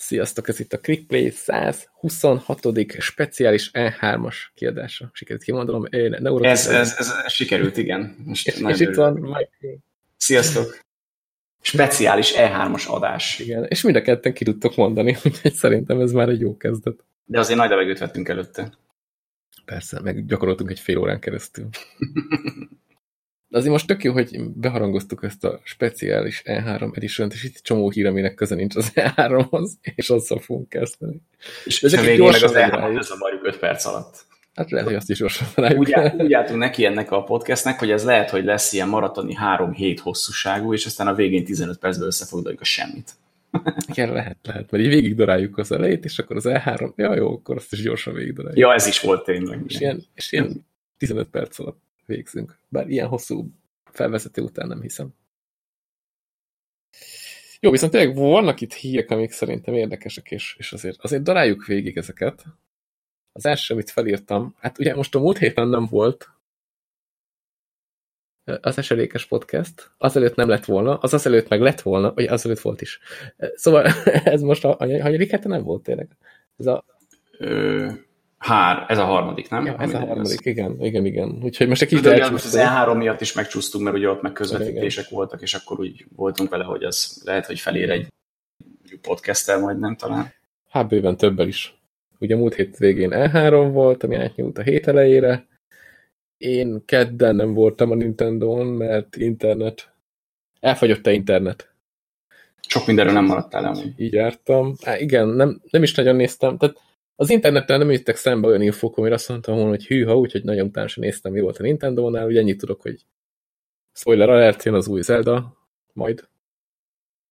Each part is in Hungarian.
Sziasztok, ez itt a ClickPlay 126. speciális E3-as kiadása. Sikerült kimondolom. Én ez, ez, ez, sikerült, igen. Most és, és itt van Mike. Sziasztok. Speciális E3-as adás. Igen, és mind a ketten ki tudtok mondani, úgyhogy szerintem ez már egy jó kezdet. De azért nagy levegőt vettünk előtte. Persze, meg gyakoroltunk egy fél órán keresztül. azért most tök jó, hogy beharangoztuk ezt a speciális E3 edition és itt csomó hír, aminek köze nincs az E3-hoz, és azzal fogunk kezdeni. És, és a végén meg az E3-ot összemarjuk 5 perc alatt. Hát lehet, hogy azt is gyorsan találjuk. Úgy, úgy álltunk neki ennek a podcastnek, hogy ez lehet, hogy lesz ilyen maratoni 3 hét hosszúságú, és aztán a végén 15 percben összefoglaljuk a semmit. Igen, lehet, lehet, mert így végig daráljuk az elejét, és akkor az E3, ja jó, akkor azt is gyorsan végig daráljuk. Ja, ez is volt tényleg. És ilyen, és ilyen 15 perc alatt végzünk. Bár ilyen hosszú felvezető után nem hiszem. Jó, viszont tényleg vannak itt hírek, amik szerintem érdekesek, és, és azért, azért daráljuk végig ezeket. Az első, amit felírtam, hát ugye most a múlt héten nem volt az eselékes podcast, azelőtt nem lett volna, az azelőtt meg lett volna, vagy azelőtt volt is. Szóval ez most a, a, hanyadik hete nem volt tényleg. Ez a... Ö, Hár, ez a harmadik, nem? Ja, ez a harmadik, az... igen, igen, igen. Úgyhogy most egy kicsit elcsúsztunk. Az E3 miatt is megcsúsztunk, mert ugye ott meg közvetítések igen. voltak, és akkor úgy voltunk vele, hogy az lehet, hogy felér egy podcasttel majd nem talán. Hát bőven többel is. Ugye múlt hét végén E3 volt, ami átnyúlt a hét elejére. Én kedden nem voltam a Nintendo-n, mert internet. Elfagyott a internet. Sok mindenről nem maradtál el. Így jártam. Há, igen, nem, nem is nagyon néztem. Tehát az interneten nem jöttek szembe olyan infók, amire azt mondtam volna, hogy hűha, úgyhogy nagyon utána néztem, mi volt a Nintendo-nál, ugye ennyit tudok, hogy spoiler alert, jön az új Zelda, majd.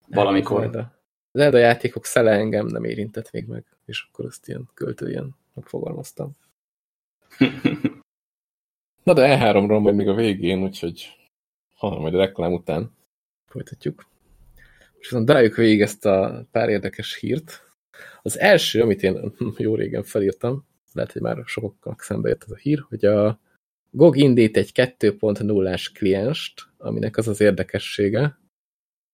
Valamikor. Zelda. Zelda játékok szele engem nem érintett még meg, és akkor ezt ilyen költően megfogalmaztam. Na de E3-ról majd még a végén, úgyhogy ha majd a reklám után folytatjuk. És azon daráljuk végig ezt a pár érdekes hírt, az első, amit én jó régen felírtam, lehet, hogy már sokaknak szembe jött ez a hír, hogy a GOG indít egy 2.0-ás klienst, aminek az az érdekessége,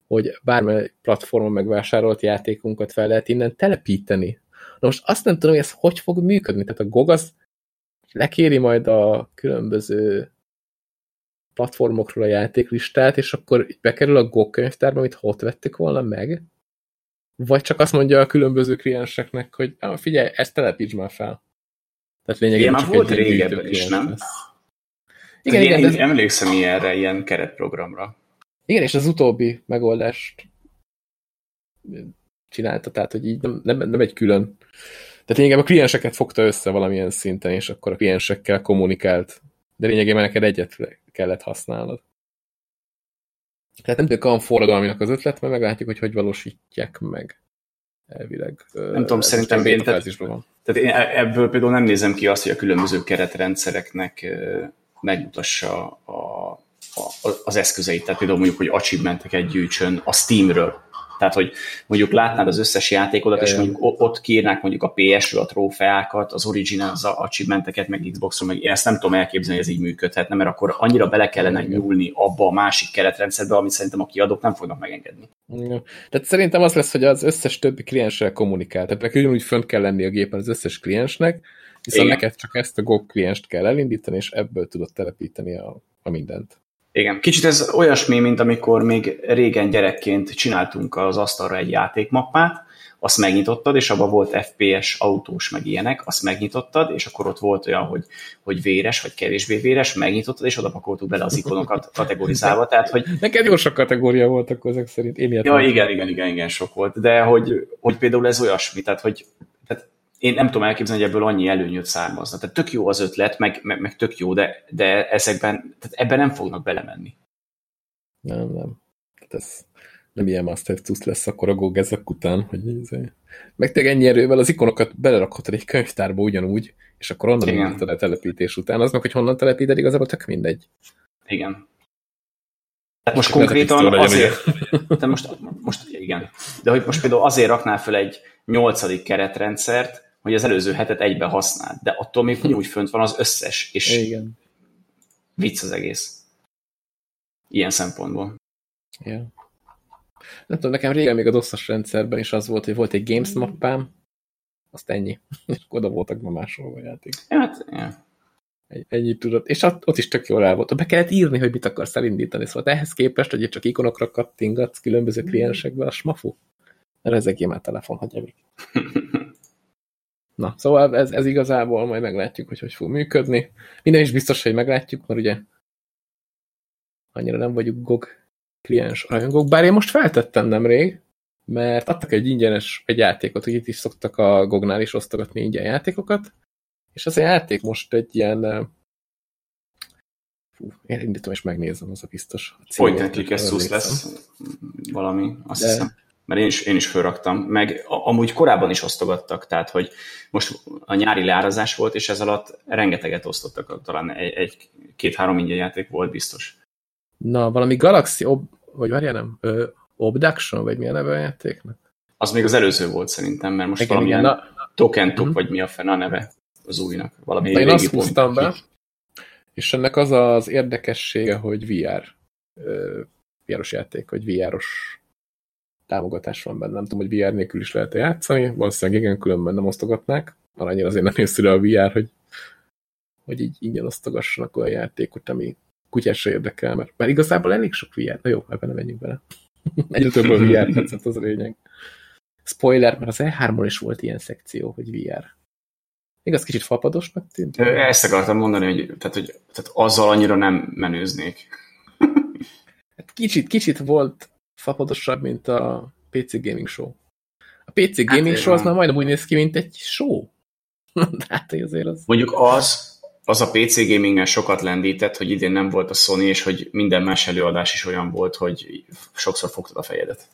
hogy bármely platformon megvásárolt játékunkat fel lehet innen telepíteni. Na most azt nem tudom, hogy ez hogy fog működni. Tehát a GOG az lekéri majd a különböző platformokról a játéklistát, és akkor bekerül a GOG könyvtárba, amit ott vettük volna meg, vagy csak azt mondja a különböző klienseknek, hogy ah, figyelj, ezt telepíts már fel. Tehát lényegében csak volt régebben is, nem? Lesz. Igen, igen. Én, de... emlékszem ilyenre, ilyen keretprogramra. Igen, és az utóbbi megoldást csinálta, tehát hogy így nem, nem, nem egy külön. Tehát lényegében a klienseket fogta össze valamilyen szinten, és akkor a kliensekkel kommunikált. De lényegében neked egyet kellett használnod. Tehát nem tudjuk olyan forradalminak az ötlet, mert meglátjuk, hogy hogy valósítják meg elvileg. Nem tudom, szerintem én, tehát, tehát én e- ebből például nem nézem ki azt, hogy a különböző keretrendszereknek megmutassa a, a, az eszközeit. Tehát például mondjuk, hogy achievementeket gyűjtsön a Steamről tehát, hogy mondjuk látnád az összes játékodat, és mondjuk ott kírnák mondjuk a PS-ről a trófeákat, az Origin, az achievementeket, meg Xbox-on, meg én ezt nem tudom elképzelni, hogy ez így működhetne, mert akkor annyira bele kellene nyúlni abba a másik keretrendszerbe, amit szerintem a kiadók nem fognak megengedni. Ja. Tehát szerintem az lesz, hogy az összes többi klienssel kommunikál. Tehát neki ugyanúgy fönt kell lenni a gépen az összes kliensnek, viszont Igen. neked csak ezt a GOG klienst kell elindítani, és ebből tudod telepíteni a, a mindent. Igen, kicsit ez olyasmi, mint amikor még régen gyerekként csináltunk az asztalra egy játékmappát, azt megnyitottad, és abban volt FPS, autós, meg ilyenek, azt megnyitottad, és akkor ott volt olyan, hogy, hogy véres, vagy kevésbé véres, megnyitottad, és oda pakoltuk bele az ikonokat kategorizálva. Tehát, hogy... Neked jó sok kategória volt akkor ezek szerint. Én ja, igen, igen, igen, igen, sok volt. De hogy, hogy például ez olyasmi, tehát hogy én nem tudom elképzelni, hogy ebből annyi előnyöt származna. Tehát tök jó az ötlet, meg, meg, meg tök jó, de, de ezekben, tehát ebben nem fognak belemenni. Nem, nem. Tehát ez nem ilyen Master Tooth lesz akkor a GOG ezek után, hogy izé. meg te ennyi erővel az ikonokat belerakhatod egy könyvtárba ugyanúgy, és akkor onnan indítod a telepítés után. Az meg, hogy honnan telepíted, igazából tök mindegy. Igen. Tehát most konkrétan azért, de most, most igen, de hogy most például azért raknál fel egy nyolcadik keretrendszert, hogy az előző hetet egybe használt, de attól még úgy fönt van az összes, és Igen. vicc az egész. Ilyen szempontból. Yeah. Nem tudom, nekem régen még a DOS-os rendszerben is az volt, hogy volt egy Games mappám, azt ennyi. És oda voltak ma máshol a játék. Hát, ja. Egy, tudott. És ott, ott is tök jól el volt. Be kellett írni, hogy mit akarsz elindítani. Szóval ehhez képest, hogy csak ikonokra kattingatsz különböző kliensekbe, a smafu. Ezek már telefon hagyja még. Na, szóval ez, ez igazából majd meglátjuk, hogy hogy fog működni. Minden is biztos, hogy meglátjuk, mert ugye annyira nem vagyunk GOG kliens rajongók, bár én most feltettem nemrég, mert adtak egy ingyenes egy játékot, hogy itt is szoktak a GOG-nál is osztogatni ingyen játékokat, és az a játék most egy ilyen fú, én indítom és megnézem, az a biztos. Point and click lesz valami, azt De... hiszem mert én is, én is fölraktam, meg amúgy korábban is osztogattak, tehát hogy most a nyári leárazás volt, és ez alatt rengeteget osztottak, talán egy, egy két-három ingyen játék volt biztos. Na, valami Galaxy, ob, vagy várjál nem, Ö, Obduction, vagy milyen neve a játéknak? Az még az előző volt szerintem, mert most igen, valamilyen igen, Token Tok, mm. vagy mi a fene a neve az újnak. Valami én azt húztam be, és ennek az az érdekessége, hogy VR VR-os játék, vagy VR-os támogatás van benne. Nem tudom, hogy VR nélkül is lehet -e játszani, valószínűleg igen, különben nem osztogatnák. Már annyira azért nem észre a VR, hogy, hogy így ingyen osztogassanak olyan játékot, ami kutyásra érdekel, mert, mert igazából elég sok VR. Na jó, ebben nem menjünk bele. Egyre több a VR tetszett az a lényeg. Spoiler, mert az E3-on is volt ilyen szekció, hogy VR. Még az kicsit fapadosnak tűnt. Ezt akartam mondani, hogy, tehát, hogy tehát azzal annyira nem menőznék. Hát kicsit, kicsit volt fapadosabb, mint a PC Gaming Show. A PC hát Gaming hát, Show az már majdnem úgy néz ki, mint egy show. hát azért az... Mondjuk az, az a PC gaming sokat lendített, hogy idén nem volt a Sony, és hogy minden más előadás is olyan volt, hogy sokszor fogtad a fejedet.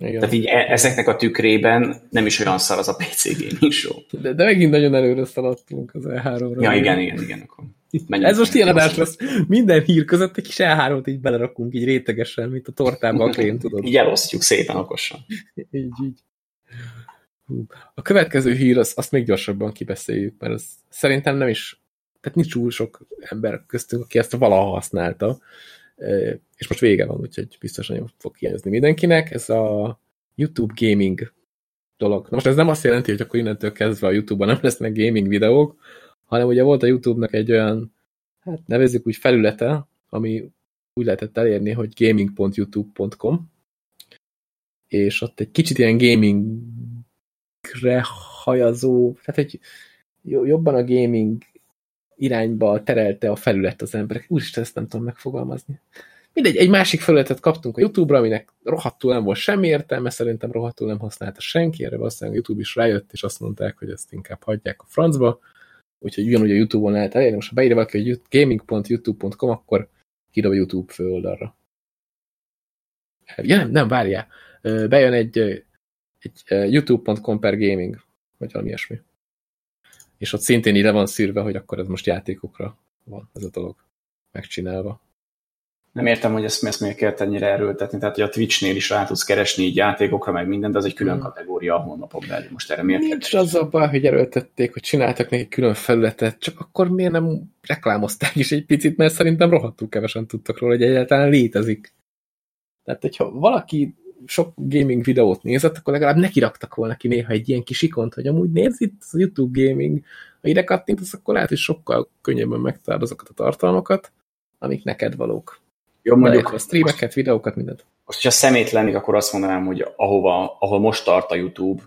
Igen. Tehát így e ezeknek a tükrében nem is olyan szar az a PC gaming show. De, de megint nagyon előre szaladtunk az E3-ra. Ja, igen, igen, igen. Akkor Ez most ilyen adás lesz. Minden hír között egy kis E3-ot így belerakunk, így rétegesen, mint a tortába a krém, tudod. így elosztjuk szépen okosan. így, így. A következő hír, az, azt még gyorsabban kibeszéljük, mert az szerintem nem is, tehát nincs túl sok ember köztünk, aki ezt valaha használta, és most vége van, úgyhogy biztos nagyon fog hiányozni mindenkinek. Ez a YouTube gaming dolog. Na most ez nem azt jelenti, hogy akkor innentől kezdve a YouTube-ban nem lesznek gaming videók, hanem ugye volt a YouTube-nak egy olyan, hát nevezzük úgy felülete, ami úgy lehetett elérni, hogy gaming.youtube.com, és ott egy kicsit ilyen gamingre hajazó, tehát egy jobban a gaming irányba terelte a felület az emberek. Úristen, ezt nem tudom megfogalmazni. Mindegy, egy másik felületet kaptunk a YouTube-ra, aminek rohadtul nem volt semmi értelme, szerintem rohadtul nem használta senki, erre valószínűleg a YouTube is rájött, és azt mondták, hogy ezt inkább hagyják a francba, úgyhogy ugyanúgy a YouTube-on lehet elérni. Most ha beírja valaki, hogy gaming.youtube.com, akkor kidob YouTube főoldalra. Ja, nem, nem, várjál. Bejön egy, egy youtube.com per gaming, vagy valami ilyesmi és ott szintén ide van szűrve, hogy akkor ez most játékokra van ez a dolog megcsinálva. Nem értem, hogy ezt, ezt miért kellett ennyire erőltetni, tehát hogy a Twitch-nél is rá tudsz keresni így játékokra, meg minden, de az egy külön hmm. kategória a honlapok belül. Most erre miért Nincs az a baj, hogy erőltették, hogy csináltak neki külön felületet, csak akkor miért nem reklámozták is egy picit, mert szerintem rohadtul kevesen tudtak róla, hogy egyáltalán létezik. Tehát, hogyha valaki sok gaming videót nézett, akkor legalább neki raktak volna ki néha egy ilyen kis ikont, hogy amúgy nézd itt az YouTube gaming, ha ide kattintasz, akkor lehet, hogy sokkal könnyebben megtalálod azokat a tartalmakat, amik neked valók. Jó, mondjuk a streameket, videókat, mindent. Most, hogyha szemét lennék, akkor azt mondanám, hogy ahova, ahol most tart a YouTube,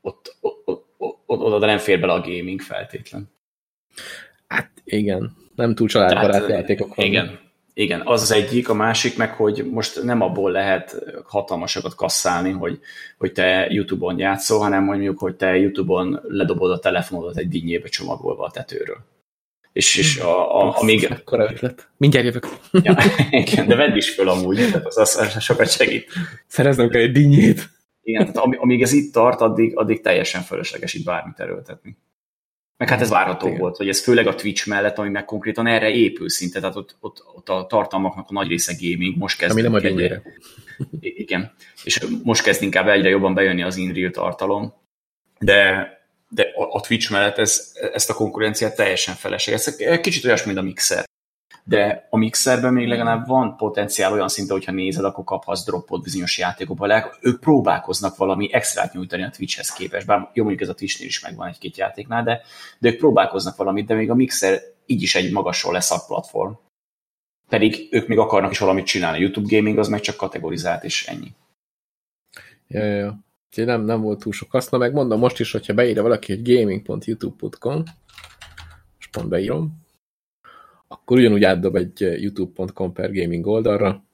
ott, ott, ott, ott, oda nem fér bele a gaming feltétlen. Hát igen, nem túl családbarát játékok. Igen, igen, az az egyik, a másik meg, hogy most nem abból lehet hatalmasokat kasszálni, hogy, hogy te YouTube-on játszol, hanem mondjuk, hogy te YouTube-on ledobod a telefonodat egy dinnyébe csomagolva a tetőről. És, és a, a, amíg... Akkora ötlet. Mindjárt jövök. Ja, igen, de vedd is föl amúgy, tehát az, az, az sokat segít. Szereznem kell egy dinnyét. Igen, tehát amíg ez itt tart, addig, addig teljesen fölösleges itt bármit erőltetni. Meg hát ez várható Igen. volt, hogy ez főleg a Twitch mellett, ami meg konkrétan erre épül szinte, tehát ott, ott, ott a tartalmaknak a nagy része gaming, most kezd. Ami nem a egyre. Igen, és most kezd inkább egyre jobban bejönni az in-real tartalom, de, de a Twitch mellett ez, ezt a konkurenciát teljesen feleség. Ez kicsit olyasmi, mint a Mixer. de a mixerben még legalább van potenciál olyan szinte, hogyha nézed, akkor kaphatsz droppot bizonyos játékokban. Ők próbálkoznak valami extrát nyújtani a Twitchhez képest, bár jó mondjuk ez a Twitchnél is megvan egy-két játéknál, de, de ők próbálkoznak valamit, de még a mixer így is egy magasról lesz a platform. Pedig ők még akarnak is valamit csinálni. YouTube gaming az meg csak kategorizált, és ennyi. Ja, ja, ja. Úgyhogy nem, nem volt túl sok haszna, meg mondom most is, hogyha beírja valaki egy gaming.youtube.com, és pont beírom, akkor ugyanúgy átdob egy youtube.com per gaming oldalra,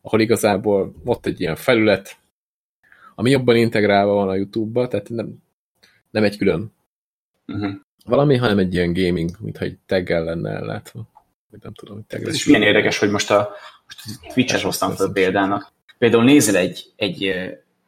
ahol igazából ott egy ilyen felület, ami jobban integrálva van a YouTube-ba, tehát nem, nem egy külön uh mhm. -huh. valami, hanem egy ilyen gaming, mintha egy taggel lenne ellátva. Nem tudom, hogy taggel. Ez is milyen érdekes, hogy most a, most a Twitch-et hoztam több példának. Például nézel egy, egy,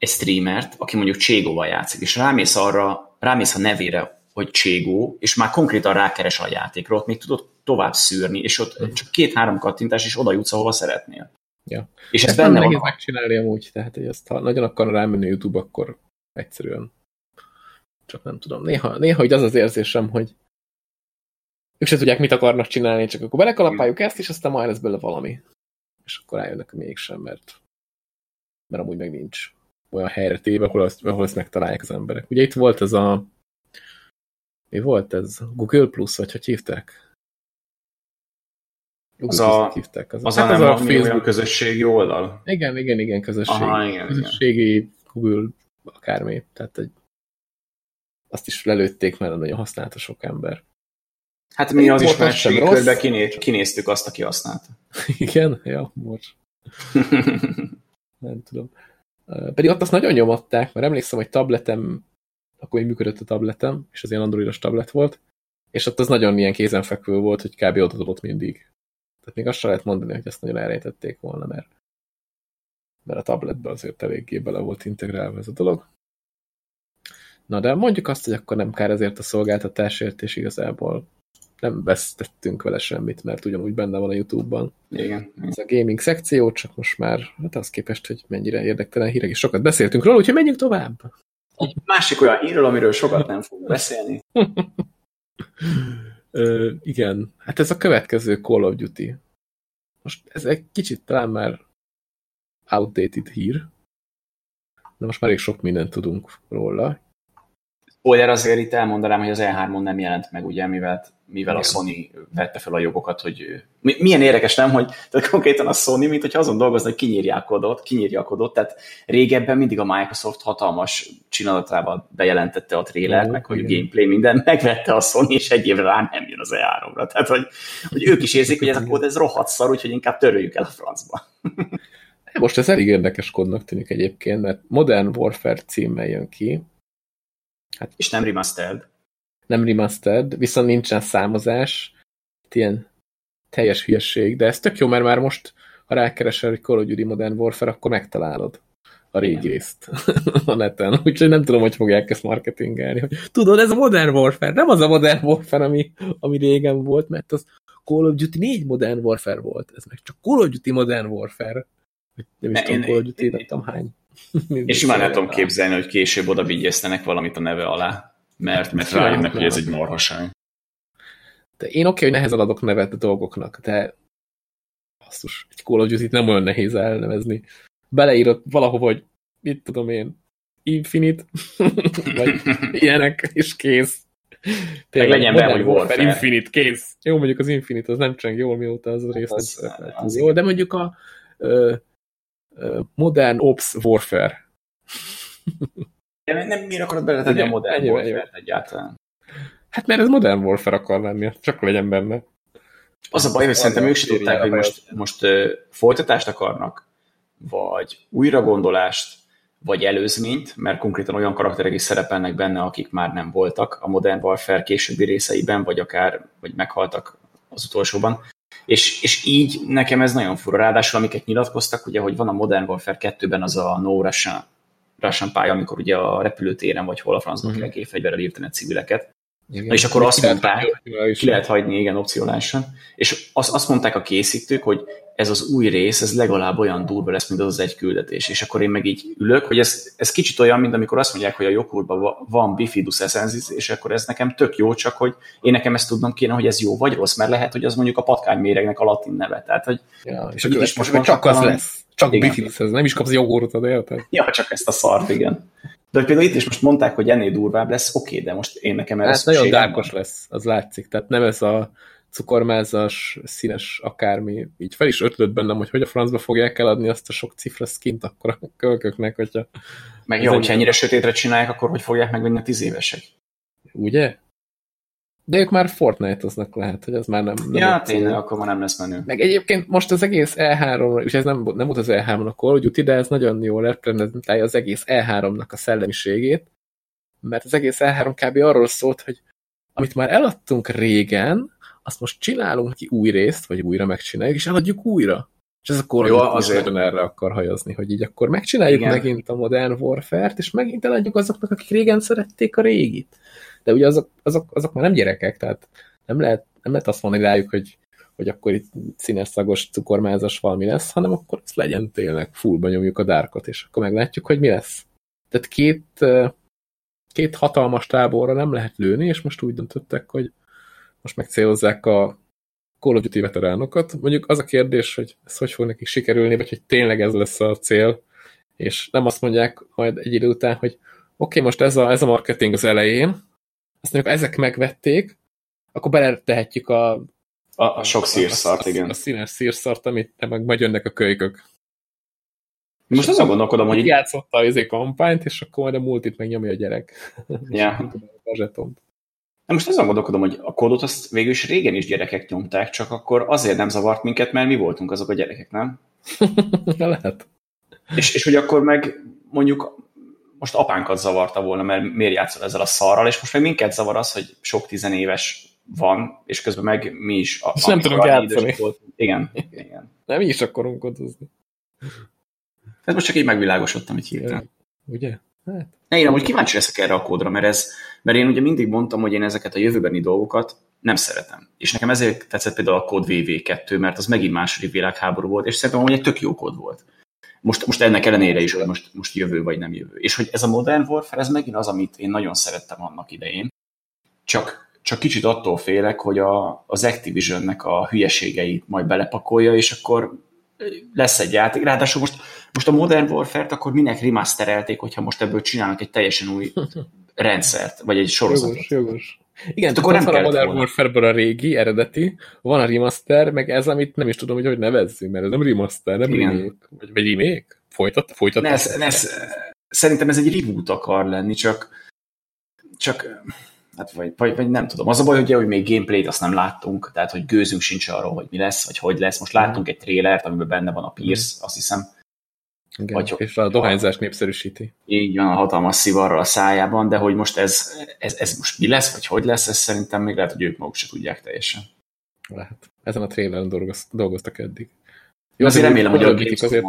egy streamert, aki mondjuk Cségóval játszik, és rámész arra, rámész a nevére, hogy Cségó, és már konkrétan rákeres a játékról, ott még tudod tovább szűrni, és ott hm. csak két-három kattintás, és oda jutsz, ahova szeretnél. Ja. És ez, benne van. megcsinálni amúgy, tehát hogy ezt, ha nagyon akar rámenni YouTube, akkor egyszerűen csak nem tudom. Néha, néha hogy az az érzésem, hogy ők se tudják, mit akarnak csinálni, csak akkor belekalapáljuk ezt, és aztán majd lesz belőle valami. És akkor rájönnek, mégsem, mert, mert amúgy meg nincs olyan helyre téve, ahol, azt, ahol ezt megtalálják az emberek. Ugye itt volt ez a mi volt ez? Google Plus, vagy hogy hívták? az a, hívták. Az, az, hát az, a, a Facebook közösségi oldal? Igen, igen, igen, közösség, Aha, igen, közösségi igen. Google akármi. Tehát egy, azt is lelőtték, mert nagyon használta sok ember. Hát mi az ismertségi körbe kiné, kinéztük azt, aki használta. Igen? Ja, most. Nem tudom. Pedig ott azt nagyon nyomatták, mert emlékszem, hogy tabletem, akkor még működött a tabletem, és az ilyen androidos tablet volt, és ott az nagyon ilyen kézenfekvő volt, hogy kb. ott mindig. Tehát még azt sem lehet mondani, hogy ezt nagyon elrejtették volna, mert, mert a tabletbe azért eléggé bele volt integrálva ez a dolog. Na de mondjuk azt, hogy akkor nem kár ezért a szolgáltatásért, és igazából nem vesztettünk vele semmit, mert ugyanúgy benne van a YouTube-ban. Igen. Ez a gaming szekció, csak most már, hát az képest, hogy mennyire érdektelen hírek, és sokat beszéltünk róla, úgyhogy menjünk tovább. Egy másik olyan hírről, amiről sokat nem fogunk beszélni. Ö, igen, hát ez a következő Call of Duty. Most ez egy kicsit talán már outdated hír, de most már elég sok mindent tudunk róla. Spoiler azért itt elmondanám, hogy az E3-on nem jelent meg, ugye, mivel, mivel a Sony vette fel a jogokat, hogy milyen érdekes, nem, hogy tehát konkrétan a Sony, mint hogy azon dolgozna, hogy kinyírjákodott, kinyírjakodott, tehát régebben mindig a Microsoft hatalmas csinálatával bejelentette a trailer, meg hogy igen. gameplay minden, megvette a Sony, és egy évre rá nem jön az E3-ra. Tehát, hogy, hogy ők is érzik, hogy ez a kód ez rohadt szar, úgyhogy inkább töröljük el a francba. Most ez elég érdekes kódnak tűnik egyébként, mert Modern Warfare címmel jön ki, Hát, és nem remastered. Nem remastered, viszont nincsen számozás. Ilyen teljes hülyesség, de ez tök jó, mert már most, ha rákeresel, hogy Call of Duty Modern Warfare, akkor megtalálod a régi részt a neten. Úgyhogy nem tudom, hogy fogják ezt marketingelni. Hogy, tudod, ez a Modern Warfare, nem az a Modern Warfare, ami, ami régen volt, mert az Call of Duty 4 Modern Warfare volt. Ez meg csak Call of Duty Modern Warfare. Nem is ne, tudom, Call of Duty, nem tudom hány. És már nem tudom képzelni, hogy később oda vigyeztenek valamit a neve alá, mert, mert rájönnek, hogy ez egy marhaság. De én oké, okay, hogy nehezen adok nevet a dolgoknak, de basszus, egy Call of Duty-t nem olyan nehéz elnevezni. Beleírod valahova, hogy mit tudom én, Infinite, vagy ilyenek, és kész. Tényleg, Meg legyen be, hogy Warfare. Infinite, kész. Jó, mondjuk az Infinite, az nem csak jól, mióta az a rész. Az, az, az, jó, de mondjuk a Modern Ops Warfare. nem, miért akarod beletenni a Modern ennyi, Warfare egyáltalán? Hát mert ez Modern Warfare akar lenni, csak legyen benne. Az a baj, hogy szerintem ők sem tudták, hogy most, most uh, folytatást akarnak, vagy újragondolást, vagy előzményt, mert konkrétan olyan karakterek is szerepelnek benne, akik már nem voltak a Modern Warfare későbbi részeiben, vagy akár vagy meghaltak az utolsóban. És, és így nekem ez nagyon fura. Ráadásul amiket nyilatkoztak, ugye, hogy van a Modern Warfare 2-ben az a No Russian, Russian pálya, amikor ugye a repülőtéren vagy hol a francban uh-huh. kell gépfegyverrel írtani a civileket. Igen, és akkor azt mondták, ki lehet hagyni, igen, opcionálisan, és azt, azt mondták a készítők, hogy ez az új rész, ez legalább olyan durva lesz, mint az az egy küldetés. És akkor én meg így ülök, hogy ez, ez kicsit olyan, mint amikor azt mondják, hogy a jogurban van bifidus essensis, és akkor ez nekem tök jó, csak hogy én nekem ezt tudnom kéne, hogy ez jó vagy rossz, mert lehet, hogy az mondjuk a patkányméregnek a latin neve. Tehát, hogy ja, és akkor is most csak az lesz. Csak igen. bifidus, ez nem is kapsz jogurtot, érted? Ja, csak ezt a szart, igen. De hogy például itt is most mondták, hogy ennél durvább lesz, oké, de most én nekem erre hát nagyon dárkos lesz, az látszik. Tehát nem ez a cukormázas, színes akármi, így fel is ötlött bennem, hogy hogy a francba fogják eladni azt a sok cifra skint akkor a kölköknek, hogyha... Meg jó, hogyha ennyire sötétre csinálják, akkor hogy fogják megvenni a tíz évesek? Ugye? De ők már Fortnite-oznak lehet, hogy ez már nem... nem ja, tényleg, akkor már nem lesz menő. Meg egyébként most az egész E3, és ez nem, nem volt az E3-nak a Call of Duty, de ez nagyon jól reprezentálja az egész E3-nak a szellemiségét, mert az egész E3 kb. arról szólt, hogy amit már eladtunk régen, azt most csinálunk ki új részt, vagy újra megcsináljuk, és eladjuk újra. És ez akkor Jó, azért erre akar hajazni, hogy így akkor megcsináljuk Igen. megint a Modern Warfare-t, és megint eladjuk azoknak, akik régen szerették a régit. De ugye azok, azok, azok már nem gyerekek, tehát nem lehet, nem lehet azt mondani rájuk, hogy, hogy akkor itt színes, szagos, cukormázas valami lesz, hanem akkor ez legyen tényleg, fullba nyomjuk a dárkot, és akkor meglátjuk, hogy mi lesz. Tehát két, két hatalmas táborra nem lehet lőni, és most úgy döntöttek, hogy most megcélozzák a Call of Duty veteránokat. Mondjuk az a kérdés, hogy ez hogy fog nekik sikerülni, vagy hogy tényleg ez lesz a cél, és nem azt mondják majd egy idő után, hogy oké, okay, most ez a, ez a marketing az elején, azt mondjuk, ezek megvették, akkor beletehetjük a, a, a sok szírszart, igen. A, a színes szírszart, amit meg majd jönnek a kölykök. Most azon gondolkodom, hogy... Játszotta az izé kampányt, és akkor majd a multit megnyomja a gyerek. Ja. a zsetont. Na most azon gondolkodom, hogy a kódot azt végül is régen is gyerekek nyomták, csak akkor azért nem zavart minket, mert mi voltunk azok a gyerekek, nem? Lehet. És, és hogy akkor meg mondjuk most apánkat zavarta volna, mert miért játszol ezzel a szarral, és most meg minket zavar az, hogy sok tizenéves van, és közben meg mi is. A, és nem tudunk játszani. Igen, igen. Nem mi is akarunk kodozni. Ez most csak így megvilágosodtam, hogy hirtelen. Ugye? Hát. Ne, én amúgy kíváncsi leszek erre a kódra, mert, ez, mert én ugye mindig mondtam, hogy én ezeket a jövőbeni dolgokat nem szeretem. És nekem ezért tetszett például a kód VV2, mert az megint második világháború volt, és szerintem hogy egy tök jó kód volt. Most, most ennek ellenére is, hogy most, most jövő vagy nem jövő. És hogy ez a Modern Warfare, ez megint az, amit én nagyon szerettem annak idején. Csak, csak kicsit attól félek, hogy a, az Activisionnek a hülyeségeit majd belepakolja, és akkor lesz egy játék. Ráadásul most, most a Modern Warfare-t akkor minek remasterelték, hogyha most ebből csinálnak egy teljesen új rendszert, vagy egy sorozatot. Jogos, jogos. Igen, akkor nem van a Modern warfare a régi, eredeti, van a remaster, meg ez, amit nem is tudom, hogy hogy nevezzük, mert ez nem remaster, nem Igen. remake, vagy, vagy remake? Folytat, folytat. Ne, ez, ez, szerintem ez egy reboot akar lenni, csak csak hát vagy, vagy, vagy nem tudom. Az a baj, hogy, hogy még gameplayt azt nem láttunk, tehát hogy gőzünk sincs arról, hogy mi lesz, vagy hogy lesz. Most láttunk egy trélert, amiben benne van a Pierce, azt hiszem. Igen, vagy, és a dohányzást népszerűsíti. Így van, a hatalmas szivarral a szájában, de hogy most ez, ez, ez most mi lesz, vagy hogy lesz, ez szerintem még lehet, hogy ők maguk se tudják teljesen. Lehet. Ezen a traileren dolgoz, dolgoztak eddig. Jó, azért remélem, hogy a azért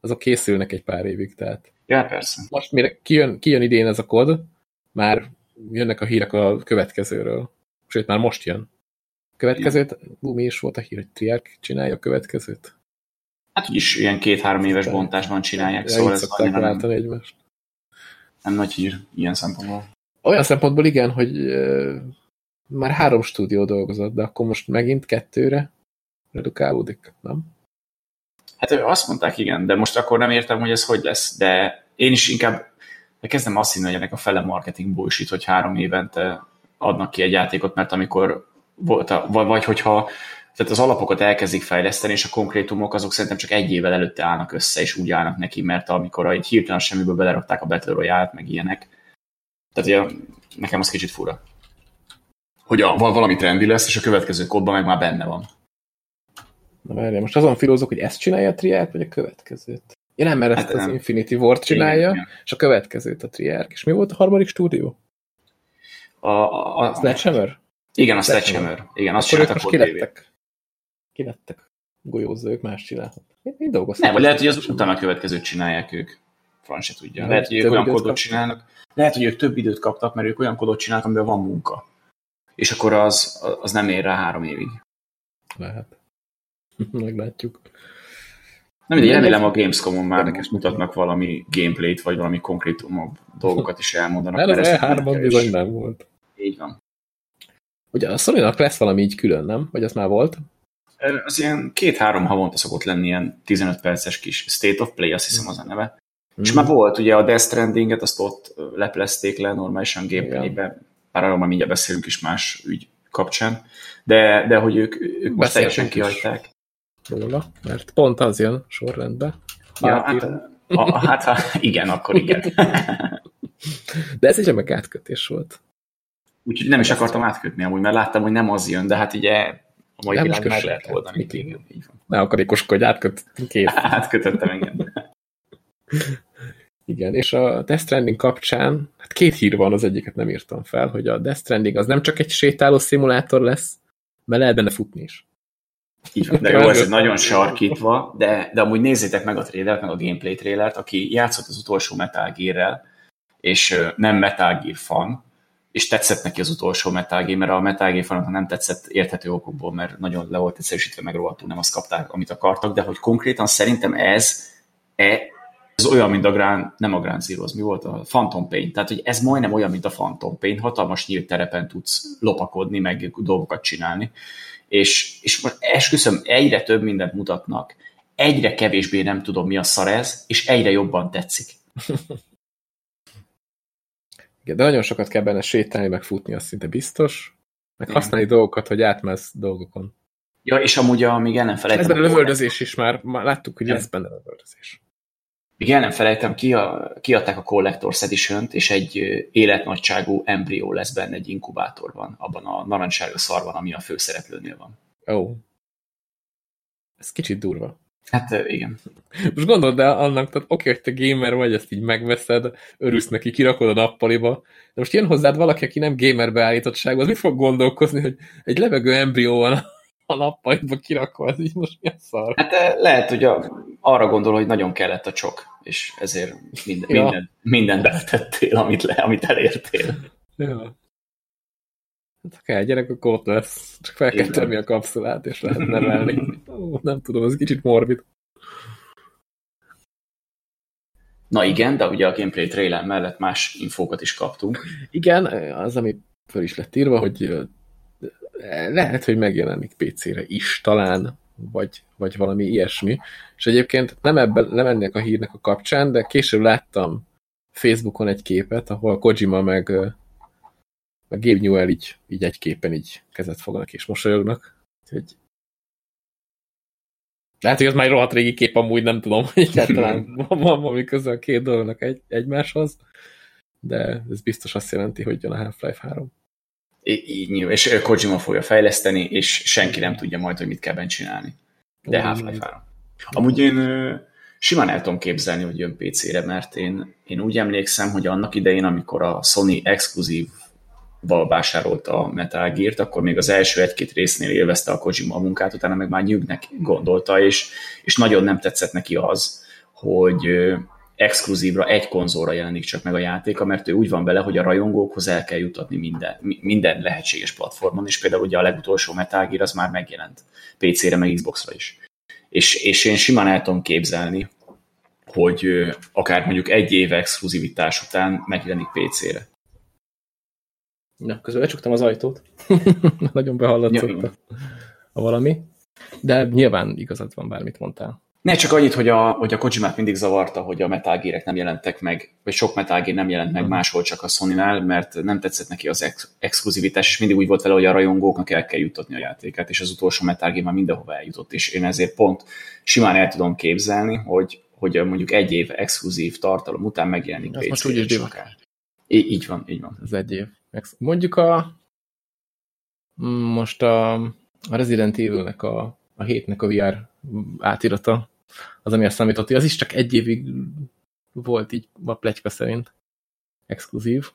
azok készülnek egy pár évig, tehát. Ja, persze. Most mire kijön, kijön idén ez a kod, már jönnek a hírek a következőről. Sőt, már most jön. Következőt, ú, mi is volt a hír, hogy Triarch csinálja a következőt? Hát úgyis ilyen két-három éves Te, bontásban csinálják, ja, szóval ez annyira nem, egymást. nem nagy hír ilyen szempontból. Olyan szempontból igen, hogy uh, már három stúdió dolgozott, de akkor most megint kettőre redukálódik, nem? Hát azt mondták, igen, de most akkor nem értem, hogy ez hogy lesz, de én is inkább de kezdem azt hinni, hogy ennek a fele marketing bullshit, hogy három évente adnak ki egy játékot, mert amikor volt, a, vagy, vagy hogyha tehát az alapokat elkezdik fejleszteni, és a konkrétumok azok szerintem csak egy évvel előtte állnak össze, és úgy állnak neki, mert amikor egy hirtelen semmiből belerakták a Battle Royale-t, meg ilyenek. Tehát ja, nekem az kicsit fura. Hogy a, valami trendi lesz, és a következő kódban meg már benne van. Na várjál, most azon filózok, hogy ezt csinálja a triát, vagy a következőt? Ja nem, mert ezt hát, az nem. Infinity Ward csinálja, igen, és a következőt a Triarch. És mi volt a harmadik stúdió? A, a, a Sledgehammer? Igen, a Sledgehammer. Igen, azt Akkor most kilettek. Kilettek. Golyózók, más csinálhat. Mi, mi dolgoztak? Nem, vagy lehet, hogy az utána következőt csinálják ők. franc se tudja. Lehet, hogy ők olyan kódot csinálnak, lehet, hogy ők több időt kaptak, mert ők olyan kódot csinálnak, amiben van munka. És akkor az, az nem ér rá három évig. Lehet. Meglátjuk. Nem mindegy, remélem a Gamescom-on már mutatnak valami gameplayt, vagy valami konkrétumabb dolgokat is elmondanak. Mert az E3-ban bizony nem volt. Így van. Ugye a sony lesz valami így külön, nem? Vagy az már volt? Az ilyen két-három havonta szokott lenni ilyen 15 perces kis State of Play, azt hiszem az a neve. Mm. És már volt ugye a Death Stranding-et, azt ott leplezték le normálisan gameplaybe, bár arról már mindjárt beszélünk is más ügy kapcsán, de, de hogy ők, ők most teljesen kihagyták. Róla, mert pont az jön sorrendbe. Ja, hát, a, hát ha, igen, akkor igen. de ez egy meg átkötés volt. Úgyhogy nem is akartam átkötni amúgy, mert láttam, hogy nem az jön, de hát ugye a mai világ meg lehet oldani. Igen, így van. Ne akarékoskodj, átköt két. Átkötöttem, igen. Igen, és a Death Stranding kapcsán, hát két hír van, az egyiket nem írtam fel, hogy a Death Stranding az nem csak egy sétáló szimulátor lesz, mert lehet benne futni is. Így van, de jó, ez nagyon sarkítva, de, de amúgy nézzétek meg a trailert, meg a gameplay trailert, aki játszott az utolsó Metal Gear-rel, és nem Metal Gear fan, és tetszett neki az utolsó Metal Gear, mert a Metal Gear fanoknak nem tetszett érthető okokból, mert nagyon le volt egyszerűsítve, meg rohadtul nem azt kapták, amit akartak, de hogy konkrétan szerintem ez, e, ez olyan, mint a Grand, nem a Grand Zero, az mi volt? A Phantom Pain. Tehát, hogy ez majdnem olyan, mint a Phantom Pain. Hatalmas nyílt terepen tudsz lopakodni, meg dolgokat csinálni. És, és most esküszöm, egyre több mindent mutatnak, egyre kevésbé nem tudom, mi a szar ez, és egyre jobban tetszik. Igen, de nagyon sokat kell benne sétálni, meg futni, az szinte biztos. Meg Igen. használni dolgokat, hogy átmesz dolgokon. Ja, és amúgy, amíg el nem felejtem... Ez benne lövöldözés is már, már láttuk, hogy lesz benne lövöldözés. Még el nem felejtem, ki a, kiadták a Collector's edition és egy életnagyságú embrió lesz benne egy inkubátorban, abban a narancssárga szarban, ami a főszereplőnél van. Ó. Oh. Ez kicsit durva. Hát igen. Most gondolod, de annak, tehát oké, hogy te gamer vagy, ezt így megveszed, örülsz neki, kirakod a nappaliba, de most jön hozzád valaki, aki nem gamer beállítottságban, az mit fog gondolkozni, hogy egy levegő embrió van a nappaliba kirakva, ez így most mi a szar? Hát eh, lehet, hogy a, arra gondol, hogy nagyon kellett a csok, és ezért minden, ja. minden, mindent beletettél, amit, le, amit elértél. Ja. Hát ha kell gyerek, akkor ott lesz. Csak fel kell tenni a kapszulát, és lehet nevelni. Ó, nem tudom, ez kicsit morbid. Na igen, de ugye a gameplay trailer mellett más infókat is kaptunk. Igen, az, ami föl is lett írva, hogy lehet, hogy megjelenik PC-re is talán, vagy, vagy valami ilyesmi. És egyébként nem, ebben, nem ennek a hírnek a kapcsán, de később láttam Facebookon egy képet, ahol Kojima meg a Gabe Newell így, így egy képen így kezet fognak és mosolyognak. Úgyhogy lehet, hogy ez már egy rohadt régi kép, amúgy nem tudom, hogy egyáltalán van valami közel a két dolognak egy, egymáshoz, de ez biztos azt jelenti, hogy jön a Half-Life 3. Így nyilván, és Kojima fogja fejleszteni, és senki nem tudja majd, hogy mit kell benne csinálni. De Half-Life 3. Amúgy én simán el tudom képzelni, hogy jön PC-re, mert én, én úgy emlékszem, hogy annak idején, amikor a Sony exkluzív val vásárolta a Metal Gear-t, akkor még az első egy-két résznél élvezte a Kojima a munkát, utána meg már nyűgnek gondolta, és, és nagyon nem tetszett neki az, hogy exkluzívra egy konzolra jelenik csak meg a játéka, mert ő úgy van vele, hogy a rajongókhoz el kell jutatni minden, minden lehetséges platformon, és például ugye a legutolsó Metal Gear az már megjelent PC-re, meg Xbox-ra is. És, és én simán el tudom képzelni, hogy akár mondjuk egy év exkluzivitás után megjelenik PC-re. Na, közben lecsuktam az ajtót. Nagyon behallatszott a, a valami. De nyilván igazad van, bármit mondtál. Ne csak annyit, hogy a, hogy a Kojimát mindig zavarta, hogy a Metal Gear-ek nem jelentek meg, vagy sok Metal Gear nem jelent meg uh-huh. máshol csak a sony mert nem tetszett neki az ex- exkluzivitás, és mindig úgy volt vele, hogy a rajongóknak el kell juttatni a játékát, és az utolsó Metal Gear már mindenhova eljutott, és én ezért pont simán el tudom képzelni, hogy, hogy mondjuk egy év exkluzív tartalom után megjelenik PC. Most úgy is akár. Így, így van, így van. Az egy év. Mondjuk a most a, a Resident Evil-nek a, a hétnek a VR átirata, az, ami ezt számított, az is csak egy évig volt így a pletyka szerint exkluzív.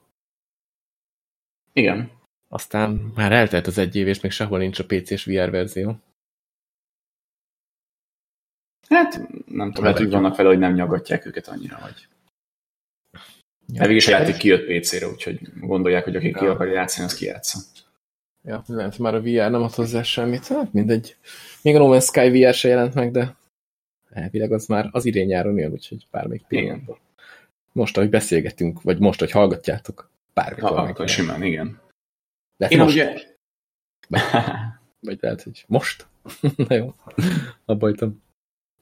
Igen. Aztán már eltelt az egy év, és még sehol nincs a PC-s VR verzió. Hát nem tudom, lehet, hogy vannak vele, hogy nem nyagatják őket annyira, vagy Ja. Mert végig a játék kijött PC-re, úgyhogy gondolják, hogy aki ja. ki akar játszani, az kijátsza. Ja, lehet, már a VR nem ad hozzá semmit. Hát mindegy. Még a No Man's Sky VR se jelent meg, de elvileg az már az idén nyáron jön, úgyhogy bármelyik pillanatban. Most, ahogy beszélgetünk, vagy most, hogy hallgatjátok, bármikor. Ha, akkor simán, igen. De Én most. ugye... Vagy, vagy lehet, hogy most? Na jó, abba hagytam.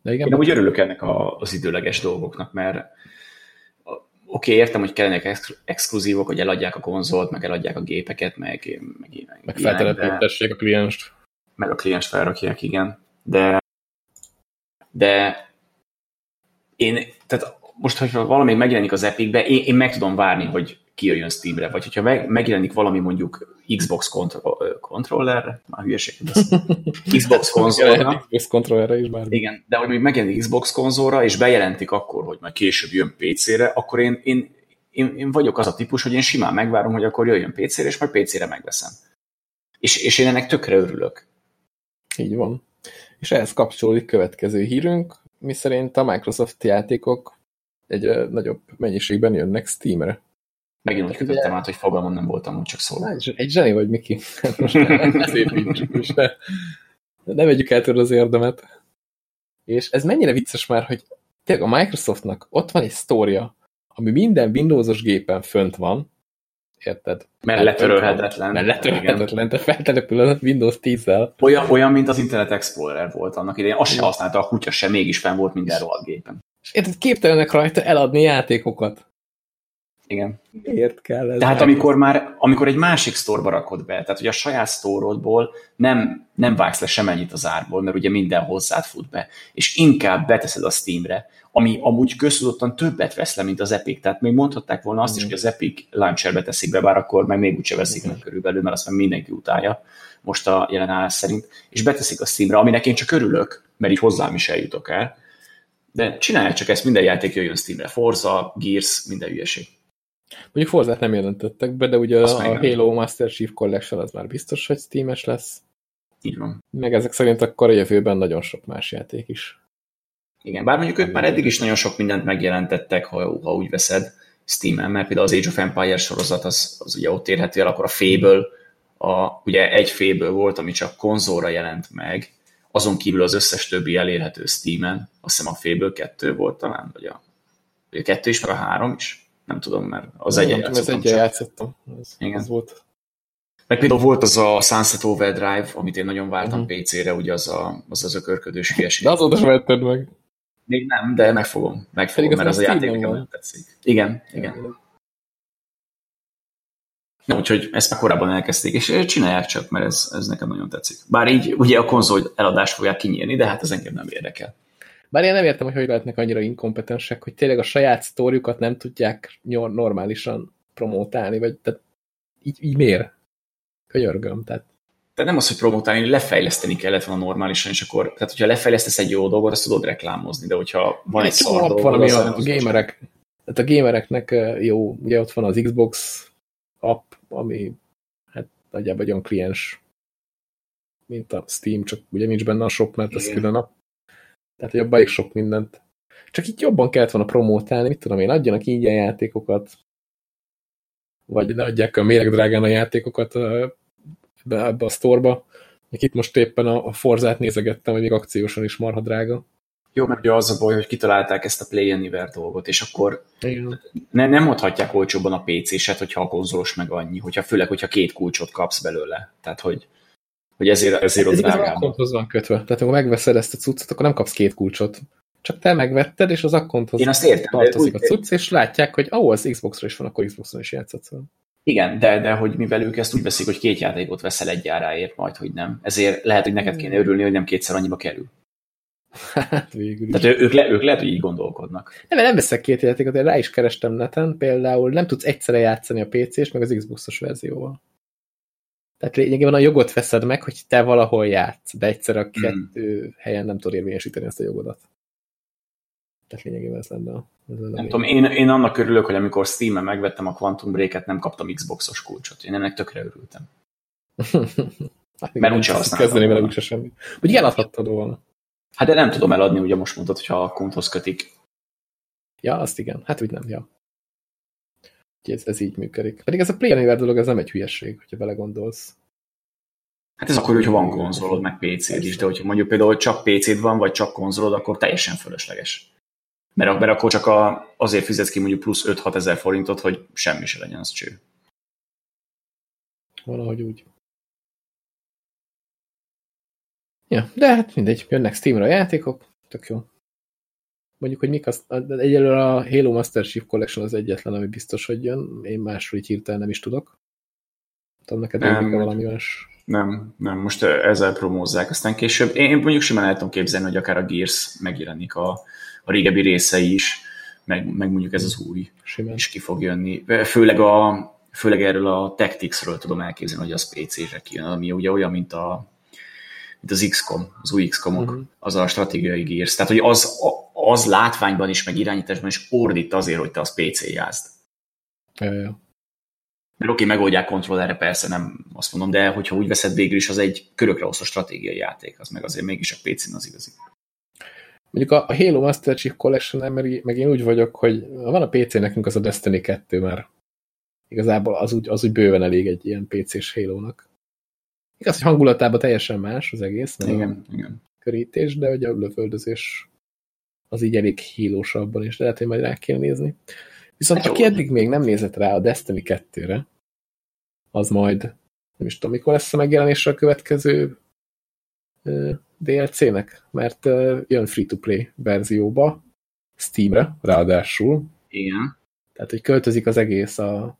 De igen, Én úgy örülök ennek a, az időleges dolgoknak, mert oké, okay, értem, hogy kellenek ex exkluzívok, hogy eladják a konzolt, meg eladják a gépeket, meg, meg, meg, meg feltelepítessék a klienst. Meg a kliens felrakják, igen. De, de én, tehát most, hogyha valami megjelenik az Epicbe, én, én meg tudom várni, hogy kijöjjön Steamre, vagy hogyha meg, megjelenik valami mondjuk Xbox kontro, controllerre, már hülyeség, Xbox konzolra. Xbox controllerre is bármi. Igen, de hogy még megjelenik Xbox konzolra, és bejelentik akkor, hogy majd később jön PC-re, akkor én, én, én, én vagyok az a típus, hogy én simán megvárom, hogy akkor jöjjön PC-re, és majd PC-re megveszem. És, és én ennek tökre örülök. Így van. És ehhez kapcsolódik következő hírünk, miszerint a Microsoft játékok egy nagyobb mennyiségben jönnek Steamre. Megint úgy kötöttem át, hogy fogalmam nem voltam, úgy csak szól. Egy zseni vagy, Miki. Most ne szépítsük, és ne, ne vegyük el tőle az érdemet. És ez mennyire vicces már, hogy tényleg a Microsoftnak ott van egy sztória, ami minden Windowsos gépen fönt van, érted? Mert letörölhetetlen. Mert letörölhetetlen, te feltelepül a Windows 10-zel. Olyan, olyan, mint az Internet Explorer volt annak idején. Azt sem használta a kutya sem, mégis fenn volt minden rohadt gépen. És érted, képtelenek rajta eladni játékokat. Igen. Miért kell ez? Tehát amikor már, amikor egy másik sztorba rakod be, tehát hogy a saját sztorodból nem, nem vágsz le semennyit az árból, mert ugye minden hozzád fut be, és inkább beteszed a Steamre, ami amúgy köztudottan többet vesz le, mint az Epic. Tehát még mondhatták volna azt mm. is, hogy az Epic launcherbe teszik be, bár akkor meg még úgyse veszik meg körülbelül, mert azt már mindenki utálja most a jelenállás szerint, és beteszik a Steamre, aminek én csak örülök, mert így hozzám is eljutok el, de csinálják csak ezt, minden játék jöjjön Steamre. Forza, Gears, minden hülyeség. Mondjuk Forzát nem jelentettek be, de ugye Azt a, a Halo Master Chief Collection az már biztos, hogy Steam-es lesz. Így van. Meg ezek szerint akkor a jövőben nagyon sok más játék is. Igen, bár mondjuk ők már eddig is nagyon sok mindent megjelentettek, ha, ha úgy veszed Steam-en, mert például az Age of Empires sorozat az, az ugye ott érhető el, akkor a Fable, a, ugye egy Fable volt, ami csak konzolra jelent meg, azon kívül az összes többi elérhető Steam-en, azt hiszem a Fable 2 volt talán, vagy a, vagy a 2 is, meg a 3 is nem tudom, mert az egyen játszottam. Az egyen játszottam. Igen. Az volt. Meg például volt az a Sunset Overdrive, amit én nagyon vártam uh-huh. Mhm. PC-re, ugye az a, az, az ökörködős hülyeség. De azóta sem vetted meg. Még nem, de megfogom. Megfogom, Pedig mert az a játék nekem nem tetszik. Igen, igen. Na, úgyhogy ezt már korábban elkezdték, és csinálják csak, mert ez, ez nekem nagyon tetszik. Bár így ugye a konzol eladást fogják kinyírni, de hát ez engem nem érdekel. Bár én nem értem, hogy hogy lehetnek annyira inkompetensek, hogy tényleg a saját sztóriukat nem tudják normálisan promótálni, vagy tehát így, így miért? Könyörgöm, tehát tehát nem az, hogy promotálni, lefejleszteni kellett volna normálisan, és akkor, tehát hogyha lefejlesztesz egy jó dolgot, azt tudod reklámozni, de hogyha van egy szar dolog, valami a, a gamerek, tehát a gamereknek jó, ugye ott van az Xbox app, ami hát nagyjából egy olyan kliens, mint a Steam, csak ugye nincs benne a shop, mert ez külön app. Tehát, hogy abban is sok mindent. Csak itt jobban kellett volna promótálni, mit tudom én, adjanak ingyen játékokat, vagy ne adják a méregdrágán a játékokat ebbe, ebbe a sztorba. Itt most éppen a, Forzát nézegettem, hogy még akciósan is marha drága. Jó, mert ugye az a baj, hogy kitalálták ezt a Play Anywhere dolgot, és akkor ne, nem adhatják olcsóbban a PC-set, hogyha a konzolos meg annyi, hogyha, főleg, hogyha két kulcsot kapsz belőle. Tehát, hogy hogy ezért, ezért ez, ez akkonthoz van kötve. Tehát ha megveszed ezt a cuccot, akkor nem kapsz két kulcsot. Csak te megvetted, és az akkonthoz Én azt értem, tartozik a cucc, és látják, hogy ahol az Xbox-ra is van, akkor Xbox-on is játszhatsz. Igen, de, de hogy mivel ők ezt úgy veszik, hogy két játékot veszel egy áráért, majd, hogy nem. Ezért lehet, hogy neked kéne örülni, hogy nem kétszer annyiba kerül. Hát végül is. Tehát ők, le, ők lehet, hogy így gondolkodnak. Nem, nem veszek két játékot, én rá is kerestem neten, például nem tudsz egyszerre játszani a PC-s, meg az Xbox-os verzióval. Tehát lényegében a jogot veszed meg, hogy te valahol játsz, de egyszer a hmm. kettő hmm. helyen nem tudod érvényesíteni ezt a jogodat. Tehát lényegében ez lenne a... Ez lenne nem tudom, én, én annak örülök, hogy amikor Steam-en megvettem a Quantum Break-et, nem kaptam Xbox-os kulcsot. Én ennek tökre örültem. hát Mert úgyse használtam. Kezdeni vele úgyse semmit. Úgy eladhattad volna. Hát de nem tudom eladni, ugye most mondtad, hogyha a konthoz kötik. Ja, azt igen. Hát úgy nem, ja. Ez, ez így működik. Pedig ez a Play Anywhere dolog, ez nem egy hülyeség, hogyha belegondolsz. Hát ez akkor, hogyha van konzolod, meg PC-d is, de hogyha mondjuk például csak PC-d van, vagy csak konzolod, akkor teljesen fölösleges. Mert, mert akkor csak a, azért fizetsz ki mondjuk plusz 5-6 ezer forintot, hogy semmi se legyen az cső. Valahogy úgy. Ja, de hát mindegy, jönnek Steamra a játékok, tök jó. Mondjuk, hogy mik az, egyelőre a Halo Master Chief Collection az egyetlen, ami biztos, hogy jön. Én másról így hirtelen nem is tudok. Tudom, neked nem, valami más? Nem, nem, most ezzel promózzák. Aztán később, én mondjuk simán el tudom képzelni, hogy akár a Gears megjelenik a, a régebbi részei is, meg, meg mondjuk ez az új simán. is ki fog jönni. Főleg, a, főleg erről a Tactics-ről tudom elképzelni, hogy az PC-re kijön, ami ugye olyan, mint a mint az XCOM, az új XCOM-ok, uh-huh. az a stratégiai Gears. Tehát, hogy az, az látványban is, meg irányításban is ordít azért, hogy te az PC-jázd. Mert oké, okay, megoldják kontrollerre, persze nem azt mondom, de hogyha úgy veszed végül is, az egy körökre osztó stratégiai játék, az meg azért mégis a PC-n az igazi. Mondjuk a Halo Master Chief Collection, meg, meg én úgy vagyok, hogy van a PC nekünk az a Destiny 2 már. Igazából az úgy, az úgy bőven elég egy ilyen PC-s Halo-nak. Igaz, hogy hangulatában teljesen más az egész, nem igen, igen. körítés, de ugye a lövöldözés az így elég hílósabban, és lehet, hogy majd rá kéne nézni. Viszont hát aki eddig még nem nézett rá a Destiny 2-re, az majd, nem is tudom, mikor lesz a megjelenésre a következő DLC-nek, mert jön free-to-play verzióba, Steamre ráadásul. Igen. Tehát, hogy költözik az egész a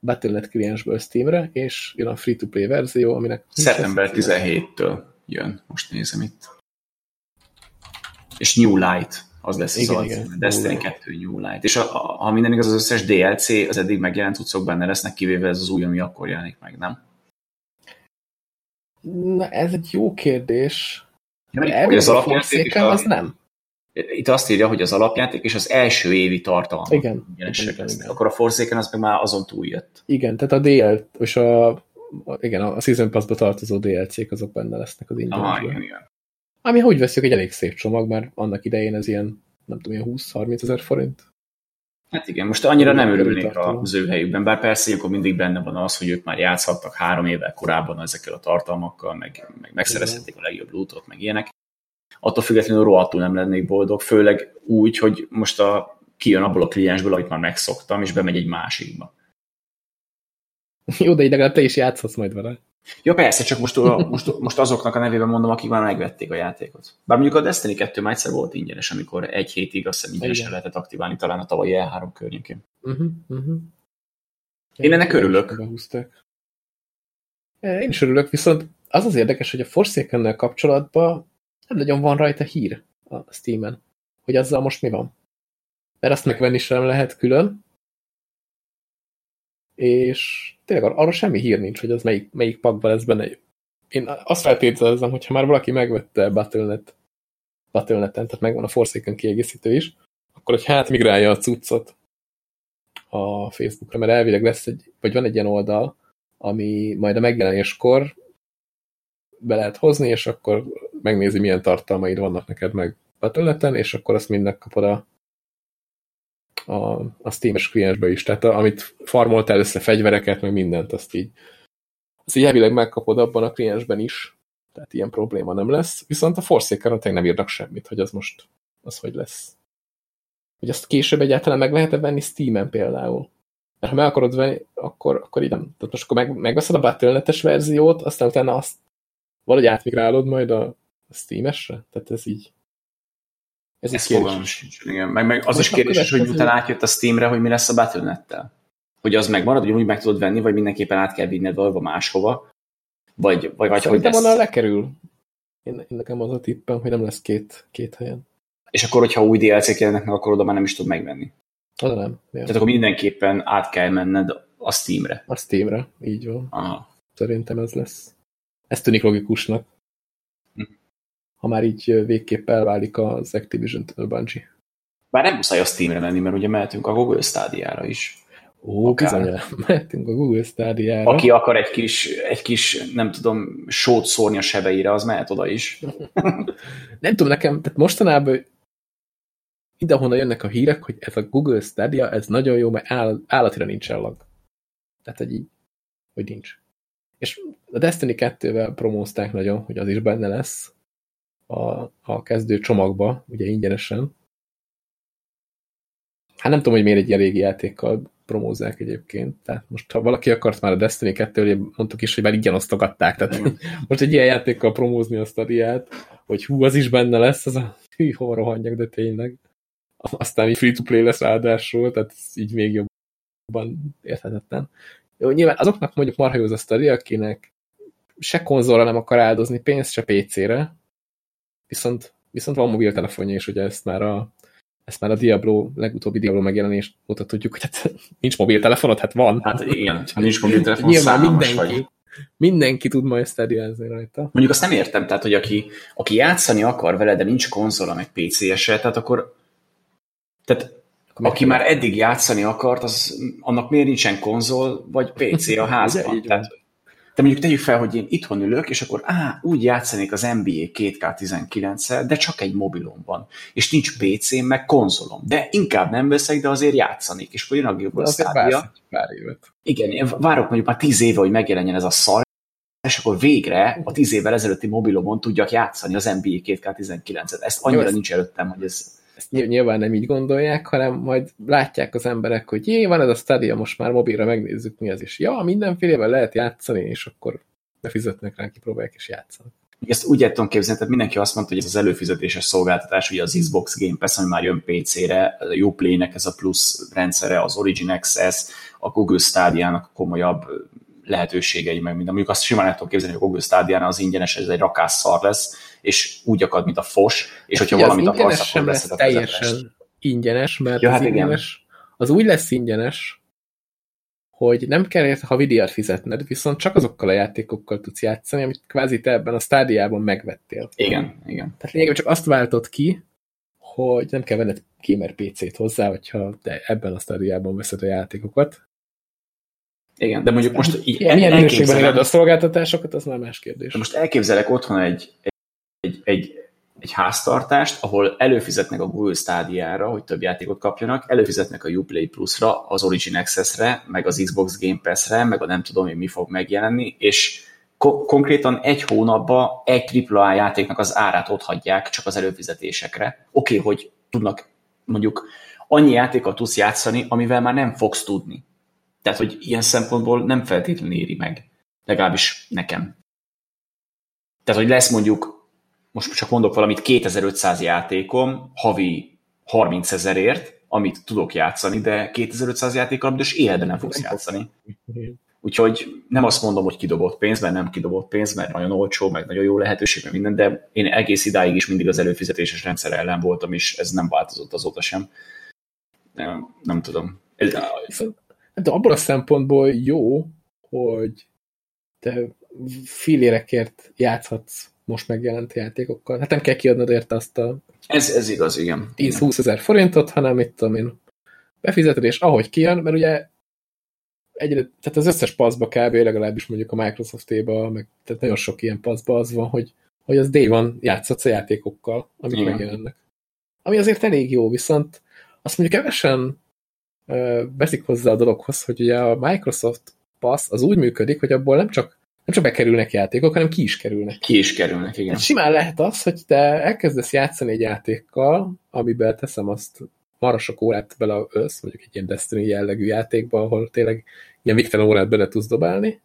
Battle.net kliensből Steamre, és jön a free-to-play verzió, aminek... Szeptember 17-től jön, most nézem itt. És New Light, az lesz igen, az igen, az, Destiny 2 New Light. És a, a, ha minden igaz, az összes DLC, az eddig megjelent cuccok benne lesznek, kivéve ez az új, ami akkor jelenik meg, nem? Na, ez egy jó kérdés. Ja, az alapjáték az nem. Itt azt írja, hogy az alapjáték és az első évi tartalma. Igen. igen, igen, igen. Akkor a Forsaken az meg már azon túl jött. Igen, tehát a DL, és a, igen, a Season Pass-ba tartozó DLC-k azok benne lesznek az ingyenesben. igen, igen. Ami, úgy veszük, egy elég szép csomag, mert annak idején ez ilyen, nem tudom, ilyen 20-30 ezer forint. Hát igen, most annyira nem örülnék az ő helyükben, bár persze akkor mindig benne van az, hogy ők már játszhattak három évvel korábban ezekkel a tartalmakkal, meg, meg megszerezhették a legjobb lootot, meg ilyenek attól függetlenül rohadtul nem lennék boldog, főleg úgy, hogy most a, kijön abból a kliensből, amit már megszoktam, és bemegy egy másikba. Jó, de legalább te is játszhatsz majd vele. Jó, persze, csak most, most, most azoknak a nevében mondom, akik már megvették a játékot. Bár mondjuk a Destiny 2 már egyszer volt ingyenes, amikor egy hétig azt hiszem ingyenesen lehetett aktiválni, talán a tavalyi E3 környékén. Uh-huh, uh-huh. Én ennek örülök. Én is örülök, viszont az az érdekes, hogy a Forsaken-nel kapcsolatban nem nagyon van rajta hír a Steam-en, hogy azzal most mi van. Mert azt megvenni sem lehet külön, és tényleg arra semmi hír nincs, hogy az melyik, melyik pakban lesz benne. Én azt feltételezem, hogyha már valaki megvette Battle.net Battle.net-en, tehát megvan a Forsaken kiegészítő is, akkor hogy hát migrálja a cuccot a Facebookra, mert elvileg lesz egy, vagy van egy ilyen oldal, ami majd a megjelenéskor be lehet hozni, és akkor megnézi, milyen tartalmaid vannak neked meg a területen, és akkor azt mindnek kapod a, a, a Steam-es kliensbe is. Tehát a, amit farmoltál össze fegyvereket, meg mindent, azt így azt így elvileg megkapod abban a kliensben is, tehát ilyen probléma nem lesz. Viszont a Forsaken nem írnak semmit, hogy az most az hogy lesz. Hogy azt később egyáltalán meg lehet -e venni Steam-en például. Mert ha meg akarod venni, akkor, akkor így nem. Tehát most akkor meg, megveszed a Battle.net-es verziót, aztán utána azt valahogy átmigrálod majd a, a Steam-esre? Tehát ez így... Ez, ez fogalmam sincs. Igen. Meg, meg az Most is kérdés, hogy utána átjött a Steamre, hogy mi lesz a Battle.net-tel. Hogy az megmarad, hogy úgy meg tudod venni, vagy mindenképpen át kell vinned valahova máshova. Vagy, vagy, vagy hogy lesz. lekerül. Én, én nekem az a tippem, hogy nem lesz két, két helyen. És akkor, hogyha új DLC-k jelennek meg, akkor oda már nem is tud megvenni. Az nem. Ja. Tehát akkor mindenképpen át kell menned a Steamre. A Steamre, így van. Aha. Szerintem ez lesz. Ez tűnik logikusnak. Ha már így végképp elválik az Activision-től Bungie. Bár nem muszáj a Steamre menni, mert ugye mehetünk a Google Stadia-ra is. Ó, bizony, mehetünk a Google Stadia-ra. Aki akar egy kis, egy kis, nem tudom, sót szórni a sebeire, az mehet oda is. nem tudom, nekem, tehát mostanában mindenhonnan jönnek a hírek, hogy ez a Google Stadia, ez nagyon jó, mert áll, állatira nincs lag. Tehát, hogy így, hogy nincs. És a Destiny 2-vel promózták nagyon, hogy az is benne lesz a, a kezdő csomagba, ugye ingyenesen. Hát nem tudom, hogy miért egy ilyen régi játékkal promózzák egyébként. Tehát most, ha valaki akart már a Destiny 2 mondtuk is, hogy már ingyen osztogatták. Tehát most egy ilyen játékkal promózni a stadiát, hogy hú, az is benne lesz, az a hű, hol rohanjak, de tényleg. Aztán így free-to-play lesz ráadásul, tehát így még jobban érthetetlen. Jó, nyilván azoknak mondjuk marha jó az a sztori, akinek se konzolra nem akar áldozni pénzt, se PC-re, viszont, viszont van mobiltelefonja is, ugye ezt már a, ezt már a Diablo, legutóbbi Diablo megjelenést óta tudjuk, hogy hát nincs mobiltelefonod, hát van. Hát igen, ha nincs mobiltelefon, Nyilván mindenki, vagy. mindenki tud majd stadiázni rajta. Mondjuk azt nem értem, tehát, hogy aki, aki játszani akar vele, de nincs konzola, meg PC-ese, tehát akkor tehát aki már eddig játszani akart, az, annak miért nincsen konzol, vagy PC a házban? Tehát, de mondjuk tegyük fel, hogy én itthon ülök, és akkor á, úgy játszanék az NBA 2K19-szel, de csak egy mobilomban. És nincs PC-m, meg konzolom. De inkább nem veszek, de azért játszanék. És akkor jön a Google Stadia. Pár évet. Igen, én várok mondjuk már tíz éve, hogy megjelenjen ez a szar, és akkor végre a tíz évvel ezelőtti mobilomon tudjak játszani az NBA 2K19-et. Ezt annyira Jó, nincs előttem, hogy ez ezt nyilván nem így gondolják, hanem majd látják az emberek, hogy jé, van ez a Stadia, most már mobilra megnézzük, mi az is. Ja, mindenfélevel lehet játszani, és akkor befizetnek rá, kipróbálják és játszanak. Ezt úgy tudom képzelni, tehát mindenki azt mondta, hogy ez az előfizetéses szolgáltatás, ugye az Xbox Game Pass, ami már jön PC-re, a Uplay-nek ez a plusz rendszere, az Origin Access, a Google Stadia-nak komolyabb lehetőségei, meg minden. Mondjuk azt simán el tudom képzelni, hogy a Google Stadia az ingyenes, ez egy rakásszar lesz, és úgy akad, mint a fos, és hogyha valamit akarsz, akkor lesz teljesen ingyenes, mert ja, hát az, ingyenes, az úgy lesz ingyenes, hogy nem kell érte havidiát fizetned, viszont csak azokkal a játékokkal tudsz játszani, amit kvázi te ebben a stádiában megvettél. Igen, igen. Tehát lényegében csak azt váltott ki, hogy nem kell venned gamer PC-t hozzá, hogyha te ebben a stádiában veszed a játékokat. Igen, de mondjuk most így Milyen minőségben a szolgáltatásokat, az már más kérdés. De most elképzelek otthon egy, egy, egy, egy háztartást, ahol előfizetnek a Google Stadia-ra, hogy több játékot kapjanak, előfizetnek a Uplay Plus-ra, az Origin Access-re, meg az Xbox Game Pass-re, meg a nem tudom, hogy mi fog megjelenni, és ko- konkrétan egy hónapban egy AAA játéknak az árát otthagyják csak az előfizetésekre. Oké, okay, hogy tudnak mondjuk annyi játékkal tudsz játszani, amivel már nem fogsz tudni. Tehát, hogy ilyen szempontból nem feltétlenül éri meg. Legalábbis nekem. Tehát, hogy lesz mondjuk most csak mondok valamit, 2500 játékom, havi 30 ezerért, amit tudok játszani, de 2500 játékkal, de életben nem fogsz játszani. Úgyhogy nem azt mondom, hogy kidobott pénz, mert nem kidobott pénz, mert nagyon olcsó, meg nagyon jó lehetőség, meg minden, de én egész idáig is mindig az előfizetéses rendszer ellen voltam, és ez nem változott azóta sem. Nem, nem tudom. De abból a szempontból jó, hogy te filérekért játszhatsz most megjelent játékokkal. Hát nem kell kiadnod érte azt a ez, ez igaz, igen. 10-20 ezer forintot, hanem mit tudom én, befizeted, és ahogy kijön, mert ugye egyre, tehát az összes paszba kb. legalábbis mondjuk a Microsoft-éba, meg tehát nagyon sok ilyen paszba az van, hogy, hogy az day van játszhatsz a játékokkal, amik Igen. megjelennek. Ami azért elég jó, viszont azt mondjuk kevesen veszik hozzá a dologhoz, hogy ugye a Microsoft Pass az úgy működik, hogy abból nem csak nem csak bekerülnek játékok, hanem ki is kerülnek. Ki is kerülnek, igen. Hát simán lehet az, hogy te elkezdesz játszani egy játékkal, amiben teszem azt marha sok órát beleölsz, mondjuk egy ilyen Destiny jellegű játékba, ahol tényleg ilyen végtelen órát bele tudsz dobálni,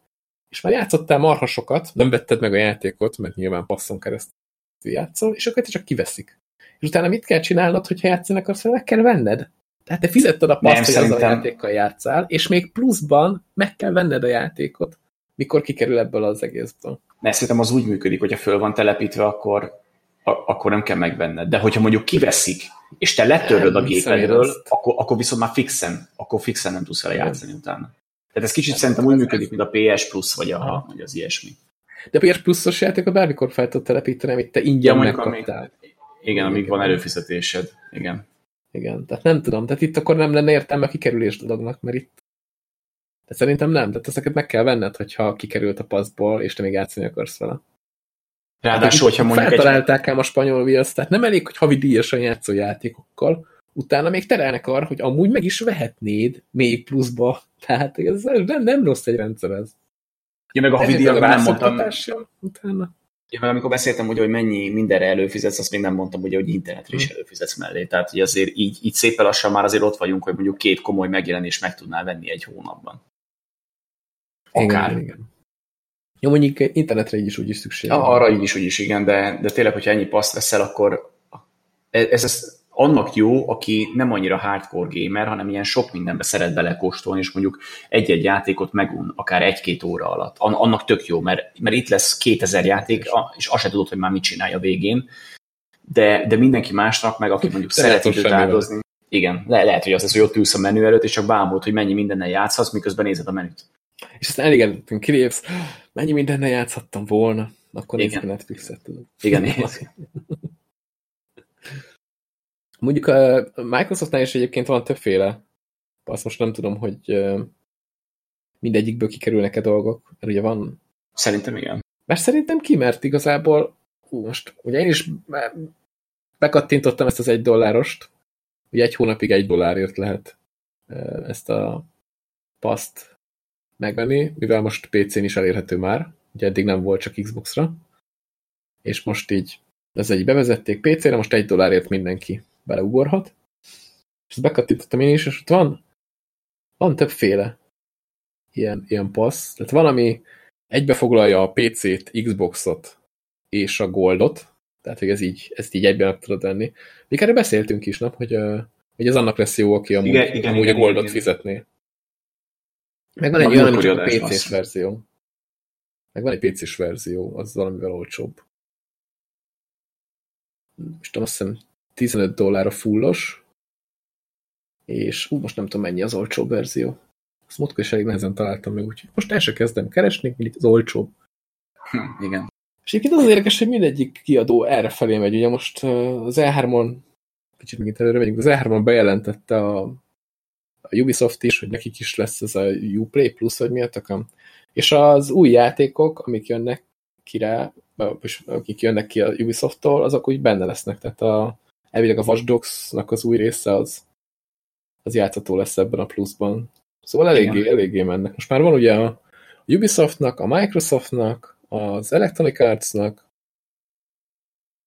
és már játszottál marha sokat, nem vetted meg a játékot, mert nyilván passzon keresztül játszol, és akkor te csak kiveszik. És utána mit kell csinálnod, hogyha játszani akarsz, meg kell venned. Tehát te fizetted a paszt, hogy szerintem... az a játékkal játszál, és még pluszban meg kell venned a játékot mikor kikerül ebből az egészből. Mert szerintem az úgy működik, hogyha föl van telepítve, akkor, a, akkor nem kell megvenned. De hogyha mondjuk kiveszik, és te letöröd a gépedről, akkor, akkor viszont már fixen, akkor fixen nem tudsz vele játszani utána. Tehát ez kicsit ez szerintem úgy működik, mint a PS Plus, vagy, a, vagy az ilyesmi. De a PS Plus-os játékot bármikor fel tudod telepíteni, amit te ingyen ja, megkaptál. Amíg, igen, amíg van előfizetésed. Igen. Igen, tehát nem tudom. Tehát itt akkor nem lenne értelme a kikerülés dolognak, mert itt de szerintem nem, tehát ezeket meg kell venned, hogyha kikerült a passzból, és te még játszani akarsz vele. Ráadásul, hogyha mondjuk Feltalálták egy... a spanyol viaszt, tehát nem elég, hogy havi díjasan játszó játékokkal, utána még terelnek arra, hogy amúgy meg is vehetnéd még pluszba. Tehát ez nem, nem rossz egy rendszer ez. Ja, meg a videóban nem mondtam. Utána. Ja, mert amikor beszéltem, hogy, hogy mennyi mindenre előfizetsz, azt még nem mondtam, hogy, hogy internetre is hm. előfizetsz mellé. Tehát, hogy azért így, így szépen lassan már azért ott vagyunk, hogy mondjuk két komoly megjelenés meg tudnál venni egy hónapban. Akár. Igen, igen. Jó, mondjuk internetre így is úgy is szükség. Ja, arra így is úgy is, igen, de, de tényleg, hogyha ennyi paszt veszel, akkor ez, ez annak jó, aki nem annyira hardcore gamer, hanem ilyen sok mindenbe szeret belekóstolni, és mondjuk egy-egy játékot megun, akár egy-két óra alatt. Annak tök jó, mert, mert itt lesz 2000 játék, és azt se tudod, hogy már mit csinálja a végén. De, de mindenki másnak, meg aki mondjuk szeret időt áldozni, igen, le, lehet, hogy az lesz, hogy ott ülsz a menü előtt, és csak bámult, hogy mennyi mindennel játszhatsz, miközben nézed a menüt. És aztán elégedetünk, kilépsz, mennyi mindennel játszhattam volna, akkor nézzük a Netflixet, tudod. Igen, Mondjuk a Microsoftnál is egyébként van többféle. Azt most nem tudom, hogy mindegyikből kikerülnek-e dolgok, mert ugye van... Szerintem igen. Mert szerintem ki, mert igazából hú, most ugye én is bekattintottam ezt az egy dollárost, ugye egy hónapig egy dollárért lehet ezt a paszt megvenni, mivel most PC-n is elérhető már, ugye eddig nem volt csak Xbox-ra, és most így ez egy bevezették PC-re, most egy dollárért mindenki beleugorhat. És ezt bekattintottam én is, és ott van, van többféle ilyen, ilyen passz. Tehát van, ami egybefoglalja a PC-t, Xbox-ot és a Goldot, tehát, hogy ez így, ezt így egyben tudod venni. Még erre beszéltünk is, nem? Hogy, hogy ez annak lesz jó, aki amúgy, igen, igen, amúgy igen, a Goldot igen. fizetné. Meg van egy olyan, ami csak a PC-s verzió. Meg van egy PC-s verzió, az valamivel olcsóbb. Most tudom, azt hiszem 15 dollár a fullos, és ú, most nem tudom mennyi az olcsó verzió. Azt múltkor is elég nehezen találtam meg, úgyhogy most el se kezdem keresni, mint az olcsóbb. Hm, igen. És egyébként az érdekes, hogy mindegyik kiadó erre felé megy. Ugye most az E3-on, kicsit megint előre megyünk, az E3-on bejelentette a, a Ubisoft is, hogy nekik is lesz ez a Uplay Plus, vagy mi a takam. És az új játékok, amik jönnek ki rá, és akik jönnek ki a Ubisoft-tól, azok úgy benne lesznek. Tehát a, elvileg a Watch Dogs-nak az új része az, az játszható lesz ebben a pluszban. Szóval eléggé, eléggé mennek. Most már van ugye a Ubisoftnak, a Microsoftnak, az Electronic Arts-nak.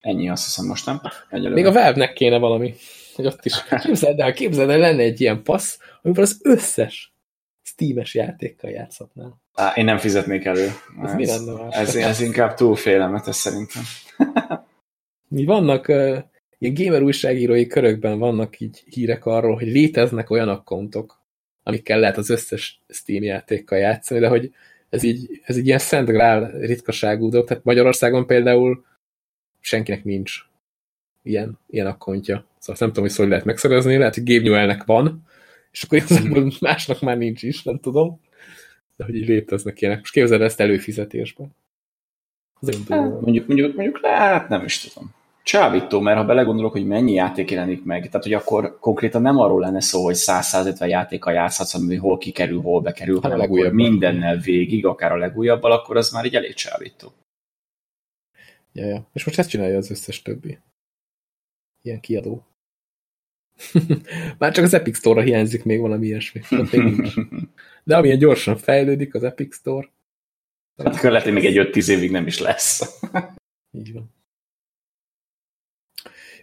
Ennyi azt hiszem most, nem? Egyelőre. Még a Valve-nek kéne valami. Hogy ott is. Képzeld el, képzeld el, lenne egy ilyen passz, amiben az összes Steam-es játékkal játszhatnál. Á, én nem fizetnék elő. Ez, ez, mi lenne ez, ez inkább túl félelmetes szerintem. mi vannak uh, ilyen gamer újságírói körökben vannak így hírek arról, hogy léteznek olyan akkontok, amikkel lehet az összes Steam játékkal játszani, de hogy ez így, ez így ilyen szent grál ritkaságú dolog, tehát Magyarországon például senkinek nincs ilyen, ilyen akkontja. Szóval nem tudom, hogy szóval lehet megszerezni, lehet, hogy Gabe van, és akkor igazából másnak már nincs is, nem tudom. De hogy így léteznek ilyenek. Most képzeld ezt előfizetésben. Hát, mondjuk, mondjuk, mondjuk lehet, nem is tudom csábító, mert ha belegondolok, hogy mennyi játék jelenik meg, tehát hogy akkor konkrétan nem arról lenne szó, hogy 100-150 játékkal játszhatsz, ami hol kikerül, hol bekerül, hanem akkor mindennel végig, akár a legújabbal, akkor az már így elég csábító. Ja, ja. És most ezt csinálja az összes többi. Ilyen kiadó. Már csak az Epic Store-ra hiányzik még valami ilyesmi. De amilyen gyorsan fejlődik az Epic Store. Hát akkor lehet, hogy még egy 5-10 évig nem is lesz. Így van.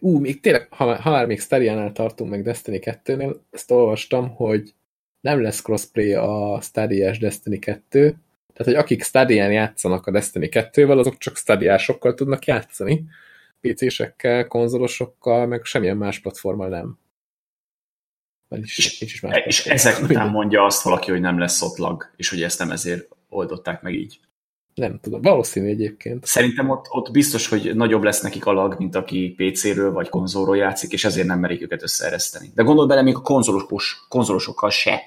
Ú, még tényleg, ha, ha már még Stadia-nál tartunk meg Destiny 2-nél, ezt olvastam, hogy nem lesz crossplay a Stadia-s Destiny 2, tehát, hogy akik Stadia-n játszanak a Destiny 2-vel, azok csak Stadia-sokkal tudnak játszani. PC-sekkel, konzolosokkal, meg semmilyen más platformmal nem. Vagyis, és, más és ezek után mondja azt valaki, hogy nem lesz ott lag, és hogy ezt nem ezért oldották meg így. Nem tudom, valószínű egyébként. Szerintem ott, ott biztos, hogy nagyobb lesz nekik a lag, mint aki PC-ről vagy konzolról játszik, és ezért nem merik őket összeereszteni. De gondolj bele, még a konzolos, konzolosokkal se.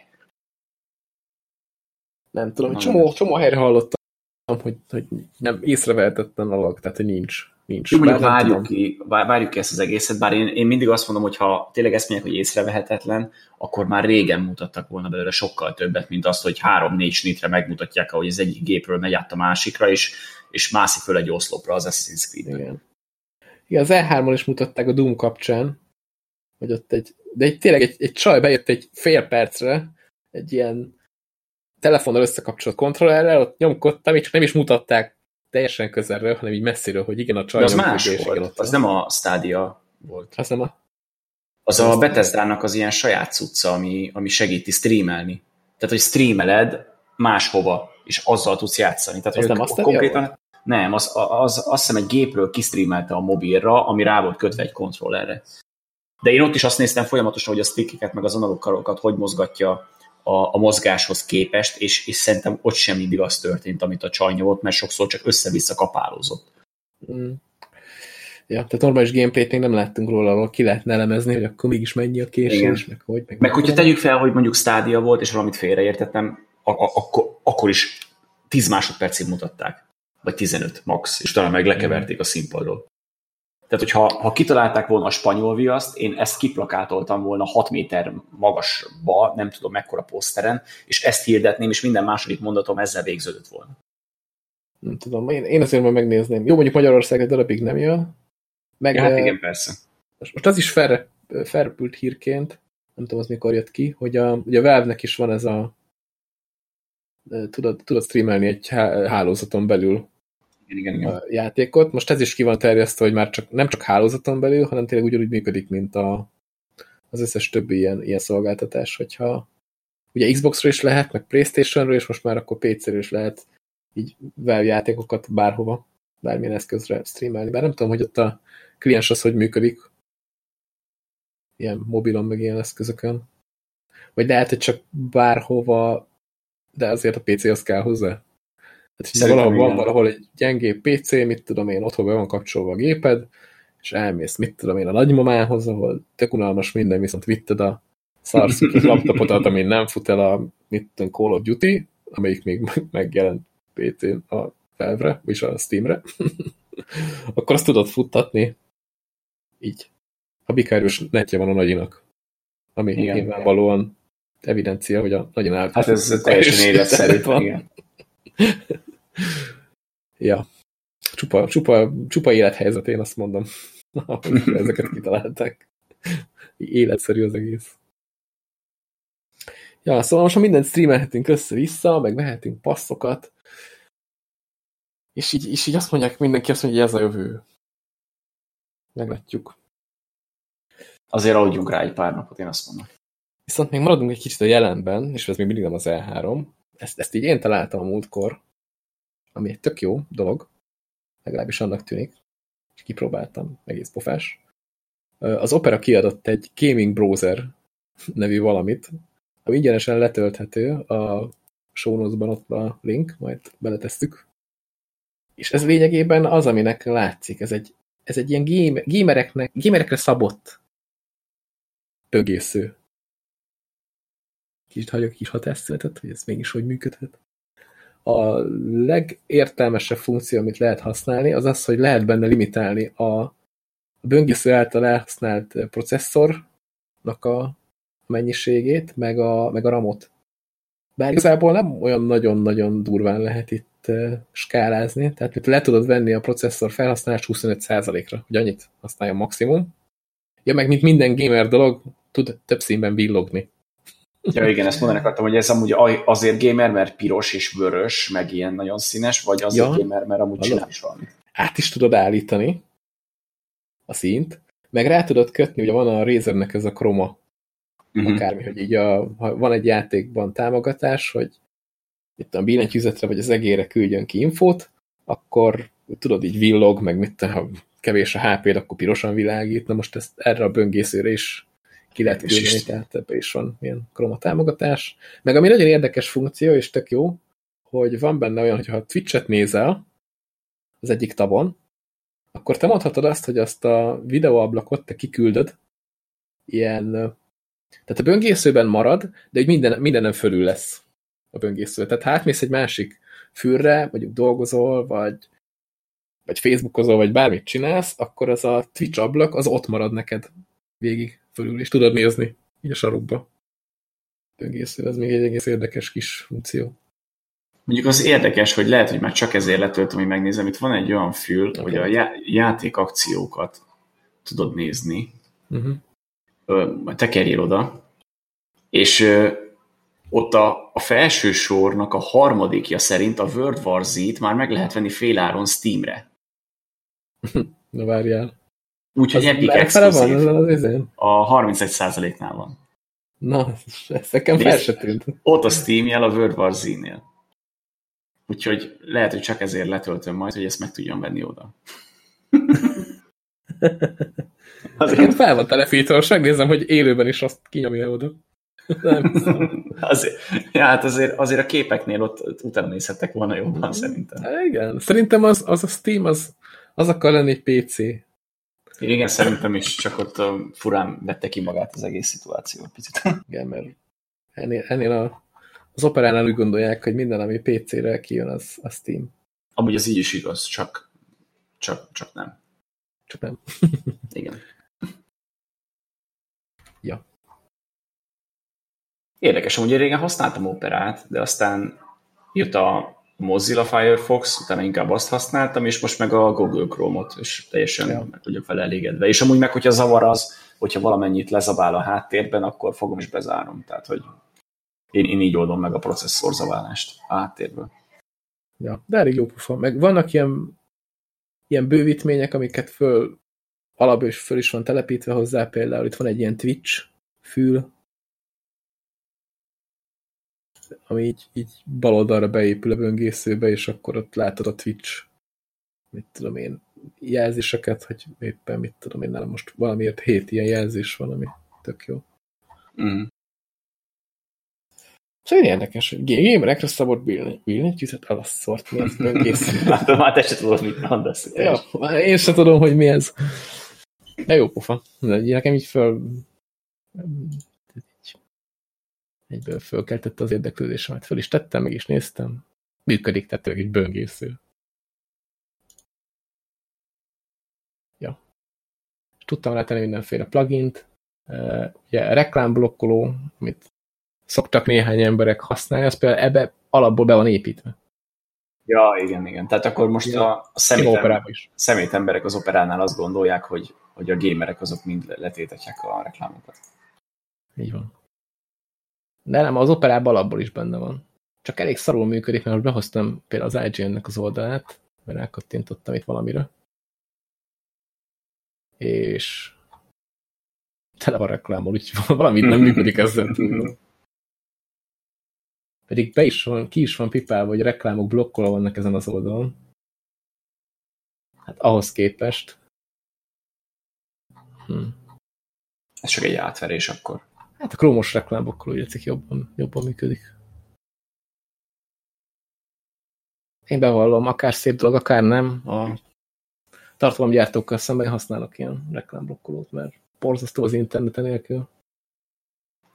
Nem tudom, hogy csomó, csomó helyre hallottam, hogy, hogy nem észrevehetetlen a lag, tehát hogy nincs. Nincs. Jó, mondjuk várjuk ki, várjuk ki ezt az egészet, bár én, én mindig azt mondom, hogy ha tényleg ezt mondják, hogy észrevehetetlen, akkor már régen mutattak volna belőle sokkal többet, mint azt, hogy három-négy snitre megmutatják, ahogy az egyik gépről megy át a másikra, és, és mászik föl egy oszlopra az Assassin's Creed-ben. Igen. Igen, az E3-on is mutatták a Doom kapcsán, hogy ott egy, de egy, tényleg egy, egy csaj bejött egy fél percre, egy ilyen telefonnal összekapcsolt kontrollerrel, ott nyomkodtam, és nem is mutatták teljesen közelről, hanem így messziről, hogy igen, a csaj. De az más volt, ott az nem a stádia volt. Az nem a... Az a Bethesda-nak az ilyen saját cucca, ami, ami segíti streamelni. Tehát, hogy streameled máshova, és azzal tudsz játszani. Tehát, az nem azt konkrétan... Volt? Nem, az, az, az, azt hiszem egy gépről kisztreamelte a mobilra, ami rá volt kötve egy kontrollerre. De én ott is azt néztem folyamatosan, hogy a stickeket meg az analóg karokat hogy mozgatja a, a mozgáshoz képest, és, és szerintem ott sem mindig az történt, amit a csaj nyomott, mert sokszor csak össze-vissza kapálózott. Mm. Ja, tehát normális gameplayt még nem láttunk róla, ahol ki lehetne elemezni, hogy akkor mégis mennyi a késés, Igen. meg hogy. Meg, meg hogyha tegyük fel, hogy mondjuk stádia volt, és valamit félreértettem, akkor, akkor is 10 másodpercig mutatták, vagy 15 max, és talán meg lekeverték a színpadról. Tehát, hogyha ha kitalálták volna a spanyol viaszt, én ezt kiplakátoltam volna 6 méter magasba, nem tudom mekkora poszteren, és ezt hirdetném, és minden második mondatom ezzel végződött volna. Nem tudom, én, én azért majd megnézném. Jó, mondjuk Magyarország egy darabig nem jön. Meg, ja, hát igen, persze. Most, az is fel, felpült hírként, nem tudom, az mikor jött ki, hogy a, ugye a Valve-nek is van ez a tudod, tudod streamelni egy hálózaton belül igen, igen, játékot. Most ez is ki van terjesztve, hogy már csak, nem csak hálózaton belül, hanem tényleg ugyanúgy működik, mint a, az összes többi ilyen, ilyen szolgáltatás, hogyha ugye Xbox-ról is lehet, meg Playstation-ről, és most már akkor PC-ről is lehet így Valve játékokat bárhova, bármilyen eszközre streamelni. Bár nem tudom, hogy ott a kliens az, hogy működik ilyen mobilon, meg ilyen eszközökön. Vagy lehet, hogy csak bárhova, de azért a PC az kell hozzá. Tehát, ha valahol van valahol egy gyengébb PC, mit tudom én, otthon be van kapcsolva a géped, és elmész, mit tudom én, a nagymamához, ahol tök unalmas minden, viszont vitted a szarszukis laptopodat, ami nem fut el a mit tudom, Call of Duty, amelyik még megjelent PC-n a felvre, vagyis a Steamre, akkor azt tudod futtatni így. A bikárős netje van a nagyinak, ami igen, nyilvánvalóan igen. evidencia, hogy a nagyon állt. Hát ez teljesen életszerű. Igen. Ja. Csupa, csupa, csupa élethelyzet, én azt mondom. ezeket kitalálták. Életszerű az egész. Ja, szóval most mindent streamelhetünk össze-vissza, meg vehetünk passzokat, és így, és így azt mondják, mindenki azt mondja, hogy ez a jövő. Meglátjuk. Azért aludjunk rá egy pár napot, én azt mondom. Viszont még maradunk egy kicsit a jelenben, és ez még mindig nem az E3. Ezt, ezt így én találtam a múltkor, ami egy tök jó dolog, legalábbis annak tűnik, és kipróbáltam, egész pofás. Az Opera kiadott egy Gaming Browser nevű valamit, ami ingyenesen letölthető, a show notes-ban ott a link, majd beletesztük. És ez lényegében az, aminek látszik. Ez egy, ez egy ilyen game, gamereknek, gamerekre szabott bögésző. Kicsit hagyok kis hatásszületet, hogy ez mégis hogy működhet a legértelmesebb funkció, amit lehet használni, az az, hogy lehet benne limitálni a böngésző által elhasznált processzornak a mennyiségét, meg a, meg a ramot. Bár igazából nem olyan nagyon-nagyon durván lehet itt skálázni, tehát le tudod venni a processzor felhasználás 25%-ra, hogy annyit használja maximum. Ja, meg mint minden gamer dolog, tud több színben villogni. Ja, igen, ezt mondani akartam, hogy ez amúgy azért gamer, mert piros és vörös, meg ilyen nagyon színes, vagy azért ja. gamer, mert amúgy csinál is valamit. Át is tudod állítani a színt, meg rá tudod kötni, ugye van a Razernek ez a kroma, uh mhm. -huh. akármi, hogy így a, ha van egy játékban támogatás, hogy itt a billentyűzetre vagy az egére küldjön ki infót, akkor tudod így villog, meg mit, ha kevés a HP-d, akkor pirosan világít. Na most ezt erre a böngészőre is ki lehet küldeni, tehát ebbe is van ilyen kroma támogatás. Meg ami nagyon érdekes funkció, és tök jó, hogy van benne olyan, hogyha Twitch-et nézel az egyik tabon, akkor te mondhatod azt, hogy azt a videóablakot te kiküldöd, ilyen, tehát a böngészőben marad, de hogy minden, mindenem fölül lesz a böngésző. Tehát ha átmész egy másik fűrre, mondjuk dolgozol, vagy, vagy Facebookozol, vagy bármit csinálsz, akkor az a Twitch ablak, az ott marad neked végig fölül, és tudod nézni így a sarokba. Egész, ez még egy egész érdekes kis funkció. Mondjuk az érdekes, hogy lehet, hogy már csak ezért letöltöm, hogy megnézem, itt van egy olyan fül, okay. hogy a já játék akciókat tudod nézni, uh -huh. tekerjél oda, és ö, ott a, a felső sornak a harmadikja szerint a World War Z-t már meg lehet venni féláron Steamre. Na várjál. Úgyhogy Epic Exkluzív. Van, az izén? a 31%-nál van. Na, ez nekem fel se tűnt. Ott a Steam jel a World War Z-nél. Úgyhogy lehet, hogy csak ezért letöltöm majd, hogy ezt meg tudjam venni oda. Azért fel van telepítve, most megnézem, hogy élőben is azt kinyomja oda. Nem azért, ja, hát azért, azért a képeknél ott, ott utána nézhettek volna jobban, szerintem. Há, igen, szerintem az, az a Steam, az, az akar lenni egy PC. Igen, szerintem is, csak ott furán vette ki magát az egész szituáció. Picit. Igen, mert ennél, ennél a, az operánál úgy gondolják, hogy minden, ami PC-re kijön, az a Steam. Amúgy az így is igaz, csak, csak, csak nem. Csak nem. Igen. Ja. Érdekes, amúgy régen használtam operát, de aztán jött a Mozilla Firefox, utána inkább azt használtam, és most meg a Google Chrome-ot, és teljesen ja. meg vagyok vele elégedve. És amúgy meg, hogyha zavar az, hogyha valamennyit lezabál a háttérben, akkor fogom és bezárom. Tehát, hogy én, én így oldom meg a processzor zaválást a háttérből. Ja, de elég jó pufa. Meg vannak ilyen, ilyen bővítmények, amiket föl alapból is föl is van telepítve hozzá, például itt van egy ilyen Twitch fül, ami így, így bal oldalra beépül a böngészőbe, és akkor ott látod a Twitch, mit tudom én, jelzéseket, hogy éppen mit tudom én, nálam most valamiért hét ilyen jelzés van, ami tök jó. Mm. Szóval érdekes, hogy gamerekre szabad billentyűzet alasszort, mi az böngésző. Látom, hát te se tudod, mit mondasz. Ja, én sem tudom, hogy mi ez. De jó pofa. De nekem így föl egyből fölkeltette az érdeklődésemet. Föl is tettem, meg is néztem. Működik, tehát egy böngésző. Ja. És tudtam rátenni mindenféle plugint. Ugye reklámblokkoló, amit szoktak néhány emberek használni, az például ebbe alapból be van építve. Ja, igen, igen. Tehát akkor most ja, a, a szemét, is. szemét emberek az operánál azt gondolják, hogy, hogy a gamerek azok mind letétetják a reklámokat. Így van. De nem, az operában alapból is benne van. Csak elég szarul működik, mert behoztam például az IGN-nek az oldalát, mert elkattintottam itt valamire. És tele van reklámol, úgyhogy valamit nem működik ezzel. Pedig be is van, ki is van pipálva, hogy reklámok blokkolva vannak ezen az oldalon. Hát ahhoz képest. Hm. Ez csak egy átverés akkor. Hát a krómos reklámokkal úgy látszik jobban, jobban működik. Én bevallom, akár szép dolog, akár nem, a tartalomgyártókkal szemben használok ilyen reklámblokkolót, mert borzasztó az interneten nélkül.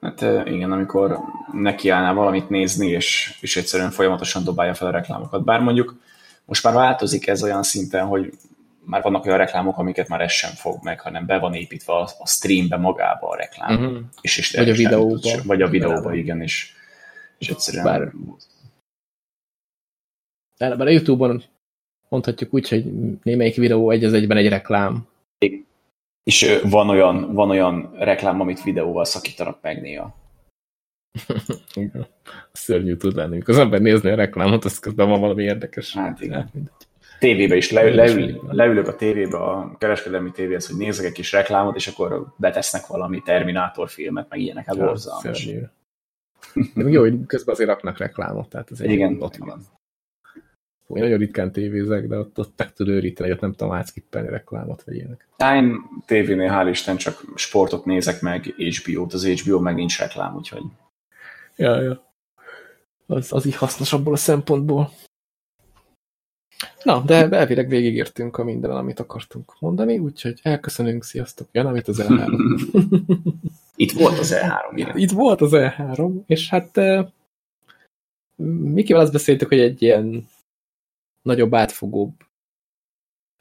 Hát igen, amikor nekiállnál valamit nézni, és, és egyszerűen folyamatosan dobálja fel a reklámokat. Bár mondjuk most már változik ez olyan szinten, hogy már vannak olyan reklámok, amiket már ez sem fog meg, hanem be van építve a, a streambe magába a reklám. Uh mhm. -huh. és, és vagy a videóba. Vagy a videóba, igen, és, és egyszerűen... Bár, bár a Youtube-on mondhatjuk úgy, hogy némelyik videó egy az egyben egy reklám. És van olyan, van olyan reklám, amit videóval szakítanak meg néha. Szörnyű tud lenni. Mikor az ember nézni a reklámot, az közben van valami érdekes. Hát igen. Hát, tévébe is le, leül, leülök a tévébe, a kereskedelmi tévéhez, hogy nézzek egy kis reklámot, és akkor betesznek valami Terminátor filmet, meg ilyenek, hát borzalmas. De jó, hogy közben azért raknak reklámot, tehát ez egy Igen, ott van. Én nagyon ritkán tévézek, de ott, ott meg tud őríteni, hogy ott nem tudom átskippelni reklámot, vagy ilyenek. Én tévénél hál' Isten csak sportot nézek meg, HBO-t, az HBO meg nincs reklám, úgyhogy... Ja, ja. Az, az így hasznos abból a szempontból. Na, de elvileg végigértünk a minden, amit akartunk mondani, úgyhogy elköszönünk, sziasztok. Jön, amit az E3. Itt volt az E3, igen. Itt volt az E3, és hát Mikivel azt beszéltük, hogy egy ilyen nagyobb, átfogóbb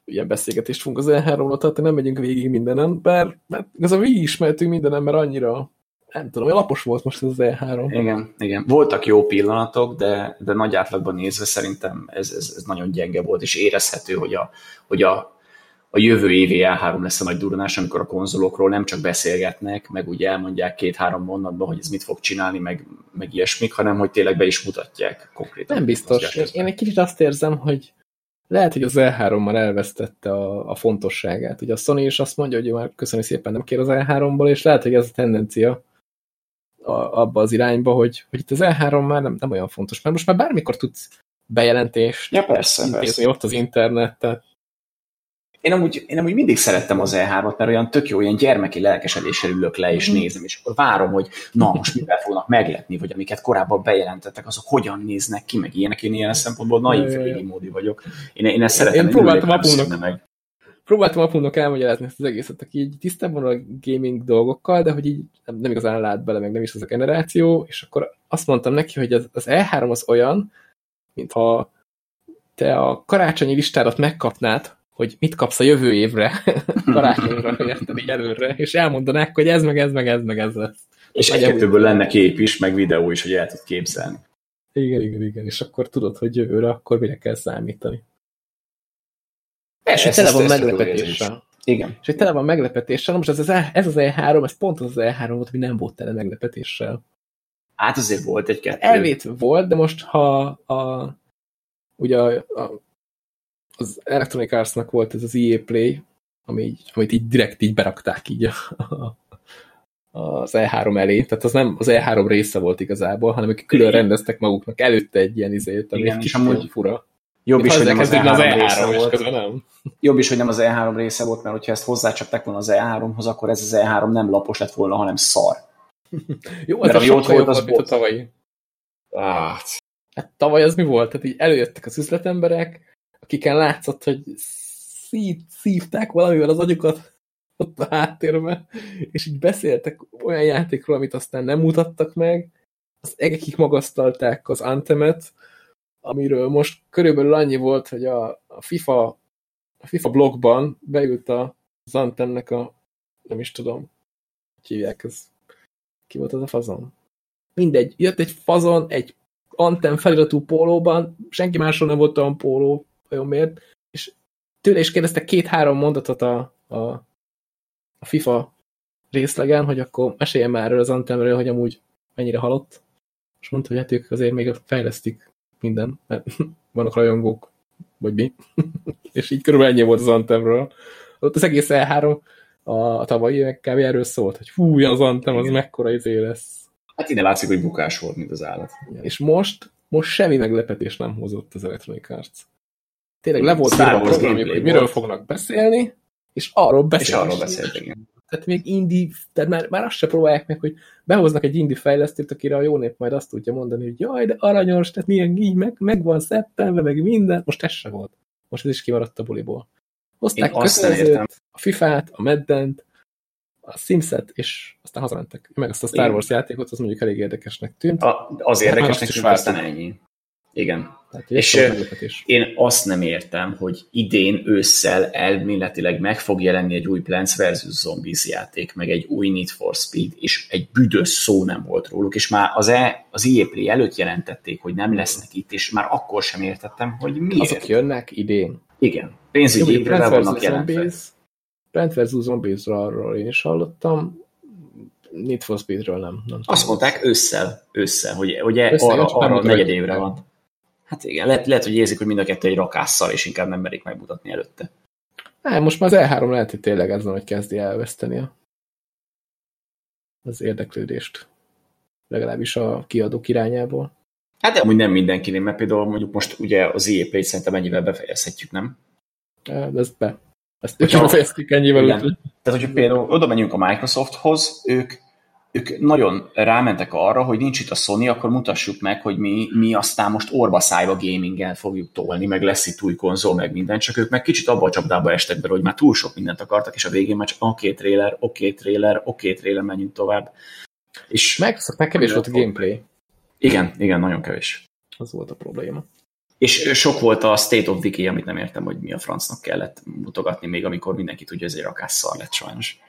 ilyen beszélgetést fogunk az E3-ról, tehát nem megyünk végig mindenen, bár mert igazából végig ismertünk mindenen, mert annyira nem tudom, lapos volt most az E3. Igen, igen. Voltak jó pillanatok, de, de nagy átlagban nézve szerintem ez, ez, ez nagyon gyenge volt, és érezhető, hogy a, hogy a, a jövő évi E3 lesz a nagy durranás, amikor a konzolokról nem csak beszélgetnek, meg úgy elmondják két-három mondatban, hogy ez mit fog csinálni, meg, meg ilyesmik, hanem hogy tényleg be is mutatják konkrétan. Nem biztos. Én egy kicsit azt érzem, hogy lehet, hogy az E3-mal elvesztette a, a fontosságát. Ugye a Sony is azt mondja, hogy már köszönöm szépen nem kér az E3-ból, és lehet, hogy ez a tendencia a, abba az irányba, hogy, hogy itt az E3 már nem, nem olyan fontos, mert most már bármikor tudsz bejelentést ja, persze, intézni persze. ott az internet, tehát én amúgy, én amúgy mindig szerettem az E3-ot, mert olyan tök jó, ilyen gyermeki lelkesedéssel ülök le és mhm. nézem, és akkor várom, hogy na, most mivel fognak meglepni, vagy amiket korábban bejelentettek, azok hogyan néznek ki, meg ilyenek. Én ilyen szempontból naív módi vagyok. Én, én ezt szeretem. Én próbáltam apunknak, meg. Próbáltam apunknak elmagyarázni ezt az egészet, aki így tisztában van a gaming dolgokkal, de hogy így nem, nem igazán lát bele, meg nem is az a generáció, és akkor azt mondtam neki, hogy az, az E3 az olyan, mintha te a karácsonyi listádat megkapnád, hogy mit kapsz a jövő évre, karácsonyra, érted így előre, és elmondanák, hogy ez meg ez meg ez meg ez lesz. És egy-kettőből lenne kép is, meg videó is, hogy el tud képzelni. Igen, igen, igen, és akkor tudod, hogy jövőre akkor mire kell számítani. És hogy tele van meglepetéssel. Igen. És hogy tele van meglepetéssel, most ez az, e, ez az E3, ez pont az, az E3 volt, ami nem volt tele meglepetéssel. Hát azért volt egy-kettő. Elvét volt, de most ha a, ugye a, a az Electronic Arts-nak volt ez az EA Play, ami így, amit így direkt így berakták így a, a, az E3 elé, tehát az nem az E3 része volt igazából, hanem ők külön rendeztek maguknak előtte egy ilyen izét, ami Igen, egy kis amúgy fura. Jobb is, hogy nem az E3, az E3 része volt. Nem. Jobb is, hogy nem az E3 része volt, mert hogyha ezt hozzácsapták volna az E3-hoz, akkor ez az E3 nem lapos lett volna, hanem szar. Jó, az a volt, az volt a tavalyi. Ah. Hát tavaly az mi volt? Tehát így előjöttek az üzletemberek, akiken látszott, hogy szív, szívták valamivel az agyukat ott a háttérben, és így beszéltek olyan játékról, amit aztán nem mutattak meg, az egekig magasztalták az Anthemet, amiről most körülbelül annyi volt, hogy a, a FIFA a FIFA blogban beült a, az Anthemnek a nem is tudom, hogy hívják ez. Ki volt az a fazon? Mindegy, jött egy fazon, egy Anthem feliratú pólóban, senki másról nem volt olyan póló, vajon miért, és tőle is kérdeztek két-három mondatot a, a, a FIFA részlegen, hogy akkor meséljen már erről az Antemről, hogy amúgy mennyire halott, és mondta, hogy hát ők azért még fejlesztik minden, mert vannak rajongók, vagy mi, és így körülbelül ennyi volt az Antemről. Ott az egész E3 a, a tavalyi kb. erről szólt, hogy fú, az Antem, az mekkora izé lesz. Hát innen látszik, hogy bukás volt, mint az állat. És most, most semmi meglepetés nem hozott az Electronic Arts. Tényleg le volt a programjuk, hogy miről volt. fognak beszélni, és arról beszélnek. És arról beszélt, igen. Tehát még indie, tehát már, már azt se próbálják meg, hogy behoznak egy indie fejlesztőt, akire a jó nép majd azt tudja mondani, hogy jaj, de aranyos, tehát milyen így, meg, meg van szeptember, meg minden. Most ez se volt. Most ez is kimaradt a buliból. Hozták a a FIFA-t, a Meddent, a Simset, és aztán hazamentek. Meg azt a Star Wars játékot, az mondjuk elég érdekesnek tűnt. A, az érdekesnek tűnt, aztán ennyi. Igen. Tehát, és én azt nem értem, hogy idén ősszel elméletileg meg fog jelenni egy új Plants vs. Zombies játék, meg egy új Need for Speed, és egy büdös szó nem volt róluk, és már az, e, az EA Play előtt jelentették, hogy nem lesznek itt, és már akkor sem értettem, hogy miért. Azok jönnek idén. Igen. Pénzügyi évre vannak jelentve. Plants vs. Zombies-ról én is hallottam, Need for Speedről nem. nem Azt mondták ősszel, ősszel, hogy ugye össze, arra, arra negyed évre van. Hát igen, lehet, lehet, hogy érzik, hogy mind a kettő egy rakásszal, és inkább nem merik megmutatni előtte. Nem, most már az E3 lehet, hogy tényleg ez hogy kezdi elveszteni a, az érdeklődést. Legalábbis a kiadók irányából. Hát de amúgy nem mindenkinél, mert például mondjuk most ugye az Play szerintem ennyivel befejezhetjük, nem? Ezt be. Ezt ők befejeztük ennyivel. Igen. Tehát, hogyha például oda menjünk a Microsofthoz, ők ők nagyon rámentek arra, hogy nincs itt a Sony, akkor mutassuk meg, hogy mi, mi aztán most orba szájba gaminggel fogjuk tolni, meg lesz itt új konzol, meg minden, csak ők meg kicsit abba a csapdába estek be, hogy már túl sok mindent akartak, és a végén már csak oké, okay, trailer, oké, okay, trailer, oké, okay, trailer, menjünk tovább. És meg kevés volt a gameplay. Igen, igen, nagyon kevés. Az volt a probléma. És sok volt a State of Decay, amit nem értem, hogy mi a francnak kellett mutogatni, még amikor mindenki tudja, ezért rakásszal lett sajnos.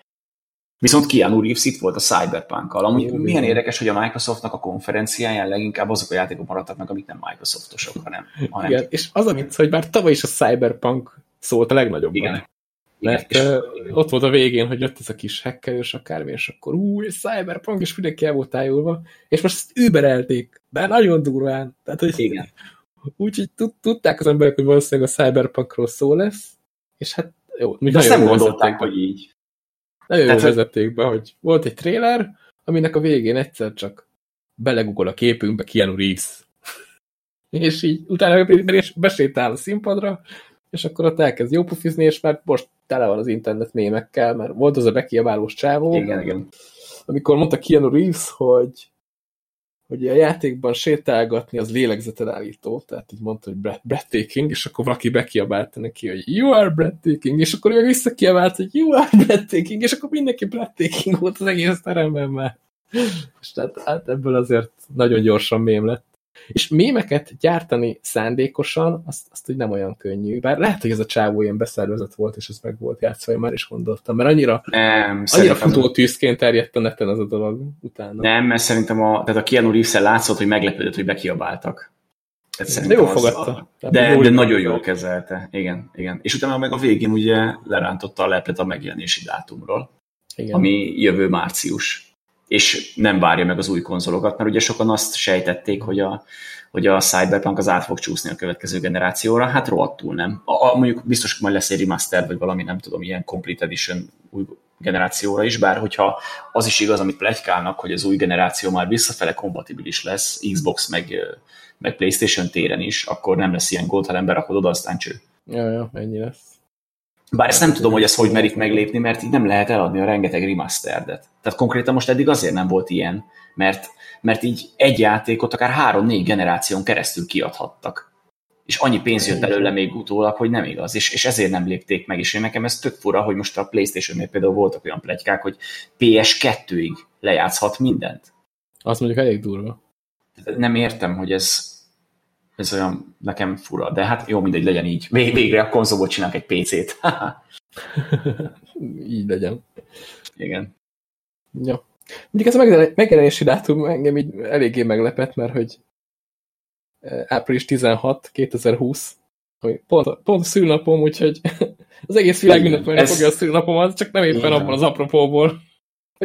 Viszont Keanu Reeves itt volt a Cyberpunk-kal. Amúgy Jó, milyen érdekes, hogy a Microsoftnak a konferenciáján leginkább azok a játékok maradtak meg, amik nem Microsoftosok, hanem... hanem Igen, és az a vicc, hogy már tavaly is a Cyberpunk szólt a legnagyobb. Igen. Mert igen, uh, ott volt a végén, hogy jött ez a kis hackerős akármi, és akkor új, Cyberpunk, és mindenki el volt tájulva, és most ezt überelték, de nagyon durván. Tehát, hogy igen. Úgyhogy tudták az emberek, hogy valószínűleg a Cyberpunkról szó lesz, és hát jó. De azt nem gondolták, hogy így. Nagyon jól vezették be, hogy volt egy trailer, aminek a végén egyszer csak belegugol a képünkbe Keanu Reeves. és így utána besétál a színpadra, és akkor ott elkezd jópofizni, és már most tele van az internet mémekkel, mert volt az a bekiabálós csávó, igen, igen. amikor mondta Keanu Reeves, hogy hogy a játékban sétálgatni az lélegzetelállító, tehát így mondta, hogy breathtaking, és akkor valaki bekiabálta neki, hogy you are breathtaking, és akkor ő visszakiabált, hogy you are breathtaking, és akkor mindenki breathtaking volt az egész teremben már. És tehát hát ebből azért nagyon gyorsan mém lett. És mémeket gyártani szándékosan, azt, azt úgy nem olyan könnyű. Bár lehet, hogy ez a csávó ilyen beszervezett volt, és ez meg volt játszva, én már is gondoltam, mert annyira, nem, annyira futó tűzként terjedt a neten az a dolog utána. Nem, mert szerintem a, tehát a Keanu reeves látszott, hogy meglepődött, hogy bekiabáltak. De jó fogadta. A, de, de nagyon jól kezelte. Igen, igen. És utána meg a végén ugye lerántotta a leplet a megjelenési dátumról, igen. ami jövő március és nem várja meg az új konzolokat, mert ugye sokan azt sejtették, hogy a, hogy a Cyberpunk az át fog csúszni a következő generációra, hát rohadtul nem. A, a, mondjuk biztos, hogy majd lesz egy remaster, vagy valami, nem tudom, ilyen Complete Edition új generációra is, bár hogyha az is igaz, amit plegykálnak, hogy az új generáció már visszafele kompatibilis lesz, Xbox meg, meg Playstation téren is, akkor nem lesz ilyen gold, ha ember akkor oda, aztán cső. Ja, ja, ennyi lesz. Bár ezt nem tudom, hogy ezt hogy merik meglépni, mert így nem lehet eladni a rengeteg remasterdet. Tehát konkrétan most eddig azért nem volt ilyen, mert, mert így egy játékot akár három-négy generáción keresztül kiadhattak. És annyi pénz jött belőle még utólag, hogy nem igaz, és, és ezért nem lépték meg, és én nekem ez tök fura, hogy most a Playstation-nél például voltak olyan plegykák, hogy PS2-ig lejátszhat mindent. Azt mondjuk elég durva. Nem értem, hogy ez, ez olyan nekem fura, de hát jó, mindegy, legyen így. Végre a konzolból csinálok egy PC-t. így legyen. Igen. Ja. Mondjuk ez a megjelenési dátum engem így eléggé meglepett, mert hogy eh, április 16, 2020, hogy pont, pont szülnapom, úgyhogy az egész világ ünnepelni fogja a szülnapomat, csak nem éppen abban az apropóból.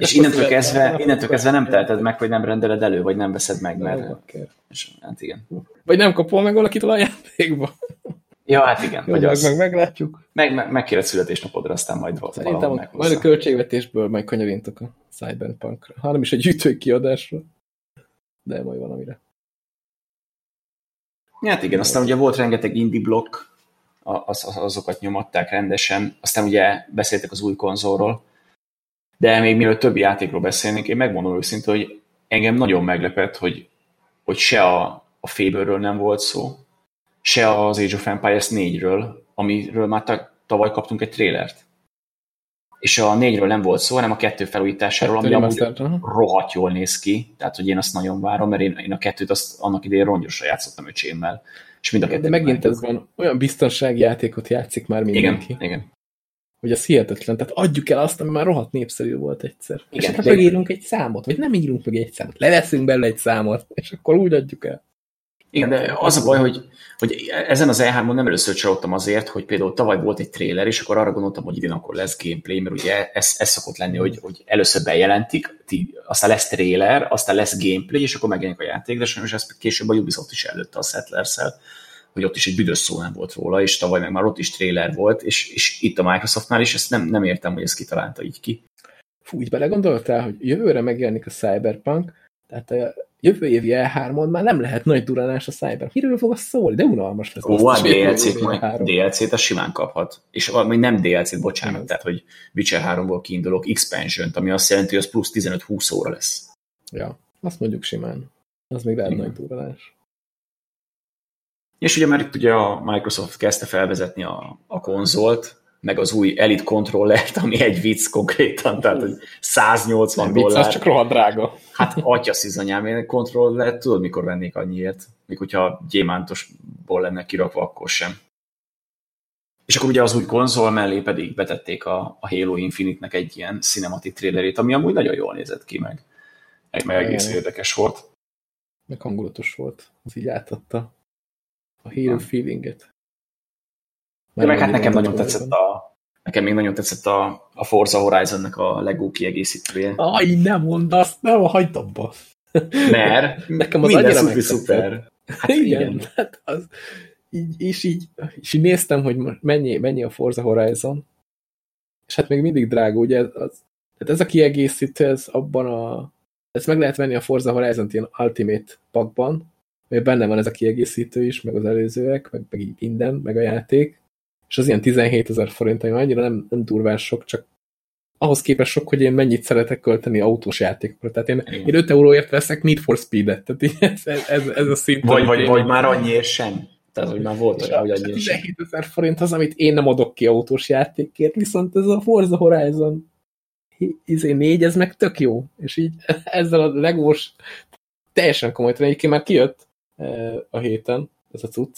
És innentől kezdve, innentől kezdve nem telted meg, hogy nem rendeled elő, vagy nem veszed meg, mert... És, hát igen. Vagy nem kapol meg valakitől a játékba. Ja, hát igen. Jó, vagy meg, az... meg meglátjuk. Meg, meg, megkéred születésnapodra, aztán majd Szerintem a, majd a költségvetésből majd kanyarintok a Cyberpunkra. Ha nem is egy gyűjtői kiadásra, de majd valamire. Hát igen, aztán ugye volt rengeteg indie blokk, az, azokat nyomatták rendesen, aztán ugye beszéltek az új konzolról, de még mielőtt többi játékról beszélnénk, én megmondom őszintén, hogy engem nagyon meglepett, hogy, hogy se a, a Faberről nem volt szó, se az Age of Empires 4-ről, amiről már tavaly kaptunk egy trélert. És a 4-ről nem volt szó, hanem a kettő felújításáról, ami amúgy rohadt jól néz ki. Tehát, hogy én azt nagyon várom, mert én, én a kettőt azt annak idején rongyosra játszottam öcsémmel. És mind a kettő. De megint ez van, olyan biztonsági játékot játszik már mindenki. Igen, igen hogy az hihetetlen. Tehát adjuk el azt, ami már rohadt népszerű volt egyszer. Igen, és hát megírunk egy számot, vagy nem írunk meg egy számot. Leveszünk belőle egy számot, és akkor úgy adjuk el. Igen, de az a baj, hogy, hogy ezen az E3-on nem először csalódtam azért, hogy például tavaly volt egy trailer, és akkor arra gondoltam, hogy idén akkor lesz gameplay, mert ugye ez, ez szokott lenni, hogy, hogy először bejelentik, aztán lesz trailer, aztán lesz gameplay, és akkor megjelenik a játék, de sajnos ezt később a Ubisoft is előtte a Settlers-szel hogy ott is egy büdös szó nem volt róla, és tavaly meg már ott is trailer volt, és, és itt a Microsoftnál is ezt nem, nem értem, hogy ezt kitalálta így ki. Fú, így belegondoltál, hogy jövőre megjelenik a Cyberpunk, tehát a jövő évi E3-on már nem lehet nagy duránás a Cyber. Miről fog az szólni? De unalmas lesz. Ó, a DLC-t majd DLC-t a simán kaphat. És vagy nem DLC-t, bocsánat, Igen. tehát hogy Witcher 3-ból kiindulok expansion ami azt jelenti, hogy az plusz 15-20 óra lesz. Ja, azt mondjuk simán. Az még lehet nagy duránás. És ugye már itt ugye a Microsoft kezdte felvezetni a, a konzolt, meg az új Elite Controllert, ami egy vicc konkrétan, tehát hogy 180 Nem dollár. Vicc, csak rohadt drága. Hát atya szizanyám, én kontrollert tudod, mikor vennék annyiért? Még hogyha gyémántosból lenne kirakva, akkor sem. És akkor ugye az új konzol mellé pedig betették a, a Halo Infinite-nek egy ilyen cinematic trailerét, ami amúgy nagyon jól nézett ki meg. Meg egész érdekes volt. Meg hangulatos volt, az így átadta a hero feelinget. De meg hát nekem nagyon tetszett a, Nekem még nagyon tetszett a, a Forza Horizon-nek a Lego kiegészítője. Aj, nem mondd azt, nem, hagyd abba. Mert Nekem az annyira szuper, szuper. Hát igen, hát az, így, és, így, és így néztem, hogy mennyi, mennyi a Forza Horizon, és hát még mindig drága, ugye ez, az, tehát ez a kiegészítő, ez abban a, ezt meg lehet venni a Forza Horizon-t ilyen Ultimate pakban, mert benne van ez a kiegészítő is, meg az előzőek, meg, meg így minden, meg a játék, és az ilyen 17 ezer forint, ami annyira nem, nem durván sok, csak ahhoz képest sok, hogy én mennyit szeretek költeni autós játékokra. Tehát én, én 5 euróért veszek Need for Speed-et. Tehát ez, ez, ez a szint. Vagy, vagy, vagy már annyiért sem. Tehát, hogy már volt olyan, hogy annyiért sem. 17 ezer forint az, amit én nem adok ki autós játékért, viszont ez a Forza Horizon izé négy, ez meg tök jó. És így ezzel a legós teljesen komoly egyébként már kijött a héten ez a cucc.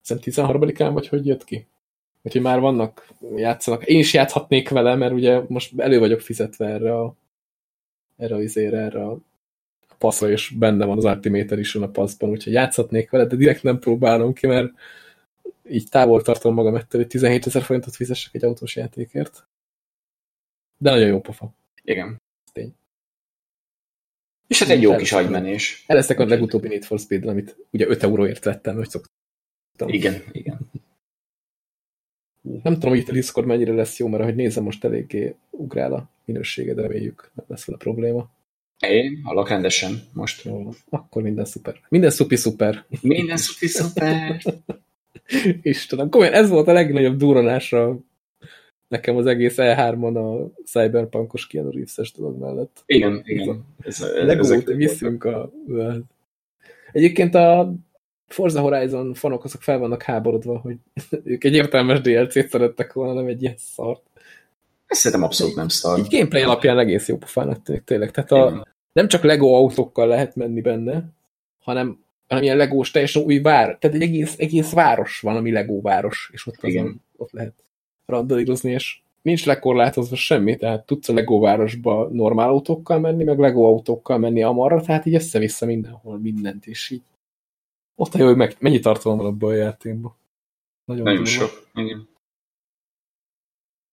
Szerintem 13-án, vagy hogy jött ki? Úgyhogy már vannak, játszanak. Én is játszhatnék vele, mert ugye most elő vagyok fizetve erre a erre a izére, erre a passzra, és benne van az Ultimate is a passzban, úgyhogy játszhatnék vele, de direkt nem próbálom ki, mert így távol tartom magam ettől, hogy 17 ezer forintot fizessek egy autós játékért. De nagyon jó pofa. Igen. Tény. És hát egy jó kis agymenés. Eleztek a legutóbbi Need for speed amit ugye 5 euróért vettem, hogy szoktam. Igen, igen. Nem tudom, hogy itt a Discord mennyire lesz jó, mert ahogy nézem, most eléggé ugrál a minősége, de reméljük nem lesz vele probléma. Én hallok rendesen most. Jó, akkor minden szuper. Minden szupi szuper. Minden szupi szuper. Istenem, komolyan ez volt a legnagyobb duranásra nekem az egész E3-on a cyberpunkos Keanu Reeves-es dolog mellett. Igen, igen. Ez, ez, Legót viszünk a... Egyébként a Forza Horizon fanok azok fel vannak háborodva, hogy ők egy értelmes DLC-t szerettek volna, nem egy ilyen szart. Ezt szerintem abszolút nem szar. Így gameplay alapján egész jó pofának tűnik tényleg. Tehát a, nem csak Lego autókkal lehet menni benne, hanem, hanem ilyen Legós teljesen új vár. Tehát egy egész, egész város van, ami Lego város, és ott, azon, ott lehet randalírozni, és nincs lekorlátozva semmi, tehát tudsz a Lego városba normál autókkal menni, meg Lego autókkal menni amarra, tehát így össze-vissza mindenhol mindent, és így ott a jó, hogy meg, mennyi tartalom van abban a játékban. Nagyon, Nagyon sok. Igen.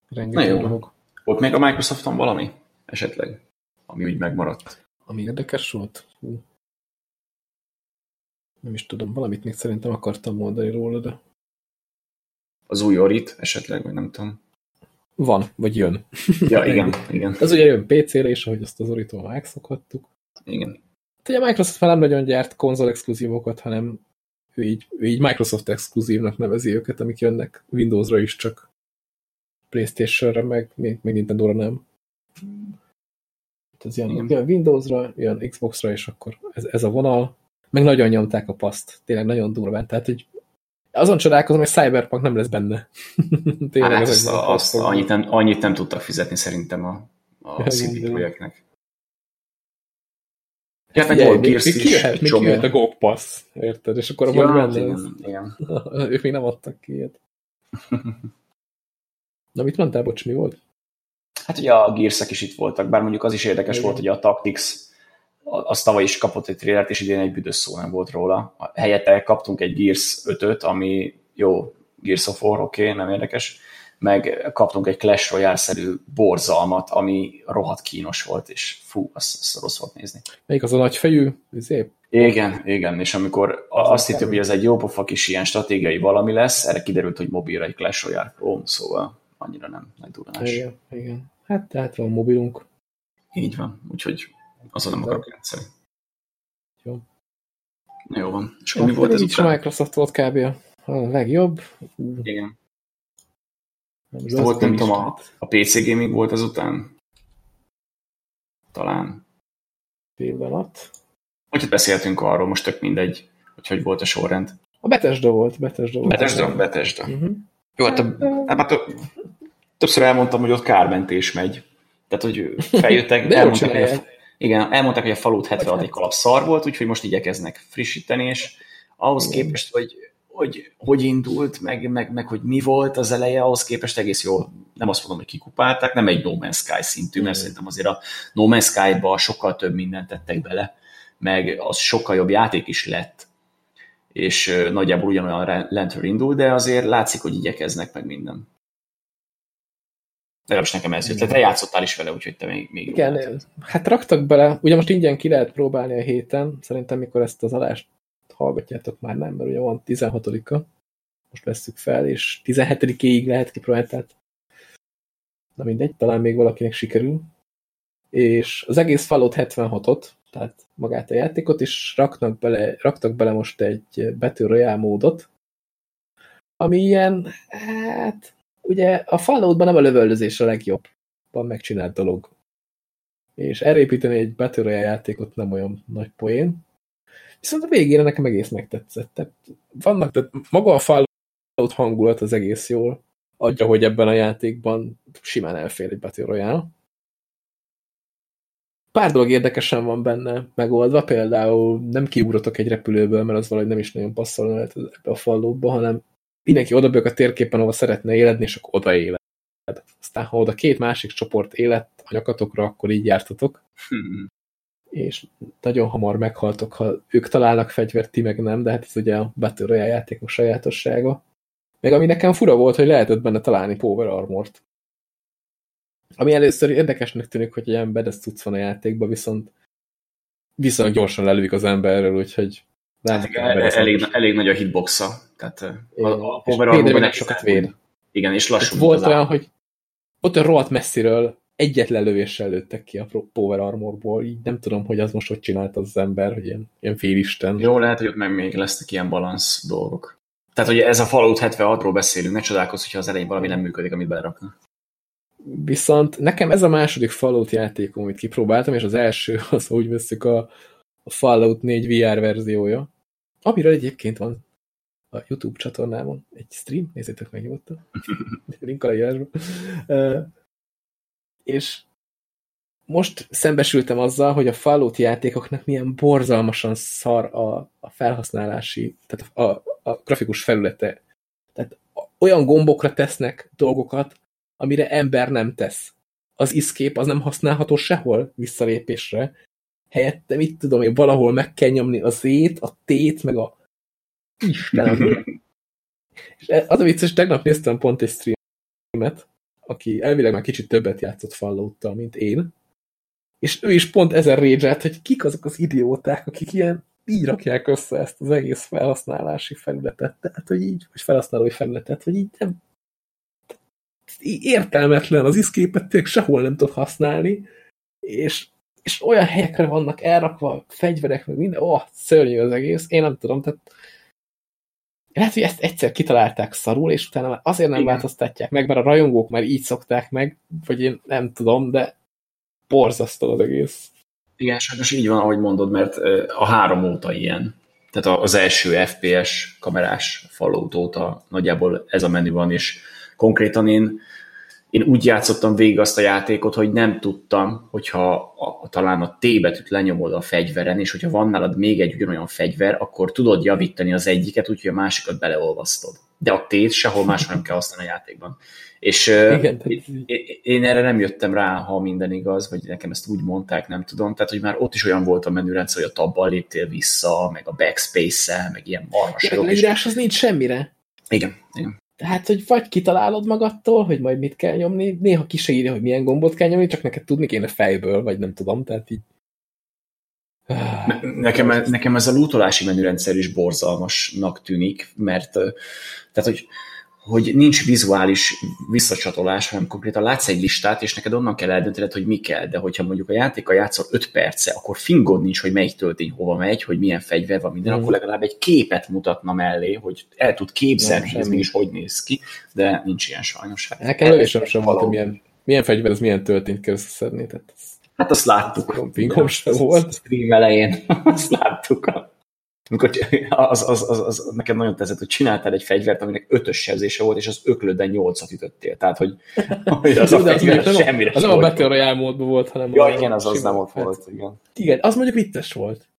Rengeteg Na jó. Dolog. Ott még a Microsofton valami? Esetleg? Ami úgy megmaradt. Ami érdekes volt? Hú. Nem is tudom, valamit még szerintem akartam mondani róla, de... Az új Orit esetleg, vagy nem tudom. Van, vagy jön. Ja, igen, igen. Az ugye jön PC-re is, ahogy azt az Oritól megszokhattuk. Igen. Hát ugye Microsoft már nem nagyon gyárt konzol exkluzívokat, hanem ő így, ő így Microsoft exkluzívnak nevezi őket, amik jönnek Windowsra is, csak Playstation-re, meg, meg Nintendo-ra nem. Ez jön, jön Windowsra, jön Xbox-ra, és akkor ez, ez a vonal. Meg nagyon nyomták a paszt. Tényleg nagyon durván. Tehát, hogy azon csodálkozom, hogy Cyberpunk nem lesz benne. Tényleg hát azt, azt annyit, nem, annyit nem tudtak fizetni szerintem a, a CD projektnek. Ja, meg volt Gears is. Kijöhet, még kijöhet a GOG Pass, érted? És akkor ja, hát igen, igen. ők még nem adtak ki ilyet. Na, mit mondtál, bocs, mi volt? Hát ugye a gears is itt voltak, bár mondjuk az is érdekes igen. volt, hogy a Tactics az tavaly is kapott egy trailert, és idén egy büdös szó nem volt róla. Helyette kaptunk egy Gears 5-öt, ami jó, Gears of War, oké, okay, nem érdekes, meg kaptunk egy Clash Royale-szerű borzalmat, ami rohadt kínos volt, és fú, azt, azt rossz volt nézni. Melyik az a nagyfejű? Szép. Igen, igen, és amikor azt hittük, hogy ez egy jó pofa kis ilyen stratégiai valami lesz, erre kiderült, hogy mobilra egy Clash Royale Pro, szóval annyira nem nagy duranás. Igen, igen. Hát tehát van mobilunk. Így van, úgyhogy azon nem akarok játszani. Jó. Jó van. És akkor mi volt ez a Microsoft volt kb. a legjobb. Igen. Nem volt, nem tudom, a, a PC Gaming volt azután? Talán. Pillanat. Úgyhogy beszéltünk arról, most tök mindegy, hogy hogy volt a sorrend. A Bethesda volt, Bethesda volt. Bethesda, Bethesda. Uh-huh. Jó, hát, a, hát, hát többször elmondtam, hogy ott kármentés megy. Tehát, hogy feljöttek, elmondták, hogy a, igen, elmondták, hogy a falut 76 egy kalap szar volt, úgyhogy most igyekeznek frissíteni, és ahhoz igen. képest, hogy hogy hogy indult, meg, meg, meg hogy mi volt az eleje, ahhoz képest egész jól, nem azt mondom, hogy kikupálták, nem egy No Man's Sky szintű, mert szerintem azért a No Man's Sky-ba sokkal több mindent tettek bele, meg az sokkal jobb játék is lett, és nagyjából ugyanolyan lentről indul, de azért látszik, hogy igyekeznek meg minden. Legalábbis nekem ez jött. Te játszottál is vele, úgyhogy te még, még Igen, hát raktak bele, ugye most ingyen ki lehet próbálni a héten, szerintem mikor ezt az adást hallgatjátok már nem, mert ugye van 16-a, most vesszük fel, és 17-ig lehet kipróbálni, tehát na mindegy, talán még valakinek sikerül. És az egész Fallout 76-ot, tehát magát a játékot, és raknak bele, raktak bele most egy Battle Royale módot, ami ilyen, hát, ugye a Falloutban nem a lövöldözés a legjobb, van megcsinált dolog. És elépíteni egy Battle Royale játékot nem olyan nagy poén. Viszont a végére nekem egész megtetszett. Tehát vannak, tehát maga a Fallout hangulat az egész jól adja, hogy ebben a játékban simán elfér egy Battle Royale. Pár dolog érdekesen van benne megoldva, például nem kiugratok egy repülőből, mert az valahogy nem is nagyon passzolna ebbe a fallóba, hanem mindenki oda a térképen, ahova szeretne éledni, és akkor oda éled. Aztán, ha oda két másik csoport élet a nyakatokra, akkor így jártatok. Hmm. És nagyon hamar meghaltok, ha ők találnak fegyvert, ti meg nem, de hát ez ugye a Battle Royale játékok sajátossága. Meg ami nekem fura volt, hogy lehetett benne találni Power Armort. Ami először érdekesnek tűnik, hogy ilyen bedes cucc van a játékban, viszont viszonylag gyorsan lelőik az emberről, úgyhogy nem, hát, elég, elég nagy a hitboxa. Tehát a, a Power Armorban sokat véd. Igen, és lassú. Volt olyan, hogy ott a rohadt messziről egyetlen lővéssel lőttek ki a Power Armorból, így nem tudom, hogy az most hogy csinált az ember, hogy ilyen, ilyen félisten. Jó, lehet, hogy ott meg még lesznek ilyen balansz dolgok. Tehát, hogy ez a Fallout 76-ról beszélünk, ne csodálkozz, hogyha az elején valami nem működik, amit beleraknak. Viszont nekem ez a második Fallout játékom, amit kipróbáltam, és az első, az úgy veszük a, a Fallout 4 VR verziója, amiről egyébként van a YouTube csatornámon egy stream, nézzétek meg nyugodtan, link a leírásban. Uh, és most szembesültem azzal, hogy a Fallout játékoknak milyen borzalmasan szar a, a felhasználási, tehát a, a grafikus felülete. Tehát olyan gombokra tesznek dolgokat, amire ember nem tesz. Az escape az nem használható sehol visszalépésre. Helyette, mit tudom én, valahol meg kell nyomni az ét, a tét, meg a Istenem. És az a vicces, tegnap néztem pont egy streamet, aki elvileg már kicsit többet játszott fallout mint én, és ő is pont ezen rage hogy kik azok az idióták, akik ilyen így rakják össze ezt az egész felhasználási felületet, tehát, hogy így, vagy felhasználói felületet, hogy így nem értelmetlen az iszképet, tényleg sehol nem tud használni, és, és olyan helyekre vannak elrakva fegyverek, meg minden, ó, oh, szörnyű az egész, én nem tudom, tehát lehet, hogy ezt egyszer kitalálták szarul, és utána azért nem Igen. változtatják meg, mert a rajongók már így szokták meg, vagy én nem tudom, de borzasztó az egész. Igen, sajnos így van, ahogy mondod, mert a három óta ilyen. Tehát az első FPS kamerás Fallout óta nagyjából ez a menü van, és konkrétan én én úgy játszottam végig azt a játékot, hogy nem tudtam, hogyha a, talán a T betűt lenyomod a fegyveren, és hogyha van nálad még egy ugyanolyan fegyver, akkor tudod javítani az egyiket, úgyhogy a másikat beleolvasztod. De a T-t sehol máshol nem kell használni a játékban. És Igen, én, én erre nem jöttem rá, ha minden igaz, vagy nekem ezt úgy mondták, nem tudom. Tehát, hogy már ott is olyan volt a menürendszer, hogy a tabbal léptél vissza, meg a backspace-szel, meg ilyen marhaságok. A leírás az nincs semmire. Igen, igen. Tehát, hogy vagy kitalálod magadtól, hogy majd mit kell nyomni, néha ki se írja, hogy milyen gombot kell nyomni, csak neked tudni kéne fejből, vagy nem tudom, tehát így. Nekem, nekem ez a lútolási menürendszer is borzalmasnak tűnik, mert tehát, hogy hogy nincs vizuális visszacsatolás, hanem konkrétan látsz egy listát, és neked onnan kell eldöntened, hogy mi kell, de hogyha mondjuk a játéka játszol 5 perce, akkor fingod nincs, hogy melyik töltény hova megy, hogy milyen fegyver van minden, mm. akkor legalább egy képet mutatna mellé, hogy el tud képzelni, hogy ez mégis hogy néz ki, de nincs ilyen sajnos. Hát Nekem először sem volt, milyen, milyen fegyver, az milyen töltényt kell összeszedni. Tehát Hát azt láttuk. Pingom sem volt. A stream elején azt láttuk amikor az, az, az, az, nekem nagyon tetszett, hogy csináltál egy fegyvert, aminek ötös sebzése volt, és az öklöden nyolcat ütöttél. Tehát, hogy, hogy az a fegyver az semmire Az nem a Battle Royale módban volt, hanem ja, igen, az az nem ott volt, igen. Igen, az mondjuk vicces volt.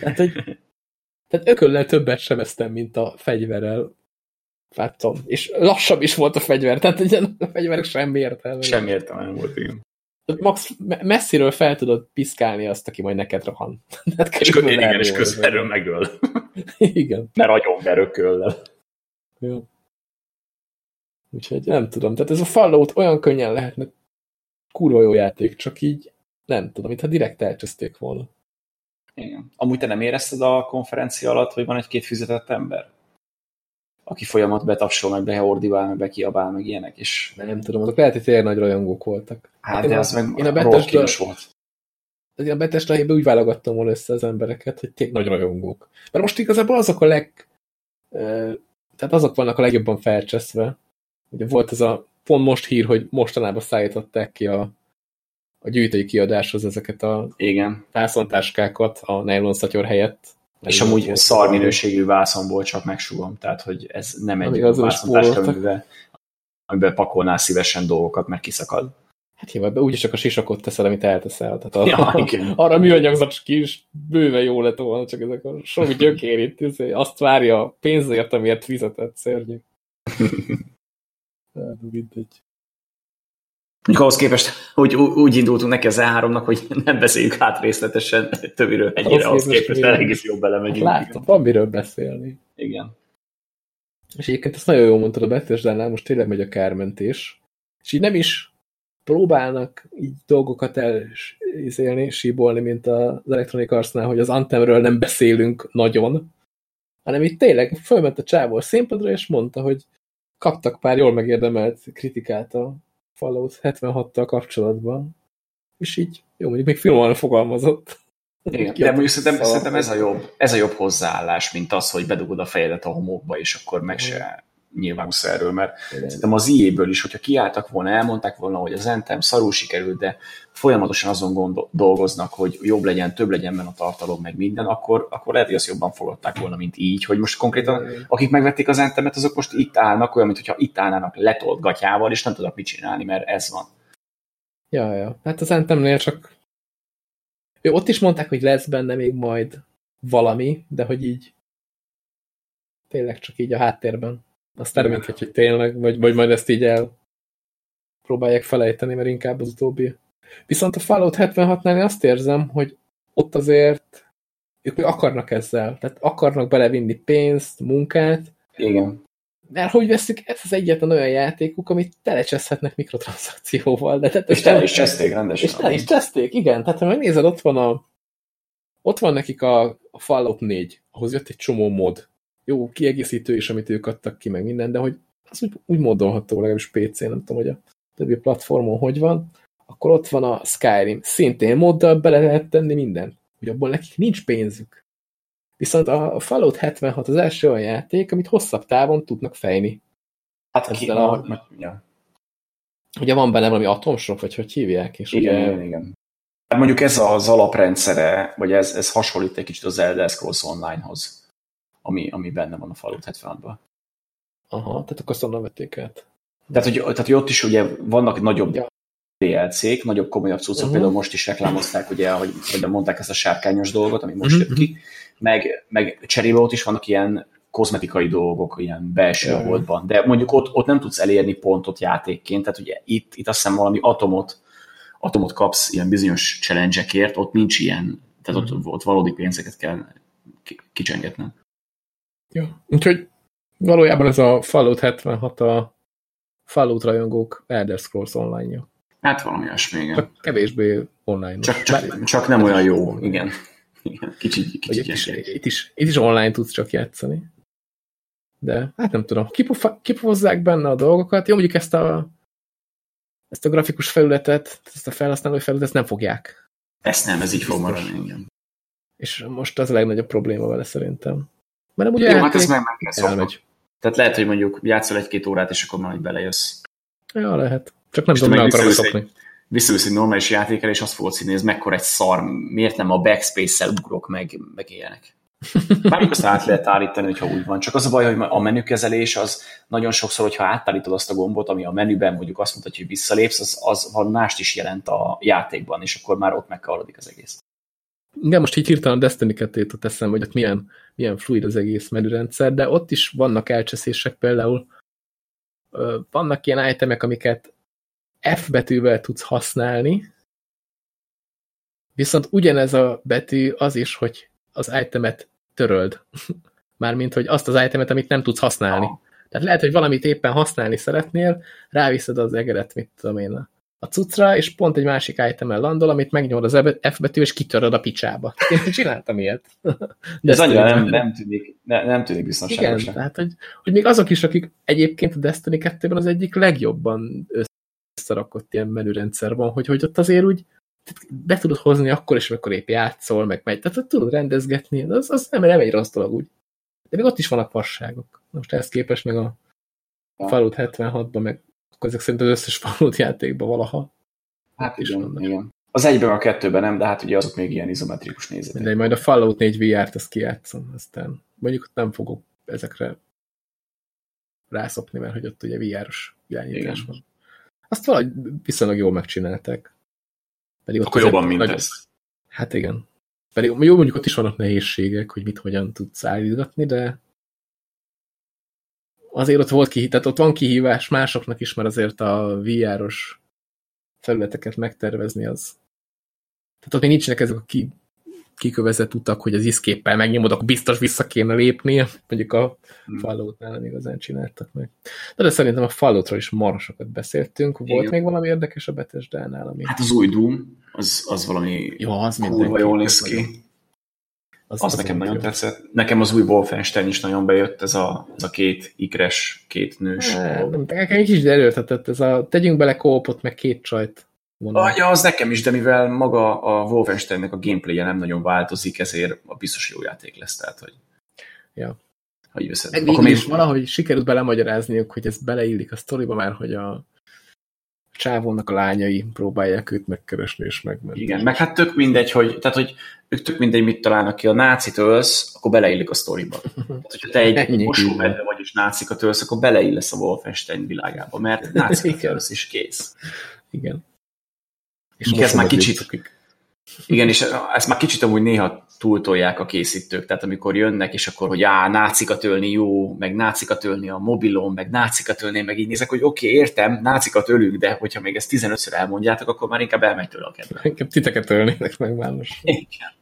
Tehát, hogy, tehát ököllel többet sebeztem, mint a fegyverrel. Láttam. És lassabb is volt a fegyver, tehát a fegyverek semmi értelme. Semmi értelme nem volt, igen. Max messziről fel tudod piszkálni azt, aki majd neked rohan. Hát és kö, igen, és közbenről megöl. igen. Mert agyon verököllel. Jó. Úgyhogy nem tudom. Tehát ez a Fallout olyan könnyen lehetne kurva jó játék, csak így nem tudom, mintha direkt elcsözték volna. Igen. Amúgy te nem érezted a konferencia alatt, hogy van egy-két fizetett ember? Aki folyamat betapsol, meg beordivál, meg bekiabál, meg ilyenek, és... Nem tudom, azok lehet, hogy tényleg nagy rajongók voltak. Hát, de az meg én a Bethesda, volt. Én a Bethesda úgy válogattam volna össze az embereket, hogy tényleg nagy rajongók. Mert most igazából azok a leg... Tehát azok vannak a legjobban felcseszve. Ugye volt ez a pont most hír, hogy mostanában szállították ki a, a gyűjtői kiadáshoz ezeket a Igen. vászontáskákat a nylon szatyor helyett. És amúgy szar minőségű vászonból csak megsugom, tehát hogy ez nem egy vászontáska, amiben, amiben pakolnál szívesen dolgokat, mert kiszakad. Hát jó, ebbe úgyis csak a sisakot teszed, amit elteszel. Tehát ja, igen. arra műanyag zacski is bőven jó lett volna, csak ezek a sok gyökér itt, azt várja a pénzért, amiért fizetett szörnyű. Mindegy. Mondjuk ahhoz képest, hogy úgy indultunk neki az E3-nak, hogy nem beszéljük át részletesen többiről ennyire, ahhoz képest, képest elég jól belemegyünk. Hát látom, van miről beszélni. Igen. És egyébként ezt nagyon jól mondtad a Bethesda-nál, most tényleg megy a kármentés, és így nem is próbálnak így dolgokat elizélni, síbolni, mint az Electronic Arts-nál, hogy az Anthemről nem beszélünk nagyon, hanem itt tényleg fölment a csávó a színpadra, és mondta, hogy kaptak pár jól megérdemelt kritikát a Fallout 76-tal kapcsolatban, és így, jó, mondjuk még finoman fogalmazott. Igen, de mondjuk szerintem, szerintem ez, a jobb, ez a jobb hozzáállás, mint az, hogy bedugod a fejedet a homokba, és akkor meg se nyilvánulsz erről, mert Igen. szerintem az IE-ből is, hogyha kiálltak volna, elmondták volna, hogy az Entem szarul sikerült, de folyamatosan azon gondol, dolgoznak, hogy jobb legyen, több legyen benne a tartalom, meg minden, akkor, akkor lehet, hogy azt jobban fogadták volna, mint így, hogy most konkrétan, akik megvették az Entemet, azok most itt állnak, olyan, mintha itt állnának letolt gatyával, és nem tudnak mit csinálni, mert ez van. Ja, ja. Hát az Entemnél csak ő, ott is mondták, hogy lesz benne még majd valami, de hogy így tényleg csak így a háttérben. Azt teremthet, hogy tényleg, vagy, vagy majd ezt így el próbálják felejteni, mert inkább az utóbbi. Viszont a Fallout 76-nál én azt érzem, hogy ott azért ők még akarnak ezzel, tehát akarnak belevinni pénzt, munkát. Igen. Mert hogy veszik, ez az egyetlen olyan játékuk, amit telecseszhetnek mikrotranszakcióval. De tehát, és tele is cseszték rendesen. És tele is cseszték, igen. Tehát ha megnézed, ott van a ott van nekik a, a Fallout 4, ahhoz jött egy csomó mod jó kiegészítő is, amit ők adtak ki, meg minden, de hogy az úgy, úgy módolható, legalábbis PC, nem tudom, hogy a többi platformon hogy van, akkor ott van a Skyrim, szintén moddal bele lehet tenni minden, hogy abból nekik nincs pénzük. Viszont a Fallout 76 az első olyan játék, amit hosszabb távon tudnak fejni. Hát ki, a, a, ja. Ugye van benne valami atomsok, vagy hogy hívják? És igen, ugye, igen, igen. Hát mondjuk ez az alaprendszere, vagy ez, ez hasonlít egy kicsit az Elder Scrolls Online-hoz ami, ami benne van a Fallout 76-ban. Aha, tehát akkor azt onnan vették át. Tehát hogy, tehát, hogy ott is ugye vannak nagyobb ja. DLC-k, nagyobb, komolyabb cuccok, uh-huh. például most is reklámozták, ugye, hogy, hogy mondták ezt a sárkányos dolgot, ami most uh-huh. jött ki, meg, meg cserébe ott is vannak ilyen kozmetikai dolgok, ilyen belső ja. voltban, de mondjuk ott, ott nem tudsz elérni pontot játékként, tehát ugye itt, itt azt hiszem valami atomot, atomot kapsz ilyen bizonyos challenge ott nincs ilyen, tehát uh-huh. ott, ott valódi pénzeket kell kicsengetnem. Ja. Úgyhogy valójában ez a Fallout 76 a Fallout rajongók Elder Scrolls online-ja. Hát valami olyasmi, igen. Csak kevésbé online. Csak, csak, Bár, csak nem olyan jó, igen. igen. Kicsit, kicsit itt, is, itt, is, itt is online tudsz csak játszani. De hát nem tudom, kipofozzák benne a dolgokat. Jó, mondjuk ezt a ezt a grafikus felületet, ezt a felhasználói felületet, ezt nem fogják. Ezt nem, ez így fog maradni, igen. És most az a legnagyobb probléma vele szerintem. Mert nem ugye Jó, hát ez meg, meg kell elmegy. Tehát lehet, hogy mondjuk játszol egy-két órát, és akkor majd belejössz. Ja, lehet. Csak nem tudom, meg akarom szokni. Visszaülsz egy normális játékra, és azt fogod színni, ez mekkora egy szar, miért nem a backspace-szel ugrok meg, meg ilyenek. Bármikor azt át lehet állítani, hogyha úgy van. Csak az a baj, hogy a menükezelés az nagyon sokszor, hogyha átállítod azt a gombot, ami a menüben mondjuk azt mutatja, hogy visszalépsz, az, az valami mást is jelent a játékban, és akkor már ott megkavarodik az egész. Igen, most így hirtelen a Destiny 2 teszem, hogy ott milyen, milyen fluid az egész menürendszer, de ott is vannak elcseszések például. Vannak ilyen itemek, amiket F betűvel tudsz használni, viszont ugyanez a betű az is, hogy az itemet töröld. Mármint, hogy azt az itemet, amit nem tudsz használni. Tehát lehet, hogy valamit éppen használni szeretnél, ráviszed az egeret, mit tudom én, a cuccra, és pont egy másik item landol, amit megnyomod az F betű, és kitöröd a picsába. Én csináltam ilyet. De ez annyira nem, nem, tűnik, ne, nem tűnik biztonságos. Igen, tehát, hogy, hogy még azok is, akik egyébként a Destiny 2-ben az egyik legjobban összerakott ilyen menürendszer van, hogy, hogy ott azért úgy be tudod hozni akkor is, amikor épp játszol, meg megy. Tehát tudod rendezgetni, az, az nem, nem egy rossz dolog úgy. De még ott is vannak fasságok. Most ehhez képest meg a Fallout 76-ban, meg akkor ezek szerint az összes Fallout játékban valaha. Hát is igen, igen. Az egyben, a kettőben nem, de hát ugye azok még ilyen izometrikus nézetek. De majd a Fallout 4 VR-t azt kijátszom, aztán mondjuk nem fogok ezekre rászopni, mert hogy ott ugye VR-os irányítás van. Azt valahogy viszonylag jól megcsinálták. Pedig ott Akkor jobban, mint ez. Hát igen. Pedig jó, mondjuk ott is vannak nehézségek, hogy mit hogyan tudsz állítgatni, de azért ott volt kihívás, tehát ott van kihívás másoknak is, mert azért a VR-os felületeket megtervezni az. Tehát ott még nincsenek ezek a ki, kikövezett utak, hogy az iszképpel megnyomod, akkor biztos vissza kéne lépni, mondjuk a hmm. Fallout-nál nem igazán csináltak meg. De, de szerintem a Falloutról is marosokat beszéltünk. Volt Igen. még valami érdekes a Bethesda-nál? Ami... Hát az új Doom, az, az valami Jó, az kurva jól néz ki. Az, az, az nekem nagyon jó. tetszett. Nekem az új Wolfenstein is nagyon bejött, ez a, ez a két ikres, két nős. Nekem egy kis erőltetett, ez a tegyünk bele kópot, meg két csajt. Ah, ja, az nekem is, de mivel maga a Wolfensteinnek a gameplay-je nem nagyon változik, ezért a biztos jó játék lesz, tehát, hogy... Ja. Hogy veszed. Meg Akkor még... is valahogy sikerült belemagyarázni, hogy ez beleillik a sztoriba már, hogy a csávónak a lányai próbálják őt megkeresni és megmenni. Igen, meg hát tök mindegy, hogy, tehát, hogy ők tök mindegy, mit találnak ki. A nácit ölsz, akkor beleillik a sztoriba. Tehát, hogyha te egy mosómedve vagy és nácikat ölsz, akkor beleillesz a Wolfenstein világába, mert nácikat ölsz és kész. Igen. És ez már kicsit, igen, és ezt már kicsit amúgy néha túltolják a készítők, tehát amikor jönnek, és akkor, hogy á, nácikat ölni jó, meg nácikat ölni a mobilon, meg nácikat ölni, meg így nézek, hogy oké, okay, értem, nácikat ölünk, de hogyha még ezt 15-ször elmondjátok, akkor már inkább elmegy tőle a kedve. Inkább titeket ölnének meg már most. Igen.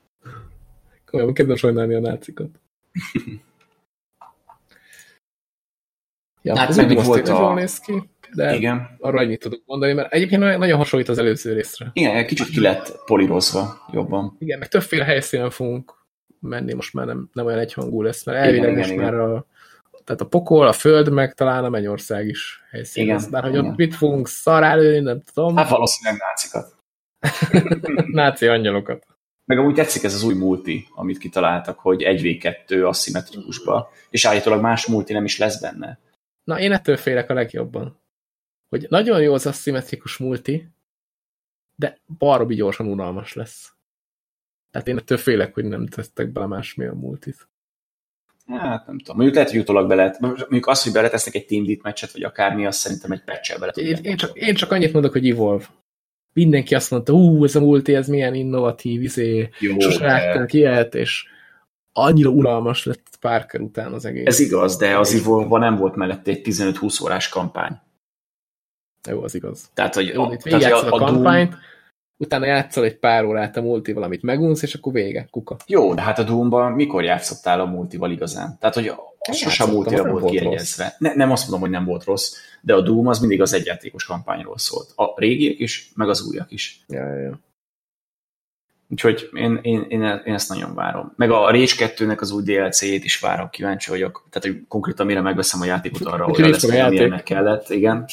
Komolyan kedves sajnálni a nácikat. ja, hát meg volt a... néz ki de Igen. arra ennyit tudok mondani, mert egyébként nagyon hasonlít az előző részre. Igen, kicsit ki lett polírozva jobban. Igen, meg többféle helyszínen fogunk menni, most már nem, nem olyan egyhangú lesz, mert elvileg igen, most igen, már a tehát a pokol, a föld, meg talán a mennyország is helyszín. Igen, Bár hogy igen. ott mit fogunk szarálni, nem tudom. Hát valószínűleg nácikat. Náci angyalokat. Meg amúgy tetszik ez az új multi, amit kitaláltak, hogy 1v2 aszimmetrikusba, és állítólag más multi nem is lesz benne. Na, én ettől félek a legjobban hogy nagyon jó az aszimmetrikus multi, de baromi gyorsan unalmas lesz. Tehát én ettől félek, hogy nem tesztek bele másmilyen multit. Hát nem tudom. Mondjuk lehet, hogy utólag bele, mondjuk az, hogy beletesznek egy Team meccset, vagy akármi, azt szerintem egy patch bele én, én, csak, én csak annyit mondok, hogy Evolve. Mindenki azt mondta, ú, ez a multi, ez milyen innovatív, izé, sose látták ilyet, és annyira unalmas lett pár kör után az egész. Ez igaz, de az evolve nem volt mellette egy 15-20 órás kampány. Jó, az igaz. Tehát, hogy Jó, itt tehát, a, a, a kampányt, Doom... utána játszol egy pár órát a multi valamit megunsz, és akkor vége, kuka. Jó, de hát a Doomban mikor játszottál a multival igazán? Tehát, hogy az sosem multira volt kiegyezve. Ne, nem azt mondom, hogy nem volt rossz, de a Doom az mindig az egyjátékos kampányról szólt. A régiek is, meg az újak is. Ja, ja, ja. Úgyhogy én, én, én, én ezt nagyon várom. Meg a Rage 2-nek az új DLC-jét is várom, kíváncsi vagyok. Tehát, hogy konkrétan mire megveszem a játékot arra, hogy lesz, amilyennek kellett. Igen.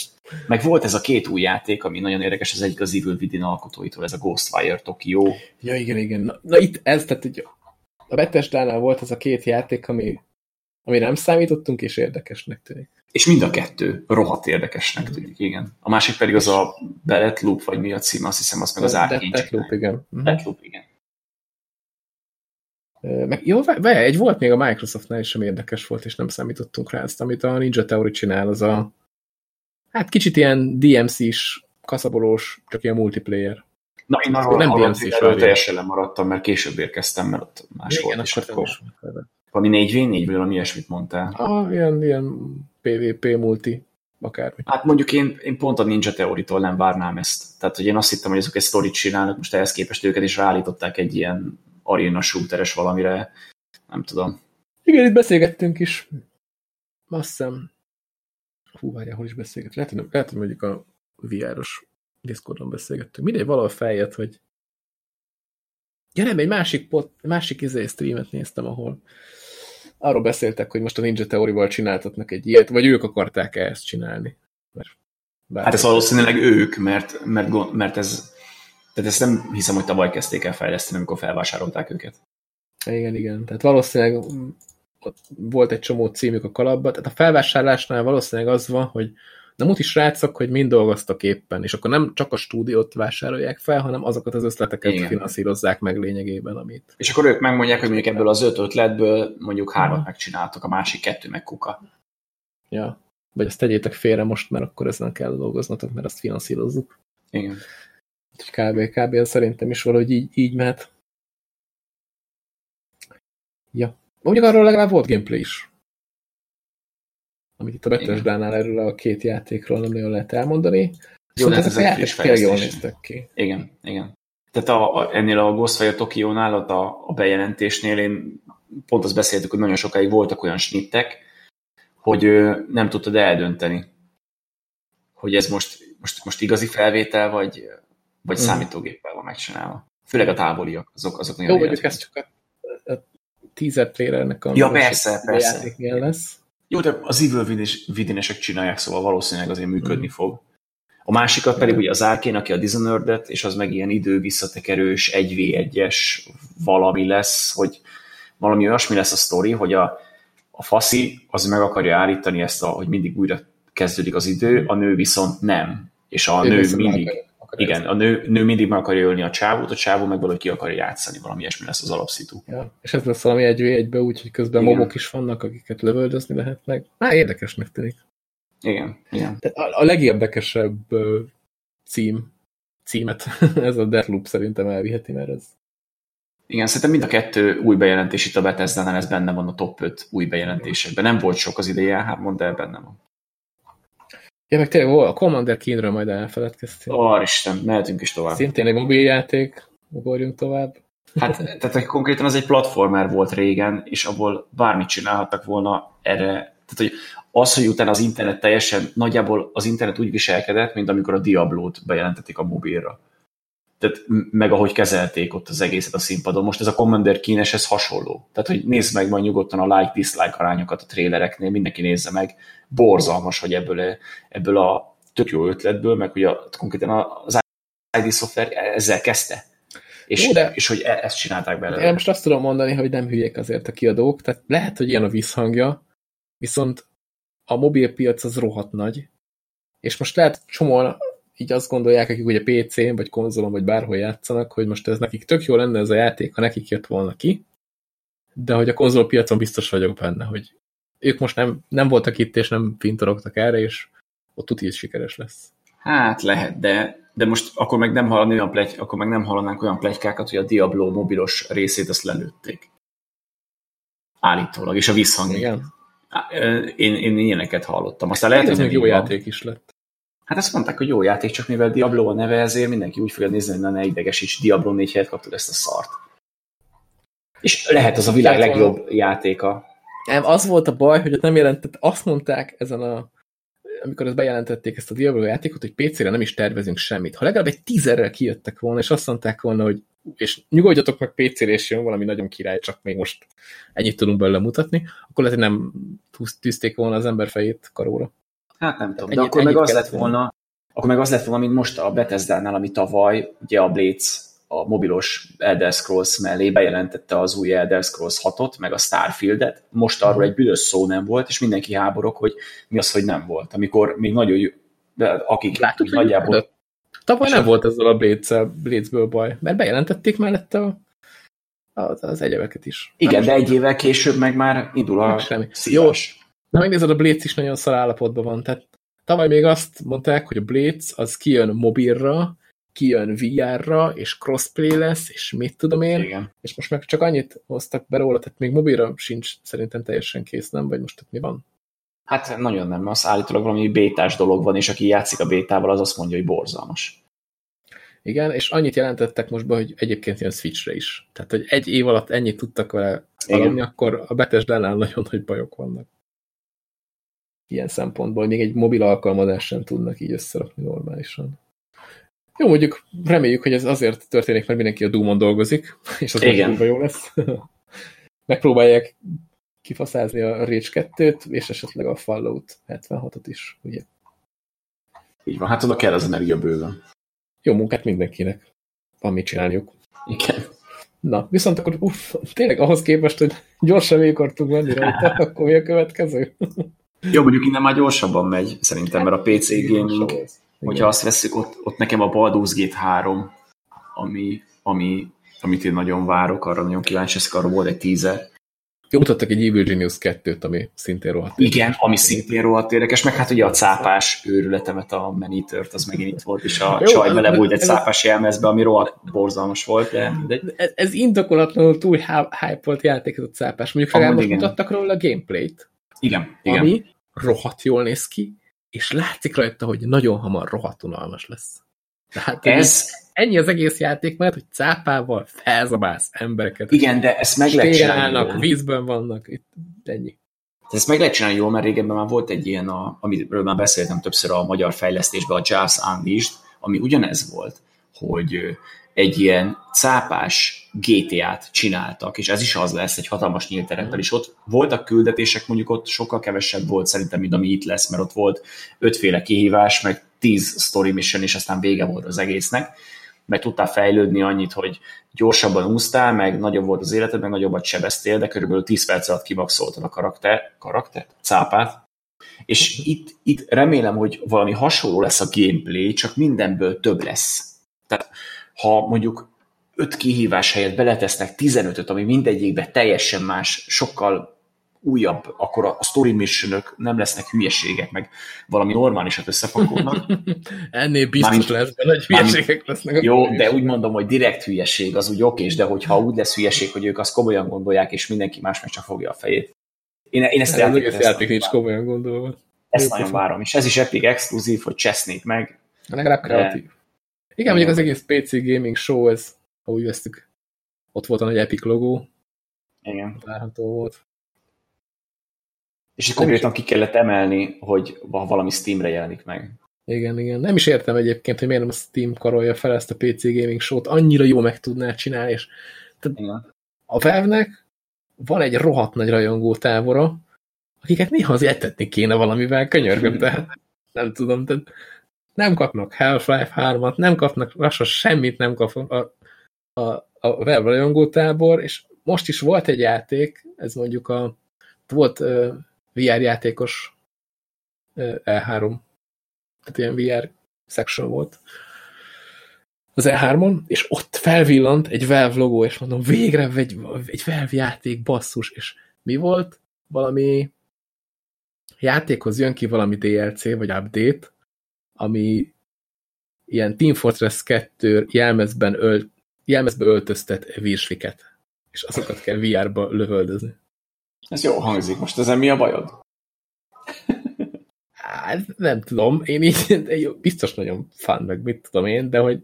Meg volt ez a két új játék, ami nagyon érdekes, az egyik az Evil Within alkotóitól, ez a Ghostwire Tokyo. Ja, igen, igen. Na, na itt ez, tehát egy, a Bethesda-nál volt ez a két játék, ami, ami nem számítottunk, és érdekesnek tűnik. És mind a kettő rohadt érdekesnek tűnik, igen. A másik pedig az a Loop, vagy mi a cím, azt hiszem, az meg az Arkane. Loop, igen. Mhm. Loop, igen. Meg, jó, be, egy volt még a Microsoftnál is sem érdekes volt, és nem számítottunk rá ezt, amit a Ninja Theory csinál, az a hát kicsit ilyen DMC-s, kaszabolós, csak ilyen multiplayer. Na, én arról nem DMC is teljesen lemaradtam, mert később érkeztem, mert ott más Igen, volt, és akkor... Valami 4v4, vagy valami ilyesmit mondtál? Ah, ilyen, ilyen PvP multi, akármi. Hát mondjuk én, én pont a Ninja Theory-tól nem várnám ezt. Tehát, hogy én azt hittem, hogy azok egy sztorit csinálnak, most ehhez képest őket is ráállították egy ilyen arena shooteres valamire, nem tudom. Igen, itt beszélgettünk is. Azt hiszem, Hú, várjál, hol is beszélget. Lehet, hogy, lehet, hogy mondjuk a VR-os Discordon beszélgettünk. Mindegy, valahol feljött, hogy Ja nem, egy másik, pot, másik izé streamet néztem, ahol arról beszéltek, hogy most a Ninja Theory-val csináltatnak egy ilyet, vagy ők akarták -e ezt csinálni. Mert hát ez valószínűleg ők, mert, mert, mert ez tehát ezt nem hiszem, hogy tavaly kezdték el fejleszteni, amikor felvásárolták őket. Igen, igen. Tehát valószínűleg volt egy csomó címük a kalapban. Tehát a felvásárlásnál valószínűleg az van, hogy na muti srácok, hogy mind dolgoztak éppen, és akkor nem csak a stúdiót vásárolják fel, hanem azokat az ötleteket Igen. finanszírozzák meg lényegében, amit... És akkor ők megmondják, hogy mondjuk ebből az öt ötletből mondjuk hármat megcsináltak, a másik kettő meg kuka. Ja. Vagy azt tegyétek félre most, mert akkor ezen kell dolgoznatok, mert azt finanszírozzuk. Igen. Kb. Kb. szerintem is valahogy így, így mehet. Ja. Mondjuk arról legalább volt gameplay is. Amit itt a Bethesda-nál erről a két játékról nem nagyon lehet elmondani. Jó, hát ezek a játékok tényleg jól néztek ki. Igen, igen. Tehát a, a, ennél a Ghostwire Tokyo-nál, a, a bejelentésnél én pont azt beszéltük, hogy nagyon sokáig voltak olyan snittek, hogy nem tudtad eldönteni, hogy ez most, most, most igazi felvétel, vagy, vagy mm. számítógéppel van megcsinálva. Főleg a távoliak, azok, azok nagyon Jó, mondjuk ez csak a, a teaser trailernek a ja, persze, persze. lesz. Jó, de az Evil Within-esek csinálják, szóval valószínűleg azért működni mm. fog. A másikat pedig ugye az Arkane, aki a dishonored és az meg ilyen idő visszatekerős, 1v1-es valami lesz, hogy valami olyasmi lesz a sztori, hogy a, a faszi az meg akarja állítani ezt, a, hogy mindig újra kezdődik az idő, a nő viszont nem. És a ő nő mindig... Igen, a nő, nő mindig meg akarja ölni a csávót, a csávó meg valahogy ki akarja játszani, valami ilyesmi lesz az alapszitu. Ja, és ez lesz valami egy egybe úgy, hogy közben igen. mobok is vannak, akiket lövöldözni lehet meg. Már érdekesnek tűnik. Igen, igen. Tehát a, a legérdekesebb cím, címet ez a Deathloop szerintem elviheti, mert ez igen, szerintem mind a kettő új bejelentés itt a bethesda ez benne van a top 5 új bejelentésekben. Nem volt sok az ideje 3 de benne van. Ja, meg tényleg a Commander Keenről majd elfeledkeztél. Ó, Isten, mehetünk is tovább. Szintén egy mobiljáték, ugorjunk tovább. Hát, tehát konkrétan az egy platformer volt régen, és abból bármit csinálhattak volna erre. Tehát, hogy az, hogy utána az internet teljesen, nagyjából az internet úgy viselkedett, mint amikor a Diablo-t bejelentették a mobilra tehát meg ahogy kezelték ott az egészet a színpadon. Most ez a Commander kínes, ez hasonló. Tehát, hogy nézd meg majd nyugodtan a like-dislike arányokat a trélereknél, mindenki nézze meg. Borzalmas, hogy ebből, ebből a tök jó ötletből, meg hogy a, konkrétan az ID szoftver ezzel kezdte. És, jó, de és hogy e- ezt csinálták belőle. Én most azt tudom mondani, hogy nem hülyék azért a kiadók, tehát lehet, hogy ilyen a visszhangja, viszont a mobilpiac az rohadt nagy, és most lehet csomóan így azt gondolják, akik ugye PC-n, vagy konzolon, vagy bárhol játszanak, hogy most ez nekik tök jó lenne ez a játék, ha nekik jött volna ki, de hogy a konzolpiacon biztos vagyok benne, hogy ők most nem, nem voltak itt, és nem pintorogtak erre, és ott tuti is sikeres lesz. Hát lehet, de, de most akkor meg nem hallani olyan plegy, akkor meg nem hallanánk olyan plegykákat, hogy a Diablo mobilos részét azt lelőtték. Állítólag, és a visszhang. Igen. Én, én ilyeneket hallottam. Aztán lehet, hogy jó játék is lett. Hát azt mondták, hogy jó játék, csak mivel Diablo a neve ezért mindenki úgy fogja nézni, hogy na ne idegesíts, Diablo 4 helyet kaptad ezt a szart. És lehet az a világ legjobb van. játéka. Nem, az volt a baj, hogy ott nem jelentett, azt mondták ezen a amikor ezt bejelentették ezt a Diablo játékot, hogy PC-re nem is tervezünk semmit. Ha legalább egy tízerrel kijöttek volna, és azt mondták volna, hogy és nyugodjatok meg PC-re, és jön valami nagyon király, csak még most ennyit tudunk belőle mutatni, akkor lehet, hogy nem tűzték volna az ember fejét karóra. Hát nem tudom, de akkor meg az lett volna, akkor meg az lett volna, mint most a Bethesda-nál, ami tavaly, ugye a Blades a mobilos Elder Scrolls mellé bejelentette az új Elder Scrolls 6-ot, meg a Starfield-et. Most arról egy büdös szó nem volt, és mindenki háborok, hogy mi az, hogy nem volt. Amikor még nagyon jó, de akik Láttuk, úgy nagyjából... De tavaly nem volt ezzel a Blades-ből baj, mert bejelentették mellette a, az, az egyebeket is. Igen, de egy évvel később meg már indul a Jó, Na megnézed, a Blades is nagyon szar állapotban van. Tehát tavaly még azt mondták, hogy a Blades az kijön mobilra, kijön VR-ra, és crossplay lesz, és mit tudom én, Igen. és most meg csak annyit hoztak be róla, tehát még mobilra sincs szerintem teljesen kész, nem? Vagy most tehát mi van? Hát nagyon nem, az állítólag valami bétás dolog van, és aki játszik a bétával, az azt mondja, hogy borzalmas. Igen, és annyit jelentettek most be, hogy egyébként jön Switchre is. Tehát, hogy egy év alatt ennyit tudtak vele valami, akkor a betes nagyon nagy bajok vannak. Ilyen szempontból. Még egy mobil alkalmazás sem tudnak így összerakni normálisan. Jó, mondjuk reméljük, hogy ez azért történik, mert mindenki a Doom-on dolgozik, és az Igen. jó lesz. Megpróbálják kifaszázni a Rage 2-t, és esetleg a Fallout 76-ot is, ugye? Így van, hát oda kell az energia bőven. Jó munkát mindenkinek. Van mit csináljuk. Igen. Na, viszont akkor uff, tényleg ahhoz képest, hogy gyorsan végig akartunk menni rajta, akkor mi a következő? Jó, mondjuk innen már gyorsabban megy, szerintem, mert a PC gaming, hogyha azt veszük, ott, ott nekem a Baldur's Gate 3, ami, ami, amit én nagyon várok, arra nagyon kíváncsi leszek, arra volt egy teaser, jó, mutattak egy Evil Genius 2-t, ami szintén rohadt érdekes. Igen, ami szintén rohadt érdekes, meg hát ugye a cápás őrületemet, a Manitört, az megint itt volt, és a Jó, csaj bele volt egy cápás jelmezbe, ami rohadt borzalmas volt, de Ez, ez indokolatlanul túl hype volt játék ez a cápás. Mondjuk legalább most mutattak róla a gameplayt. Igen, igen. Ami rohadt jól néz ki, és látszik rajta, hogy nagyon hamar rohadt unalmas lesz. Tehát ez, ennyi az egész játék, mert hogy cápával felzabálsz embereket. Igen, de ezt meg lehet csinálni. vízben vannak, itt ennyi. Ezt meg lehet csinálni jól, mert régebben már volt egy ilyen, a, amiről már beszéltem többször a magyar fejlesztésben, a Jazz Unleashed, ami ugyanez volt, hogy egy ilyen cápás GTA-t csináltak, és ez is az lesz, egy hatalmas nyílt tereppel, és ott voltak küldetések, mondjuk ott sokkal kevesebb volt szerintem, mint ami itt lesz, mert ott volt ötféle kihívás, meg tíz story mission, és aztán vége volt az egésznek, meg tudtál fejlődni annyit, hogy gyorsabban úsztál, meg nagyobb volt az életed, meg nagyobbat sebeztél, de körülbelül 10 perc alatt kimaxoltad a karakter, karakter, cápát, és itt, itt remélem, hogy valami hasonló lesz a gameplay, csak mindenből több lesz. Tehát ha mondjuk öt kihívás helyett beletesznek 15-öt, ami mindegyikben teljesen más, sokkal újabb, akkor a story mission nem lesznek hülyeségek, meg valami normálisat összepakolnak. Ennél biztos mármint, lesz, de nagy hülyeségek lesznek. Jó, de úgy mondom, hogy direkt hülyeség, az úgy oké, de hogyha úgy lesz hülyeség, hogy ők azt komolyan gondolják, és mindenki más meg csak fogja a fejét. Én, én ezt játék, ezt játék nincs komolyan gondolva. Ezt nagyon várom, és ez is Epic exkluzív, hogy csesznék meg. Legalább kreatív. De... Igen, mondjuk az egész PC gaming show, ez, ha úgy vesztük, ott volt a nagy Epic logó. Igen. Várható volt. És itt konkrétan ki kellett emelni, hogy valami Steamre jelenik meg. Igen, igen. Nem is értem egyébként, hogy miért nem a Steam karolja fel ezt a PC Gaming Show-t, annyira jó meg tudná csinálni, és tehát a Valve-nek van egy rohadt nagy rajongó távora, akiket néha az etetni kéne valamivel, könyörgöm, tehát nem tudom, tehát nem kapnak Half-Life 3-at, nem kapnak lassan semmit nem kap a, a, a Valve rajongó tábor, és most is volt egy játék, ez mondjuk a volt VR játékos E3, tehát ilyen VR section volt az E3-on, és ott felvillant egy Valve logó, és mondom, végre egy, egy Valve játék, basszus, és mi volt? Valami játékhoz jön ki valami DLC, vagy update, ami ilyen Team Fortress 2 jelmezben öl, jelmezbe öltöztet virsliket, és azokat kell VR-ba lövöldözni. Ez jó hangzik. Most ezen mi a bajod? Hát nem tudom. Én így biztos nagyon fán, meg mit tudom én, de hogy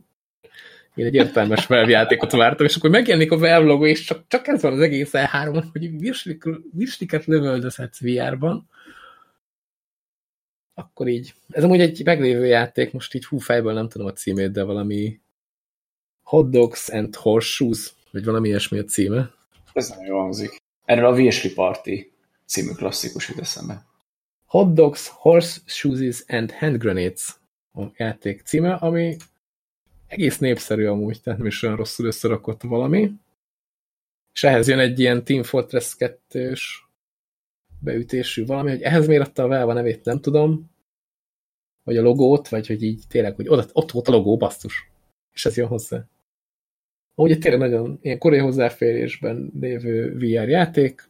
én egy értelmes feljátékot vártam, és akkor megjelenik a Valve logo, és csak, csak ez van az egész E3-on, hogy virslik, virsliket lövöldözhetsz VR-ban, akkor így. Ez amúgy egy meglévő játék, most így hú fejből nem tudom a címét, de valami Hot Dogs and Horseshoes, vagy valami ilyesmi a címe. Ez nagyon jó hangzik. Erről a Virsli Party című klasszikus jut eszembe. Hot Dogs, Horseshoes and Hand Grenades a játék címe, ami egész népszerű amúgy, tehát nem is olyan rosszul összerakott valami. És ehhez jön egy ilyen Team Fortress 2-s beütésű valami, hogy ehhez miért adta a Valve nevét, nem tudom, vagy a logót, vagy hogy így tényleg, hogy ott, ott volt a logó, basszus. És ez jön hozzá. Ugye tényleg nagyon ilyen korai hozzáférésben lévő VR játék,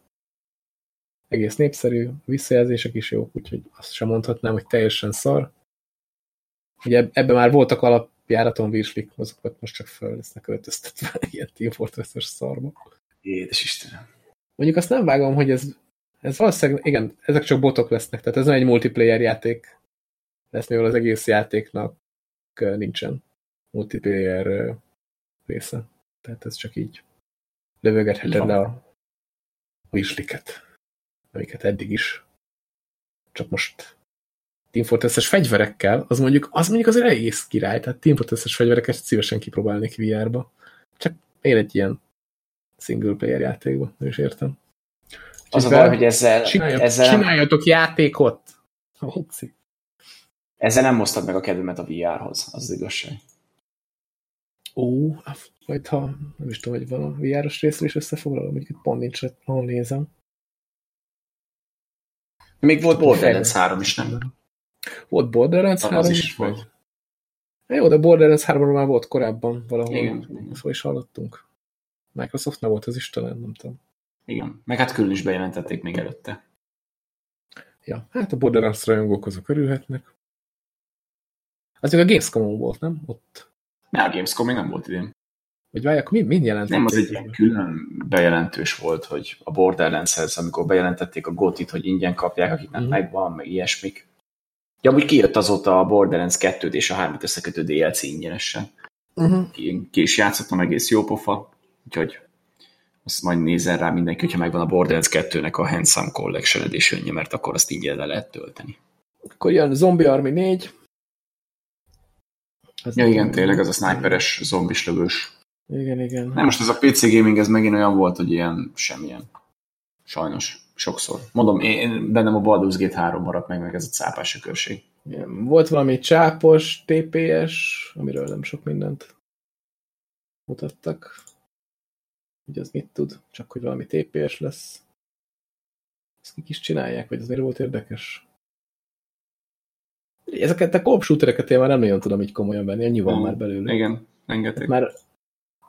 egész népszerű, visszajelzések is jók, úgyhogy azt sem mondhatnám, hogy teljesen szar. Ugye ebben már voltak alapjáraton virslik, azokat most csak föl lesznek öltöztetve ilyen Team Fortress-es szarba. Édes Istenem. Mondjuk azt nem vágom, hogy ez, ez valószínűleg, igen, ezek csak botok lesznek, tehát ez nem egy multiplayer játék lesz, mivel az egész játéknak nincsen multiplayer része. Tehát ez csak így lövögetheted le a visliket, amiket eddig is csak most Team Fortress-es fegyverekkel, az mondjuk, az mondjuk azért egész király, tehát Team Fortress-es fegyvereket szívesen kipróbálnék VR-ba. Csak én egy ilyen single player játékban, nem is értem. Az a baj, hogy ezzel... Csináljatok, ezzel csináljatok játékot! Hoci. Ezzel nem moztad meg a kedvemet a VR-hoz, az az igazság. Ó, majd ha nem is tudom, hogy van a VR-os részről is összefoglalom, hogy itt pont nincs, ahol nézem. Még volt Borderlands 3 is, nem? Volt Borderlands 3 is, is volt. Jó, de Borderlands 3 már volt korábban valahol. Igen. Szóval is hallottunk. Microsoft nem volt az is talán, nem tudom. Igen, meg hát külön is bejelentették még előtte. Ja, hát a Borderlands rajongók azok örülhetnek. Azért a Gamescom-on volt, nem? Ott. Ne, a Gamescom még nem volt idén. Vagy várj, akkor mi, mind jelent? Nem, az egy külön bejelentős volt, hogy a Borderlands-hez, amikor bejelentették a Gotit, hogy ingyen kapják, akiknek mm. megvan, meg ilyesmik. Ja, úgy kijött azóta a Borderlands 2 és a 3 összekötő DLC ingyenesen. Uh-huh. Ki, ki is játszottam egész jó pofa, úgyhogy azt majd nézzen rá mindenki, hogyha megvan a Borderlands 2-nek a Handsome Collection edition mert akkor azt ingyen le lehet tölteni. Akkor jön Zombie Army 4. Ez ja igen, tényleg az a sniperes zombis lövős. Igen, igen. Nem, most ez a PC gaming, ez megint olyan volt, hogy ilyen semmilyen. Sajnos. Sokszor. Mondom, én bennem a Baldur's Gate 3 maradt meg, meg ez a cápás sökörség. Volt valami csápos, TPS, amiről nem sok mindent mutattak. Hogy az mit tud, csak hogy valami TPS lesz. Ezt kik is csinálják, vagy az miért volt érdekes? Ezeket a coop shootereket én már nem nagyon tudom így komolyan venni, annyi van hmm. már belőle. Igen, rengeteg. Már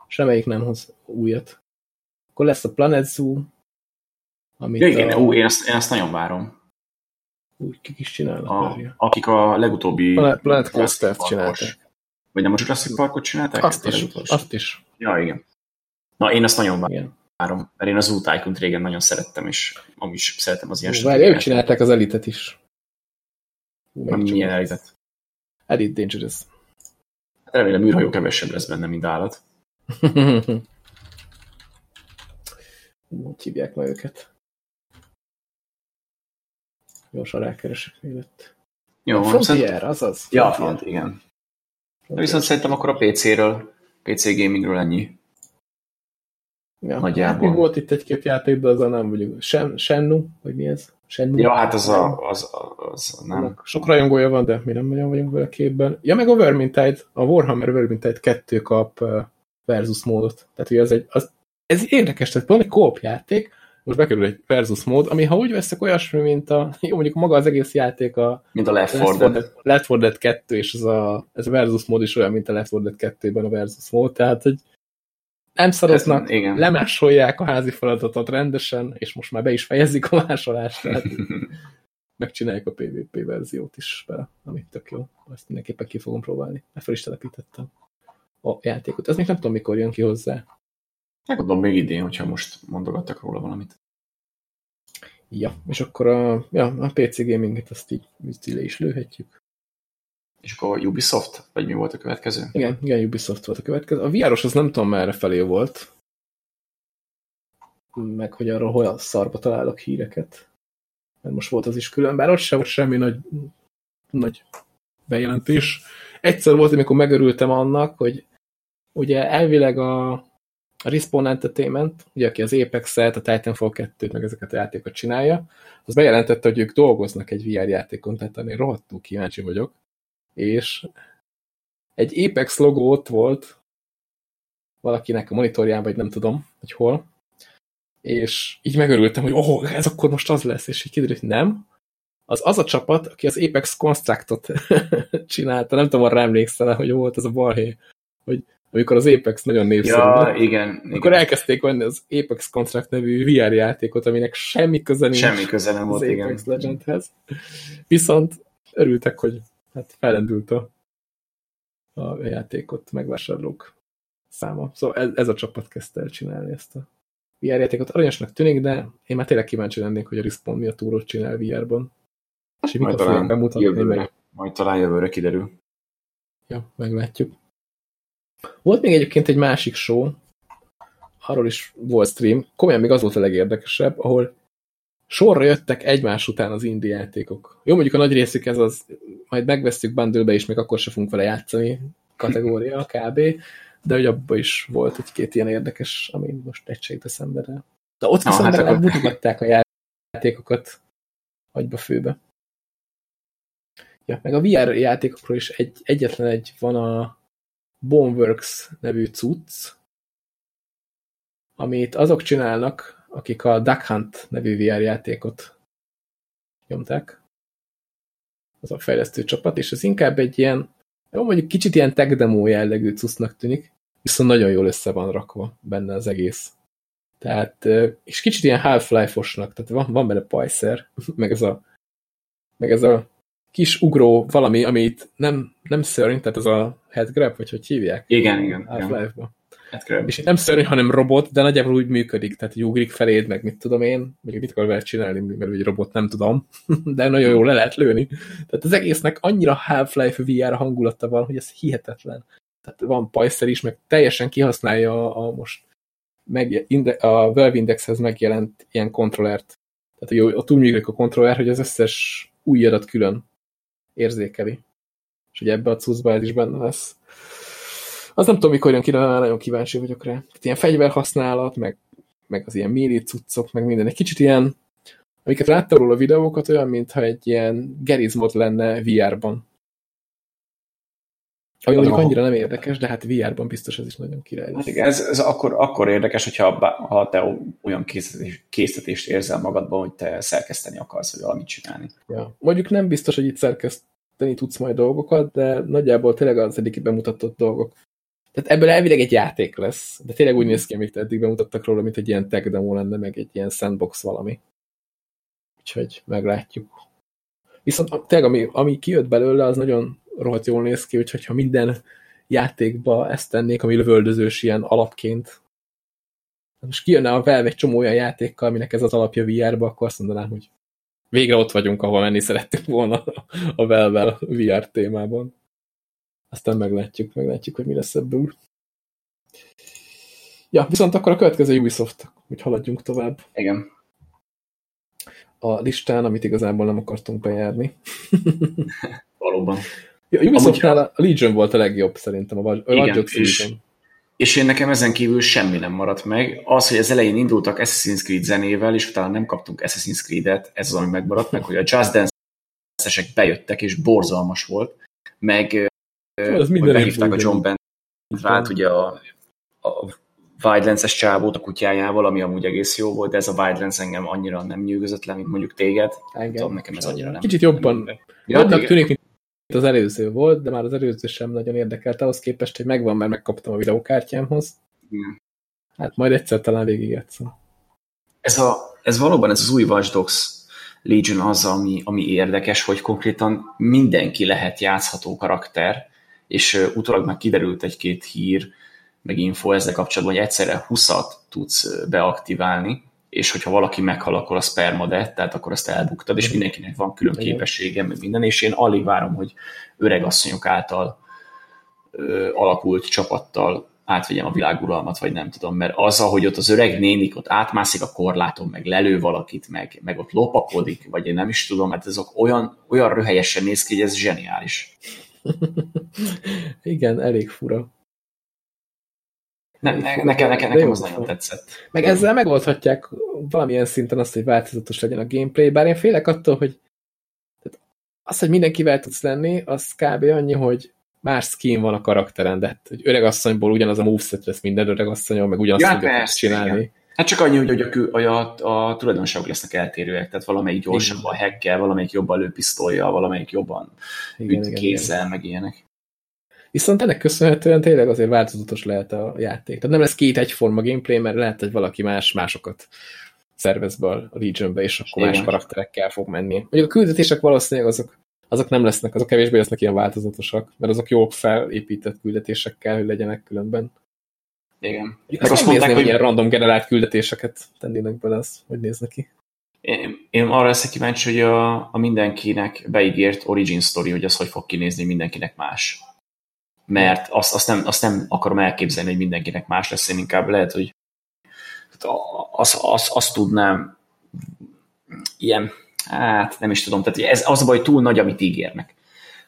semmelyik nem hoz újat. Akkor lesz a Planet Zoo, amit ja, igen, a... ú, én, ezt, én ezt nagyon várom. Úgy kik is csinálnak. A, akik a legutóbbi... Planet, Planet Coaster-t csinálták. Vagy nem a Jurassic Parkot csinálták? Azt is, azt is. Ja, igen. Na, én azt nagyon várom, mert én az tycoon régen nagyon szerettem, és amúgy is szeretem az ilyen Várj, ők csinálták az elitet is. Nem milyen elitet? Elite Dangerous. Remélem űrhajó kevesebb lesz benne, mint állat. Úgy hívják ma őket. Gyorsan rákeresek mielőtt. Jó, a Frontier, azaz. Ja, Front, igen. De viszont szerintem akkor a PC-ről, PC gamingről ennyi. Ja, Nagyjából. Hát volt itt egy-két játék, de azzal nem vagyok. Shen, Shennu, vagy mi ez? Shennu? Ja, hát az, a, az, az nem. Sok rajongója van, de mi nem nagyon vagyunk vele képben. Ja, meg a Vermintide, a Warhammer Vermintide 2 kap versus módot. Tehát, hogy az egy, az, ez érdekes, tehát van egy kóp játék, most bekerül egy versus mód, ami ha úgy veszek olyasmi, mint a, jó, mondjuk maga az egész játék a mint a Left 4 Dead. Left 4 Dead 2, és ez a, ez a versus mód is olyan, mint a Left 4 Dead 2-ben a versus mód, tehát, hogy nem szaroznak, ez, lemásolják a házi feladatot rendesen, és most már be is fejezik a másolást, tehát megcsinálják a PvP verziót is vele, amit tök jó. Ezt mindenképpen ki fogom próbálni, mert fel is telepítettem a játékot. Ez még nem tudom, mikor jön ki hozzá. Megmondom még idén, hogyha most mondogattak róla valamit. Ja, és akkor a, ja, a PC gaminget azt így, így le is lőhetjük. És akkor Ubisoft? Vagy mi volt a következő? Igen, igen, Ubisoft volt a következő. A VR-os az nem tudom merre felé volt. Meg hogy arról hol szarba találok híreket. Mert most volt az is külön, bár ott sem volt semmi nagy, nagy bejelentés. Egyszer volt, amikor megörültem annak, hogy ugye elvileg a a Respawn Entertainment, ugye aki az Apex-et, a Titanfall 2-t, meg ezeket a játékokat csinálja, az bejelentette, hogy ők dolgoznak egy VR játékon, tehát ennél rohadtul kíváncsi vagyok. És egy Apex logó ott volt valakinek a monitorján, vagy nem tudom, hogy hol, és így megörültem, hogy oh, ez akkor most az lesz, és így kiderült, hogy nem. Az az a csapat, aki az Apex Constructot csinálta, nem tudom, arra emlékszel hogy volt az a balhé, hogy amikor az Apex nagyon népszerű ja, igen, igen. akkor elkezdték venni az Apex Contract nevű VR játékot, aminek semmi köze nincs semmi köze nem az volt, Apex igen. Legendhez. Viszont örültek, hogy hát felendült a, a játékot megvásárlók száma. Szóval ez, ez a csapat kezdte el csinálni ezt a VR játékot. Aranyosnak tűnik, de én már tényleg kíváncsi lennék, hogy a Respawn mi a túrót csinál VR-ban. És majd talán, bemutatni, jövőre, meg... majd talán jövőre kiderül. Ja, meglátjuk. Volt még egyébként egy másik show, arról is volt stream, komolyan még az volt a legérdekesebb, ahol sorra jöttek egymás után az indie játékok. Jó, mondjuk a nagy részük ez az, majd megvesztük bundle és még akkor se fogunk vele játszani kategória, kb. De hogy abban is volt egy-két ilyen érdekes, ami most egység eszembe. De, de ott viszont hát akkor... mutogatták a játékokat agyba főbe. Ja, meg a VR játékokról is egy, egyetlen egy van a Boneworks nevű cucc, amit azok csinálnak, akik a Duck Hunt nevű VR játékot nyomták. Az a fejlesztő csapat, és ez inkább egy ilyen, jó, mondjuk kicsit ilyen tech demo jellegű cuccnak tűnik, viszont nagyon jól össze van rakva benne az egész. Tehát, és kicsit ilyen Half-Life-osnak, tehát van, van benne pajszer, meg ez a meg ez a kis ugró valami, amit nem, nem szörny, tehát az a headgrab, vagy hogy hívják? Igen, igen. Half-Life-ba. És nem szörny, hanem robot, de nagyjából úgy működik, tehát hogy ugrik feléd, meg mit tudom én, meg mit akar csinálni, mert egy robot nem tudom, de nagyon jól le lehet lőni. Tehát az egésznek annyira Half-Life VR hangulata van, hogy ez hihetetlen. Tehát van pajszer is, meg teljesen kihasználja a, a most meg, a Valve Indexhez megjelent ilyen kontrollert. Tehát hogy ott úgy működik a kontroller, hogy az összes új adat külön érzékeli. És ugye ebbe a cuccba ez is benne lesz. Az nem tudom, mikor jön ki, de nagyon kíváncsi vagyok rá. Ilyen fegyverhasználat, meg, meg az ilyen méri cuccok, meg minden. Egy kicsit ilyen, amiket láttam róla a videókat, olyan, mintha egy ilyen gerizmod lenne VR-ban. Ami mondjuk annyira nem érdekes, de hát VR-ban biztos ez is nagyon király. Hát igen, ez, ez akkor, akkor érdekes, hogyha ha te olyan készítés, készítést érzel magadban, hogy te szerkeszteni akarsz, vagy valamit csinálni. Ja. Mondjuk nem biztos, hogy itt szerkeszteni tudsz majd dolgokat, de nagyjából tényleg az eddig bemutatott dolgok. Tehát ebből elvileg egy játék lesz, de tényleg úgy néz ki, amit eddig bemutattak róla, mint egy ilyen tech demo lenne, meg egy ilyen sandbox valami. Úgyhogy meglátjuk. Viszont tényleg, ami, ami kijött belőle, az nagyon rohadt jól néz ki, úgyhogy ha minden játékba ezt tennék, ami lövöldözős ilyen alapként, most kijönne a Valve egy csomó olyan játékkal, aminek ez az alapja VR-ba, akkor azt mondanám, hogy végre ott vagyunk, ahol menni szerettünk volna a Valve VR témában. Aztán meglátjuk, meglátjuk, hogy mi lesz ebből. Ja, viszont akkor a következő Ubisoft, hogy haladjunk tovább. Igen. A listán, amit igazából nem akartunk bejárni. Valóban. Ja, Ubisoftnál a Legion volt a legjobb szerintem, a Watch és, És én nekem ezen kívül semmi nem maradt meg. Az, hogy az elején indultak Assassin's Creed zenével, és utána nem kaptunk Assassin's Creed-et, ez az, ami megmaradt meg, hogy a Just Dance-esek bejöttek, és borzalmas volt. Meg ez minden behívták a John Bent ugye a, a Wildlands-es csávót a kutyájával, ami amúgy egész jó volt, de ez a Wildlands engem annyira nem nyűgözött le, mint mondjuk téged. Engem. Tudom, nekem ez annyira nem. Kicsit jobban, jobbnak tűnik, mint az előző volt, de már az előző sem nagyon érdekelt, ahhoz képest, hogy megvan, mert megkaptam a videókártyámhoz. Igen. Hát majd egyszer talán végigjátszom. Ez, a, ez valóban ez az új Watch Dogs Legion az, ami, ami érdekes, hogy konkrétan mindenki lehet játszható karakter, és utólag már kiderült egy-két hír, meg info ezzel kapcsolatban, hogy egyszerre 20-at tudsz beaktiválni, és hogyha valaki meghal, akkor a spermadet, tehát akkor azt elbuktad, és mindenkinek van külön képessége, meg minden, és én alig várom, hogy öreg asszonyok által ö, alakult csapattal átvegyem a világuralmat, vagy nem tudom, mert az, ahogy ott az öreg nénik ott átmászik a korláton, meg lelő valakit, meg, meg ott lopakodik, vagy én nem is tudom, mert ez olyan, olyan röhelyesen néz ki, hogy ez zseniális. Igen, elég fura. Ne, ne, nekem, nekem, nekem az nagyon tetszett. Meg ezzel megoldhatják valamilyen szinten azt, hogy változatos legyen a gameplay, bár én félek attól, hogy az, hogy mindenkivel tudsz lenni, az kb. annyi, hogy más skin van a karakteren, de hát, hogy öregasszonyból ugyanaz a moveset lesz minden öregasszonyon, meg ugyanazt ja, tudja csinálni. Igen. Hát csak annyi, hogy, a, hogy a, a tulajdonságok lesznek eltérőek, tehát valamelyik gyorsabban hekkel, valamelyik jobban lőpisztolja, valamelyik jobban igen, üt kézzel, igen. meg ilyenek. Viszont ennek köszönhetően tényleg azért változatos lehet a játék. Tehát nem lesz két egyforma gameplay, mert lehet, hogy valaki más másokat szervez be a Legionbe, és akkor Igen. más karakterekkel fog menni. Mondjuk a küldetések valószínűleg azok, azok nem lesznek, azok kevésbé lesznek ilyen változatosak, mert azok jó felépített küldetések hogy legyenek különben. Igen. Meg azt mondták, hogy ilyen random generált küldetéseket tennének bele, az hogy néz neki. Én, én arra leszek kíváncsi, hogy a, a mindenkinek beígért origin story, hogy az hogy fog kinézni mindenkinek más mert azt, azt, nem, azt nem akarom elképzelni, hogy mindenkinek más lesz, én inkább lehet, hogy azt, azt, azt tudnám ilyen, hát nem is tudom, tehát ez az a baj, túl nagy, amit ígérnek.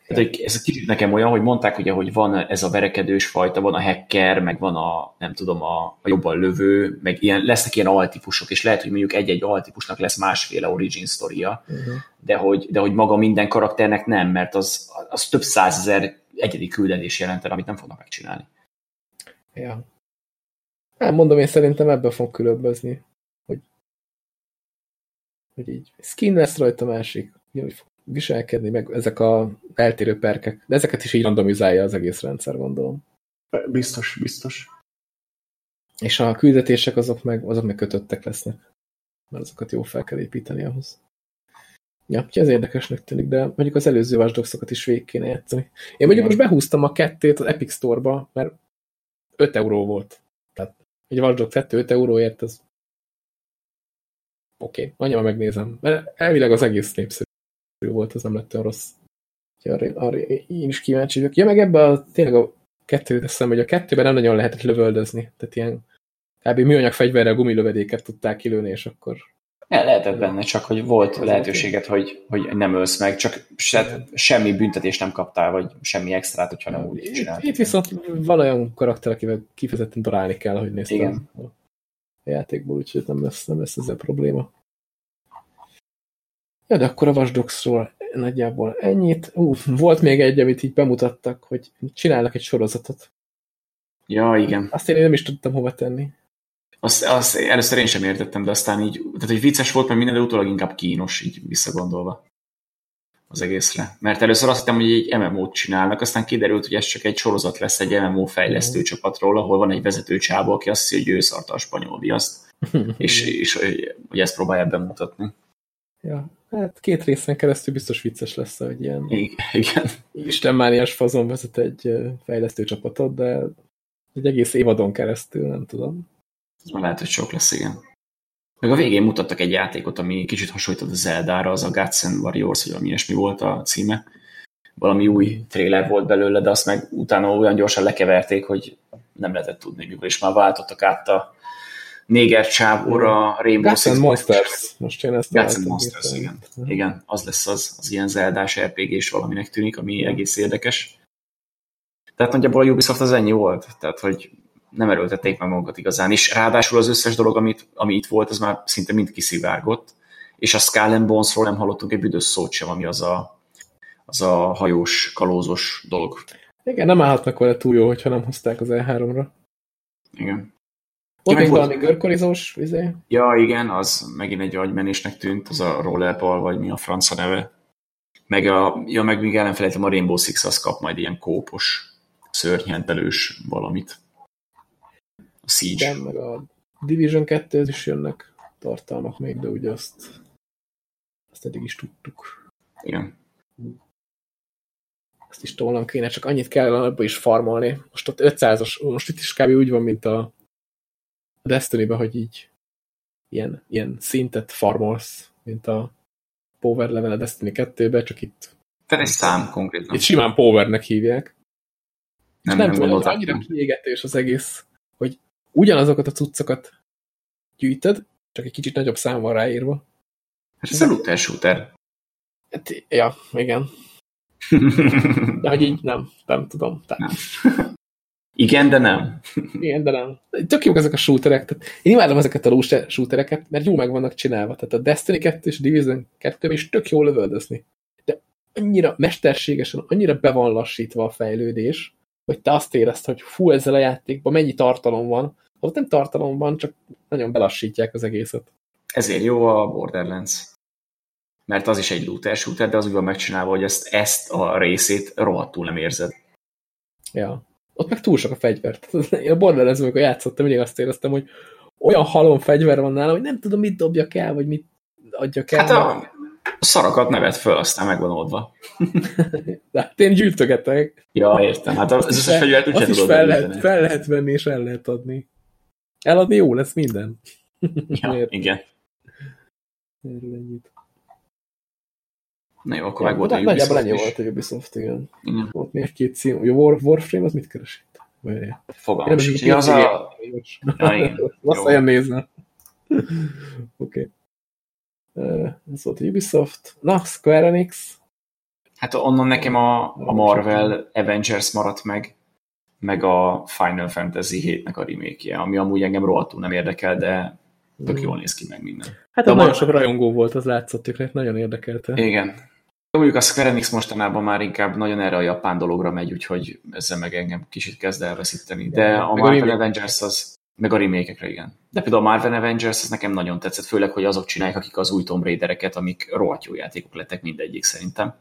Tehát, hogy ez kicsit nekem olyan, hogy mondták, ugye, hogy van ez a verekedős fajta, van a hacker, meg van a, nem tudom, a, a jobban lövő, meg ilyen, lesznek ilyen altípusok, és lehet, hogy mondjuk egy-egy altípusnak lesz másféle origin sztoria, uh-huh. de, hogy, de hogy maga minden karakternek nem, mert az, az több százezer egyedi küldetés jelenten, amit nem fognak megcsinálni. Ja. Hát mondom, én szerintem ebben fog különbözni, hogy, hogy így skin lesz rajta másik, hogy fog viselkedni, meg ezek a eltérő perkek. De ezeket is így randomizálja az egész rendszer, gondolom. Biztos, biztos. És a küldetések azok meg, azok meg kötöttek lesznek. Mert azokat jó fel kell építeni ahhoz. Ja, úgyhogy ez érdekesnek tűnik, de mondjuk az előző Watch is végig kéne játszani. Én mondjuk most behúztam a kettét az Epic Store-ba, mert 5 euró volt. Tehát egy Watch Dogs 2 5 euróért, az oké, okay, annyira megnézem. Mert elvileg az egész népszerű volt, az nem lett olyan rossz. Arra, arra én is kíváncsi vagyok. Ja, meg ebben a, tényleg a kettőt teszem, hogy a kettőben nem nagyon lehetett lövöldözni. Tehát ilyen kb. műanyag fegyverrel gumilövedéket tudták kilőni, és akkor... Ja, lehetett benne, csak hogy volt lehetőséget, hogy, hogy nem ölsz meg, csak se, semmi büntetést nem kaptál, vagy semmi extrát, hogyha nem úgy csináltad. Itt, viszont van olyan karakter, akivel kifejezetten találni kell, hogy néztem Igen. a játékból, úgyhogy nem lesz, nem lesz ezzel probléma. Ja, de akkor a Watch nagyjából ennyit. Ú, volt még egy, amit így bemutattak, hogy csinálnak egy sorozatot. Ja, igen. Azt én nem is tudtam hova tenni. Azt, azt először én sem értettem, de aztán így, tehát hogy vicces volt, mert minden, de utólag inkább kínos, így visszagondolva az egészre. Mert először azt hittem, hogy egy MMO-t csinálnak, aztán kiderült, hogy ez csak egy sorozat lesz egy MMO fejlesztő csapatról, ahol van egy vezető csába, aki azt hiszi, hogy ő szarta a spanyol viaszt, és, és hogy ezt próbálja bemutatni. Ja, hát két részen keresztül biztos vicces lesz, hogy ilyen Igen. istenmániás fazon vezet egy fejlesztő csapatot, de egy egész évadon keresztül, nem tudom. Ez már lehet, hogy sok lesz, igen. Meg a végén mutattak egy játékot, ami kicsit hasonlított a Zelda-ra, az a Guts and Warriors, vagy valami ilyesmi volt a címe. Valami új trailer volt belőle, de azt meg utána olyan gyorsan lekeverték, hogy nem lehetett tudni, mikor is már váltottak át a néger csávóra, Rainbow Guts Six Monsters. Most én ezt Guts Monsters, igen. igen. az lesz az, az ilyen zeldás RPG-s valaminek tűnik, ami egész érdekes. Tehát nagyjából a Ubisoft az ennyi volt. Tehát, hogy nem erőltették meg magukat igazán, és ráadásul az összes dolog, amit, ami itt volt, az már szinte mind kiszivárgott, és a Skull and Bones-ról nem hallottunk egy büdös szót sem, ami az a, az a hajós, kalózos dolog. Igen, nem állhatnak vele túl jó, hogyha nem hozták az E3-ra. Igen. Volt még valami görkorizós vizé? Ja, igen, az megint egy agymenésnek tűnt, az a rollerball, vagy mi a franca neve. Meg a, ja, meg még ellenfelejtem, a Rainbow Six az kap majd ilyen kópos, szörnyentelős valamit. A Siege. Igen, meg a Division 2 is jönnek tartalmak még, de ugye azt, azt eddig is tudtuk. Igen. Ezt is tolnom kéne, csak annyit kell abba is farmolni. Most ott 500-as, most itt is kb. úgy van, mint a a destiny hogy így ilyen, ilyen szintet farmolsz, mint a Power level a Destiny 2-be, csak itt... Tehát egy szám konkrétan. Itt simán Powernek hívják. Nem, nem, nem tudom, annyira kiégetős az egész, hogy ugyanazokat a cuccokat gyűjtöd, csak egy kicsit nagyobb szám van ráírva. Hát ez a looter shooter. Hát, ja, igen. De hogy így nem, nem tudom. Tehát. Nem. Igen, de nem. Igen, de nem. Tök jók ezek a shooterek. Tehát én imádom ezeket a shootereket, mert jó meg vannak csinálva. Tehát a Destiny 2 és Division 2 is tök jó lövöldözni. De annyira mesterségesen, annyira be van lassítva a fejlődés, hogy te azt érezd, hogy fú, ezzel a játékban mennyi tartalom van. Ott nem tartalom van, csak nagyon belassítják az egészet. Ezért jó a Borderlands. Mert az is egy looter shooter, de az úgy van megcsinálva, hogy ezt, ezt a részét rohadtul nem érzed. Ja. Ott meg túl sok a fegyver. Én a Borderlands, amikor játszottam, mindig azt éreztem, hogy olyan halom fegyver van nálam, hogy nem tudom, mit dobjak el, vagy mit adjak el. Hát a, szarakat nevet föl, aztán megvan oldva. De hát én gyűjtögetek. Ja, értem. Hát az összes fegyvert úgy is fel lehet, fel lehet venni, és el lehet adni. Eladni jó lesz minden. Ja, igen. Erről ennyit. Na jó, akkor ja, meg volt a Ubisoft Nagyjából ennyi volt a Ubisoft, igen. igen. Volt még két cím. A War, Warframe az mit keresett? Fogalmam sincs. Az a... Ja, igen. Lassan nézne. Oké. Okay. Ez volt a Ubisoft. Na, Square Enix. Hát onnan nekem a, a Marvel Avengers maradt meg, meg a Final Fantasy 7-nek a remake ami amúgy engem rohadtul nem érdekel, de tök jól néz ki meg minden. Hát a nagyon sok rajongó volt, az látszott, őknek nagyon érdekelte. Igen. De mondjuk a Square Enix mostanában már inkább nagyon erre a japán dologra megy, úgyhogy ezzel meg engem kicsit kezd elveszíteni. De Ja, a Marvel. Avengers az, meg a remake igen. De például a Marvel Avengers az nekem nagyon tetszett, főleg, hogy azok csinálják, akik az új Tomb Raidereket, amik rohadt jó játékok lettek mindegyik szerintem.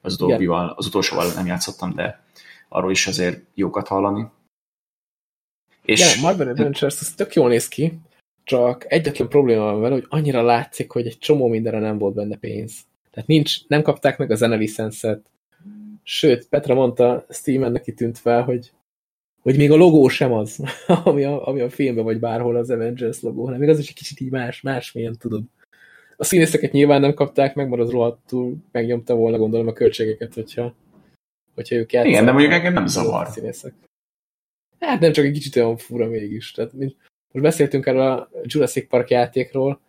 Az, utóbbival, az utolsóval nem játszottam, de arról is azért jókat hallani. És És... Ja, Marvel Adventures, az tök jól néz ki, csak egyetlen probléma van vele, hogy annyira látszik, hogy egy csomó mindenre nem volt benne pénz. Tehát nincs, nem kapták meg a zenelicenszet. Sőt, Petra mondta, Steamen neki tűnt fel, hogy, hogy még a logó sem az, ami a, ami a filmben vagy bárhol az Avengers logó, hanem még az is egy kicsit így más, másmilyen, tudod. A színészeket nyilván nem kapták meg, mert az rohadtul megnyomta volna, gondolom, a költségeket, hogyha, hogyha ők játszák. Igen, de mondjuk engem nem zavar. Színészek. Hát nem csak egy kicsit olyan fura mégis. Tehát, mint, most beszéltünk erről a Jurassic Park játékról,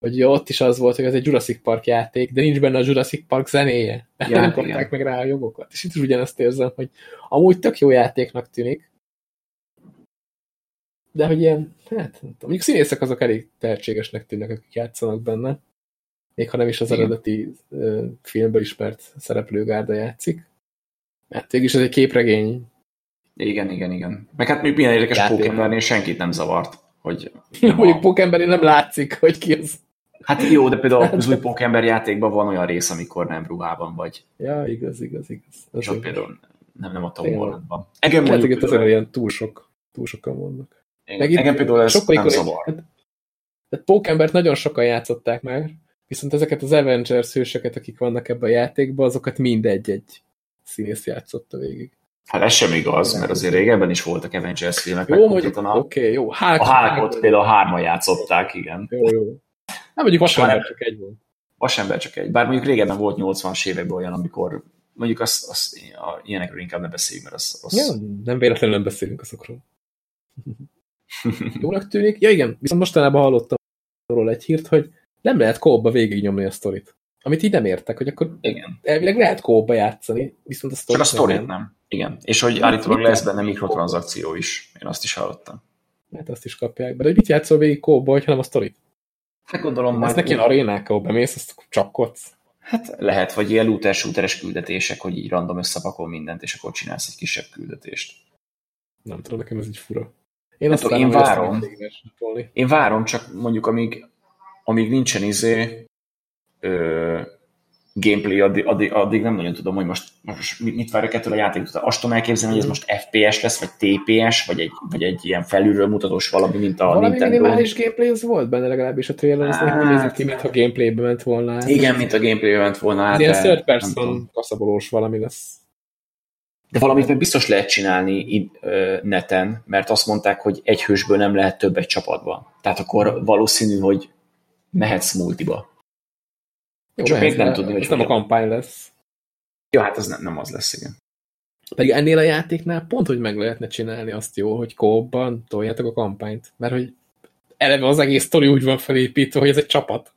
hogy ugye ott is az volt, hogy ez egy Jurassic Park játék, de nincs benne a Jurassic Park zenéje. Ja, Ja, nem kapták meg rá a jogokat. És itt is ugyanezt érzem, hogy amúgy tök jó játéknak tűnik, de hogy ilyen, hát nem tudom, mondjuk színészek azok elég tehetségesnek tűnnek, akik játszanak benne. Még ha nem is az Igen. eredeti ö, filmből ismert szereplőgárda játszik. Mert végülis ez egy képregény Igen, igen, igen. Meg hát még milyen érdekes Játék. Pokémonnél senkit nem zavart, hogy nem Mondjuk Pókemberén nem látszik, hogy ki az. Hát jó, de például az új Pokémon játékban van olyan rész, amikor nem ruhában vagy. Ja, igaz, igaz, igaz. És ott például nem, nem a Tom Igen. Hollandban. Engem mondjuk azért például, ilyen túl sok, túl sokan vannak. engem, engem például ez nem zavar. Hát, tehát Pókembert nagyon sokan játszották meg, viszont ezeket az Avengers hősöket, akik vannak ebben a játékban, azokat mindegy-egy színész játszotta végig. Hát ez sem igaz, mert azért régebben is voltak Avengers filmek, Jó, mondjuk, oké, okay, jó. Hulk, a Hulkot például hárman játszották, igen. Jó, jó. Hát mondjuk vasember csak egy volt. Vasember csak egy. Bár mondjuk régebben volt 80-as években olyan, amikor mondjuk azt, azt a, ilyenekről inkább ne beszéljünk, mert az, az Ja, nem véletlenül nem beszélünk azokról. Jónak tűnik. Ja igen, viszont mostanában hallottam róla egy hírt, hogy nem lehet kóba végignyomni a sztorit. Amit így nem értek, hogy akkor igen. elvileg lehet kóba játszani, viszont a Csak sztorit, a sztorit nem. nem. Igen. És hogy állítólag lesz benne mikrotranszakció is. Én azt is hallottam. Hát azt is kapják. De hogy mit játszol végig kóba, hogy hanem a sztorit? Hát gondolom Ez majd... neki arénák, ahol bemész, azt csapkodsz. Hát lehet, vagy ilyen looter shooteres küldetések, hogy így random összepakol mindent, és akkor csinálsz egy kisebb küldetést. Nem tudom, nekem ez így fura. Én Nem azt én várom, nem. Én várom, csak mondjuk amíg, amíg nincsen izé ö, gameplay, addig, addig, addig, nem nagyon tudom, hogy most, most mit várok ettől a játéktól. Azt tudom elképzelni, hogy ez most FPS lesz, vagy TPS, vagy egy, vagy egy ilyen felülről mutatós valami, mint a Valami Nintendo. minimális gameplay az volt benne legalábbis a trailer, az nem Hát. nézett ki, mintha gameplaybe ment volna. át. Igen, mint a gameplay ment volna. Ez ilyen de third person kaszabolós valami lesz. De valamit meg biztos lehet csinálni id- ö, neten, mert azt mondták, hogy egy hősből nem lehet több egy csapatban. Tehát akkor valószínű, hogy mehetsz multiba. Jó, Csak még nem tudni, hogy nem a kampány lesz. Ja, hát az nem, nem az lesz, igen. Pedig ennél a játéknál pont, hogy meg lehetne csinálni azt jó, hogy kóban toljátok a kampányt. Mert hogy eleve az egész sztori úgy van felépítve, hogy ez egy csapat.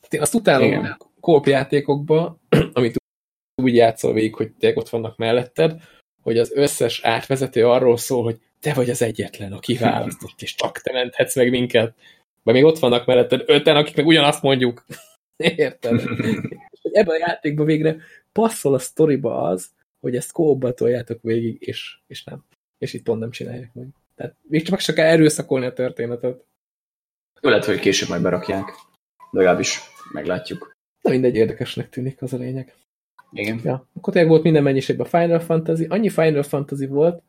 Tehát én azt utálom Igen. kóp játékokba, amit úgy játszol végig, hogy tényleg ott vannak melletted, hogy az összes átvezető arról szól, hogy te vagy az egyetlen, aki választott, és csak te menthetsz meg minket. Vagy még ott vannak melletted öten, akik meg ugyanazt mondjuk. Érted? Ebben a játékban végre passzol a sztoriba az, hogy ezt kóba toljátok végig, és, és nem. És itt pont nem csinálják meg. Tehát még csak, csak kell erőszakolni a történetet. Jó lehet, hogy később majd berakják. Legalábbis meglátjuk. Na mindegy, érdekesnek tűnik az a lényeg. Igen. Ja, akkor tényleg volt minden mennyiségben Final Fantasy. Annyi Final Fantasy volt,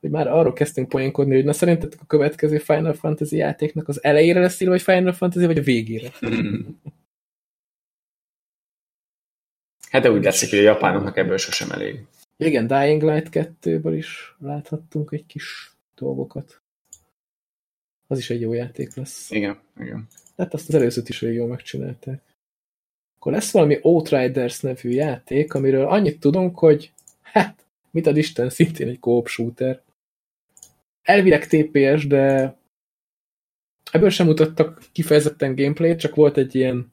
hogy már arról kezdtünk poénkodni, hogy na szerintetek a következő Final Fantasy játéknak az elejére lesz írva, hogy Final Fantasy, vagy a végére. Hát de úgy látszik, hogy a japánoknak ebből sosem elég. Igen, Dying Light 2-ből is láthattunk egy kis dolgokat. Az is egy jó játék lesz. Igen, igen. Hát azt az előzőt is végig jól megcsinálták. Akkor lesz valami Outriders nevű játék, amiről annyit tudunk, hogy hát, mit ad Isten, szintén egy co shooter. Elvileg TPS, de ebből sem mutattak kifejezetten gameplayt, csak volt egy ilyen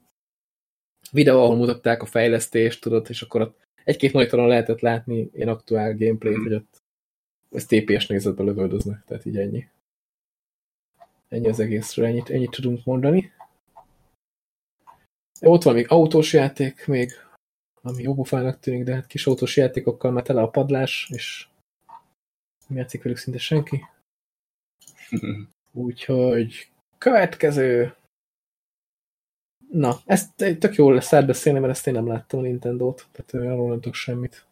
videó, ahol mutatták a fejlesztést, tudod, és akkor ott egy-két monitoron lehetett látni ilyen aktuál gameplayt, mm. hogy ott ez TPS nézetben lövöldöznek, tehát így ennyi. Ennyi az egészről, ennyit, ennyit tudunk mondani. Ott van még autós játék, még ami jó bufának tűnik, de hát kis autós játékokkal már tele a padlás, és nem játszik velük szinte senki. Úgyhogy következő Na, ezt tök jól lesz átbeszélni, mert ezt én nem láttam a Nintendo-t, tehát arról nem tudok semmit.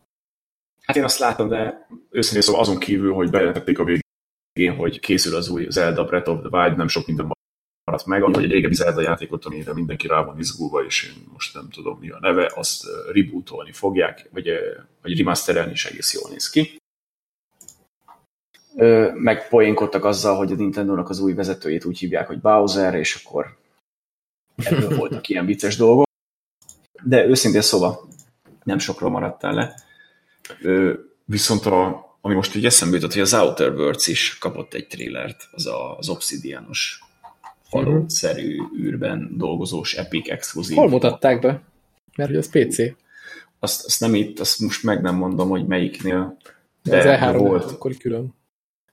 Hát én azt látom, de őszintén szóval azon kívül, hogy bejelentették a végén, hogy készül az új Zelda Breath of the Wild, nem sok minden maradt meg, hogy egy régebbi Zelda játékot, amire mindenki rá van izgulva, és én most nem tudom mi a neve, azt rebootolni fogják, vagy, vagy remasterelni is egész jól néz ki. Meg poénkodtak azzal, hogy a Nintendo-nak az új vezetőjét úgy hívják, hogy Bowser, és akkor ebből voltak ilyen vicces dolgok. De őszintén szóval nem sokról maradtál le. Viszont a, ami most így eszembe jutott, hogy az Outer Worlds is kapott egy trélert, az a, az Obsidianos faló-szerű űrben dolgozós Epic exkluzív. Hol mutatták be? Mert hogy az PC. Azt, azt nem itt, azt most meg nem mondom, hogy melyiknél. De, de az E3 volt. akkor külön.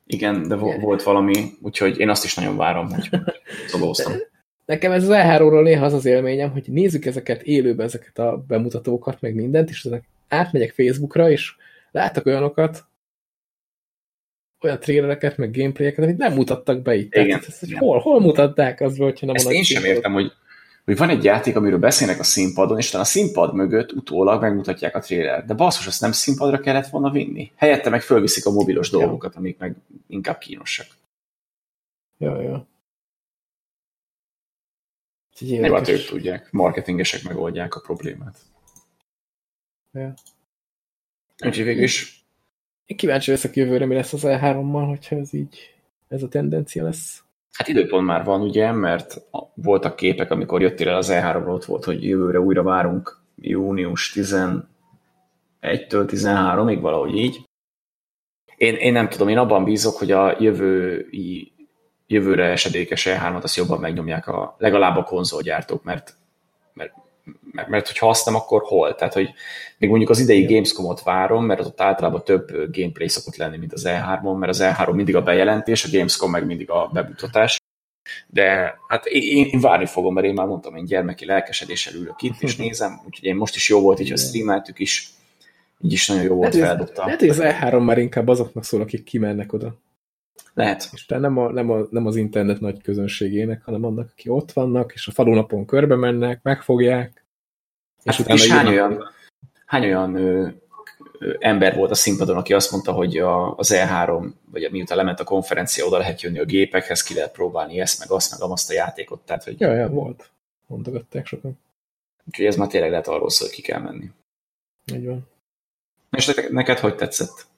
Igen, de Igen. volt valami, úgyhogy én azt is nagyon várom, hogy szobóztam. Nekem ez az E3-ról néha az az élményem, hogy nézzük ezeket élőben, ezeket a bemutatókat, meg mindent, és átmegyek Facebookra, és látok olyanokat, olyan trélereket, meg gameplayeket, amit nem mutattak be itt. Igen. Tehát, ezt, igen. Hol, hol mutatták az, hogyha nem Ezt én sem értem, hogy, hogy van egy játék, amiről beszélnek a színpadon, és talán a színpad mögött utólag megmutatják a trélert. De basszus, azt nem színpadra kellett volna vinni. Helyette meg fölviszik a mobilos ja. dolgokat, amik meg inkább kínosak. Ja, ja. Jó, hát ők tudják. Marketingesek megoldják a problémát. Ja. Úgyhogy végül is én kíváncsi leszek jövőre, mi lesz az E3-mal, hogyha ez így, ez a tendencia lesz. Hát időpont már van, ugye, mert voltak képek, amikor jöttél el az E3-ról, ott volt, hogy jövőre újra várunk június 11-től 13-ig, valahogy így. Én, én nem tudom, én abban bízok, hogy a jövői, jövőre esedékes E3-at azt jobban megnyomják a, legalább a konzolgyártók, mert, mert mert, mert hogyha azt nem, akkor hol? Tehát, hogy még mondjuk az idei Gamescom-ot várom, mert ott általában több gameplay szokott lenni, mint az E3-on, mert az E3 mindig a bejelentés, a Gamescom meg mindig a bemutatás. De hát én, én várni fogom, mert én már mondtam, én gyermeki lelkesedéssel ülök itt, és nézem, úgyhogy én most is jó volt, így a streameltük is, így is nagyon jó volt, feldobtam. Lehet, hogy az E3 már inkább azoknak szól, akik kimennek oda. Lehet. És te nem, a, nem, a, nem az internet nagy közönségének, hanem annak, aki ott vannak, és a falunapon körbe mennek, megfogják. És, hát, és hány olyan, hány olyan ö, ö, ember volt a színpadon, aki azt mondta, hogy a, az E3, vagy miután lement a konferencia, oda lehet jönni a gépekhez, ki lehet próbálni ezt, meg azt, meg azt a játékot. Tehát, hogy... Ja, ja, volt. Mondogatták sokan. Úgyhogy ez már tényleg lehet arról szól, hogy ki kell menni. Így van. És neked hogy tetszett?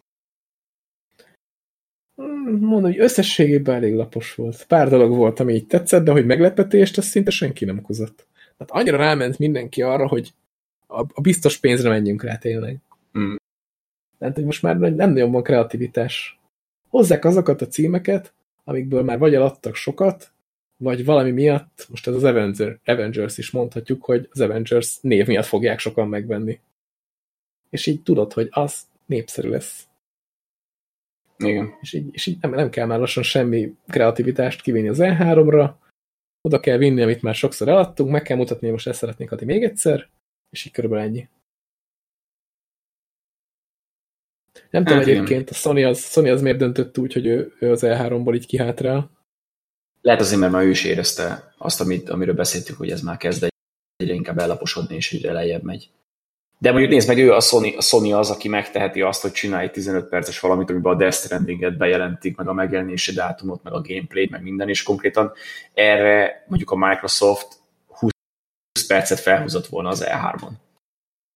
Mondom, hogy összességében elég lapos volt. Pár dolog volt, ami így tetszett, de hogy meglepetést, azt szinte senki nem okozott. Tehát annyira ráment mindenki arra, hogy a, a biztos pénzre menjünk rá tényleg. Mm. Tehát, hogy most már nem nagyon van kreativitás. Hozzák azokat a címeket, amikből már vagy eladtak sokat, vagy valami miatt, most ez az Avenger, Avengers is mondhatjuk, hogy az Avengers név miatt fogják sokan megvenni. És így tudod, hogy az népszerű lesz. Igen. És így, és így nem, nem kell már lassan semmi kreativitást kivinni az E3-ra, oda kell vinni, amit már sokszor eladtunk, meg kell mutatni, hogy most ezt szeretnénk adni még egyszer, és így körülbelül ennyi. Nem hát tudom egyébként, a Sony az, Sony az miért döntött úgy, hogy ő, ő az E3-ból így kihátrál. Lehet azért, mert már ő is érezte azt, amit, amiről beszéltük, hogy ez már kezd egyre inkább ellaposodni, és egyre lejjebb megy. De mondjuk nézd meg, ő a Sony, a Sony az, aki megteheti azt, hogy csinálj 15 perces valamit, amiben a Death Stranding-et bejelentik, meg a megjelenési dátumot, meg a gameplay meg minden, és konkrétan erre mondjuk a Microsoft 20 percet felhúzott volna az E3-on.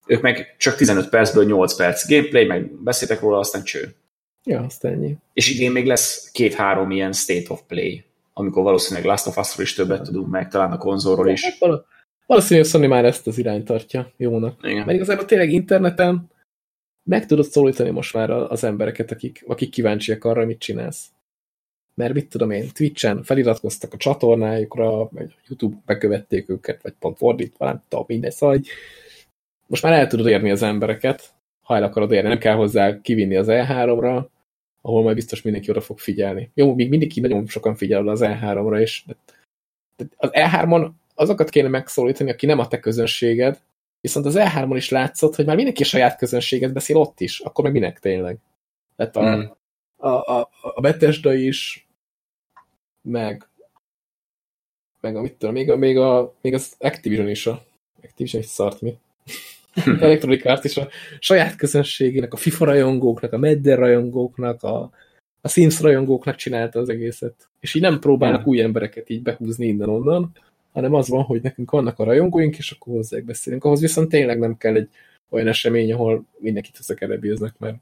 Ők meg csak 15 percből 8 perc gameplay, meg beszéltek róla, aztán cső. Ja, azt ennyi. És idén még lesz két-három ilyen state of play, amikor valószínűleg Last of Us-ról is többet tudunk meg, talán a konzolról is. Hát Valószínűleg Sony már ezt az irányt tartja jónak. Igen. Mert igazából tényleg interneten meg tudod szólítani most már az embereket, akik, akik kíváncsiak arra, mit csinálsz. mert mit tudom én, Twitch-en feliratkoztak a csatornájukra, vagy YouTube bekövették őket, vagy pont fordítva, nem tudom, mindegy, szóval hogy most már el tudod érni az embereket, ha el akarod érni, nem kell hozzá kivinni az E3-ra, ahol majd biztos mindenki oda fog figyelni. Jó, még mindig nagyon sokan figyel az E3-ra, és az E3-on azokat kéne megszólítani, aki nem a te közönséged, viszont az E3-on is látszott, hogy már mindenki saját közönséget beszél ott is, akkor meg minek tényleg? Tehát a, hmm. a, a, a Bethesda is, meg meg a, mit tudom, még, a, még, a, még az Activision is a Activision is szart mi. Electronic Arts is a saját közönségének, a FIFA rajongóknak, a Medder rajongóknak, a, a Sims rajongóknak csinálta az egészet. És így nem próbálnak új embereket így behúzni innen-onnan, hanem az van, hogy nekünk vannak a rajongóink, és akkor hozzák beszélünk. Ahhoz viszont tényleg nem kell egy olyan esemény, ahol mindenkit összekerebíznek, mert,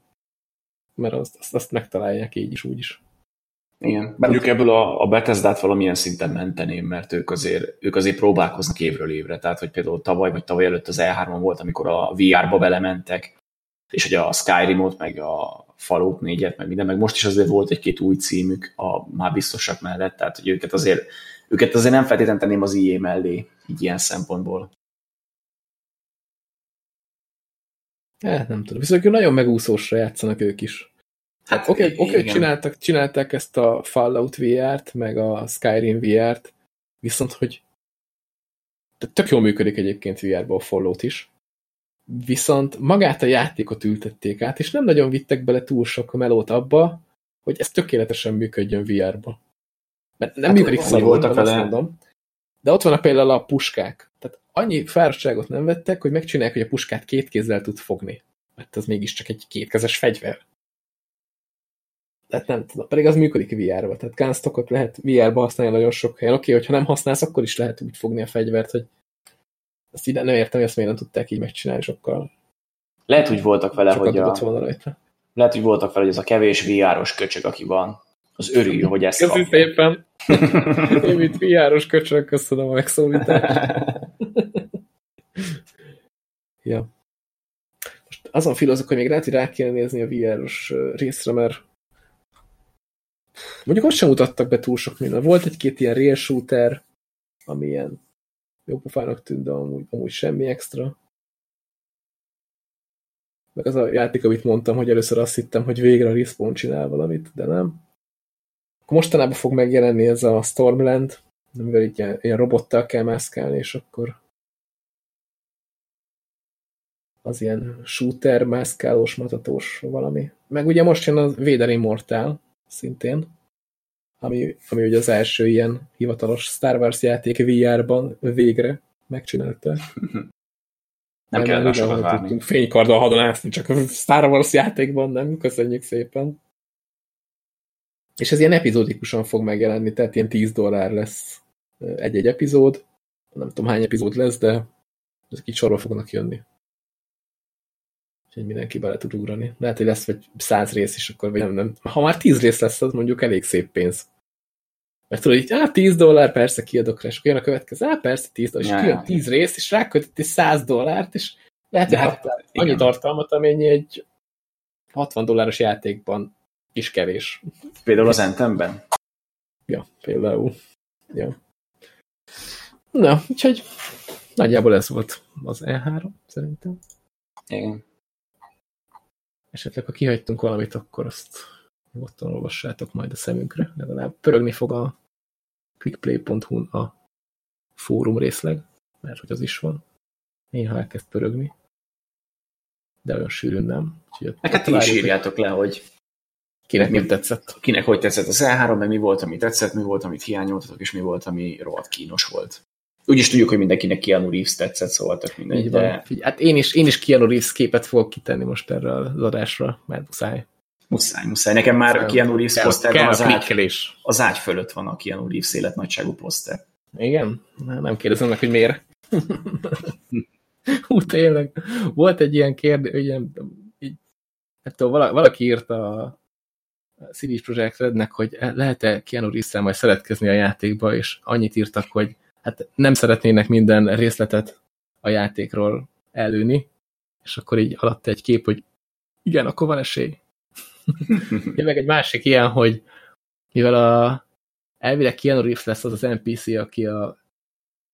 mert azt, azt, azt megtalálják így is, úgy is. Igen. Mondjuk ebből a, a Bethesda-t valamilyen szinten menteném, mert ők azért, ők azért próbálkoznak évről évre. Tehát, hogy például tavaly vagy tavaly előtt az E3-on volt, amikor a VR-ba belementek, és hogy a Skyrim-ot, meg a Fallout 4-et, meg minden, meg most is azért volt egy-két új címük a már biztosak mellett, tehát hogy őket azért, őket azért nem feltétlenül tenném az IE mellé, így ilyen szempontból. Hát nem tudom. Viszont nagyon megúszósra játszanak ők is. Hát oké, okay, okay, csináltak, csinálták ezt a Fallout VR-t, meg a Skyrim VR-t, viszont hogy tök jól működik egyébként VR-ba a Fallout is, viszont magát a játékot ültették át, és nem nagyon vittek bele túl sok melót abba, hogy ez tökéletesen működjön VR-ba. Mert nem hát működik szarul, voltak vele. mondom. De ott van a például a puskák. Tehát annyi fáradtságot nem vettek, hogy megcsinálják, hogy a puskát két kézzel tud fogni. Mert ez mégiscsak egy kétkezes fegyver. Tehát nem tudom, pedig az működik VR-ba. Tehát gunstockot lehet VR-ba használni nagyon sok helyen. Oké, okay, hogyha nem használsz, akkor is lehet úgy fogni a fegyvert, hogy azt ide nem értem, hogy ezt miért nem tudták így megcsinálni sokkal. Lehet, hogy voltak vele, hogy a... volna rajta. Lehet, hogy voltak vele, hogy ez a kevés VR-os köcsög, aki van, az örül, hogy ezt Köszönöm szépen. Én, mint VR-os köcsög, köszönöm a megszólítást. ja. Most azon filozok, hogy még lehet, hogy rá kéne nézni a VR-os részre, mert Mondjuk azt sem mutattak be túl sok minden. Volt egy-két ilyen real shooter, ami ilyen jó pofának tűnt, de amúgy, amúgy semmi extra. Meg az a játék, amit mondtam, hogy először azt hittem, hogy végre a Respawn csinál valamit, de nem. Akkor mostanában fog megjelenni ez a Stormland, amivel így ilyen, ilyen robottal kell mászkálni, és akkor az ilyen shooter, mászkálós, matatós valami. Meg ugye most jön a Vader Immortal, szintén, ami, ami ugye az első ilyen hivatalos Star Wars játék VR-ban végre megcsinálta. Nem kell rá sokat várni. Fénykarddal hadonászni, csak a Star Wars játékban nem. Köszönjük szépen. És ez ilyen epizódikusan fog megjelenni, tehát ilyen 10 dollár lesz egy-egy epizód. Nem tudom hány epizód lesz, de ezek így sorba fognak jönni hogy mindenki bele tud ugrani. Lehet, hogy lesz vagy száz rész is, akkor vagy nem, nem. Ha már tíz rész lesz, az mondjuk elég szép pénz. Mert tudod, hogy á, 10 dollár, persze kiadok rá, és akkor jön a következő, á, persze 10 dollár, és ja, kijön 10 rész, és rákötött egy 100 dollárt, és lehet, hogy hát, annyi tartalmat, amennyi egy 60 dolláros játékban is kevés. Például az Entemben? Ja, például. Ja. Na, úgyhogy nagyjából ez volt az E3, szerintem. Igen. Esetleg, ha kihagytunk valamit, akkor azt nyugodtan olvassátok majd a szemünkre. Legalább pörögni fog a quickplay.hu-n a fórum részleg, mert hogy az is van. Néha elkezd pörögni. De olyan sűrűn nem. Neked ti is írjátok le, hogy kinek mi tetszett. Kinek hogy tetszett az E3, meg mi volt, ami tetszett, mi volt, amit hiányoltatok, és mi volt, ami rohadt kínos volt úgyis tudjuk, hogy mindenkinek Keanu Reeves tetszett, szóval tök mindegy. De... Hát én is, én is Keanu Reeves képet fogok kitenni most erre az adásra, mert muszáj. Muszáj, muszáj. Nekem már a Keanu Reeves kell, poszter kell az, ágy, az ágy fölött van a Keanu Reeves életnagyságú poszter. Igen? Nem kérdezem meg, hogy miért. Hú, tényleg. Volt egy ilyen kérdés, ugye, így, hát valaki írta a CD Projekt Rednek, hogy lehet-e Keanu reeves majd szeretkezni a játékba, és annyit írtak, hogy hát nem szeretnének minden részletet a játékról előni, és akkor így alatt egy kép, hogy igen, akkor van esély. Jön meg egy másik ilyen, hogy mivel a elvileg Keanu Reeves lesz az az NPC, aki a,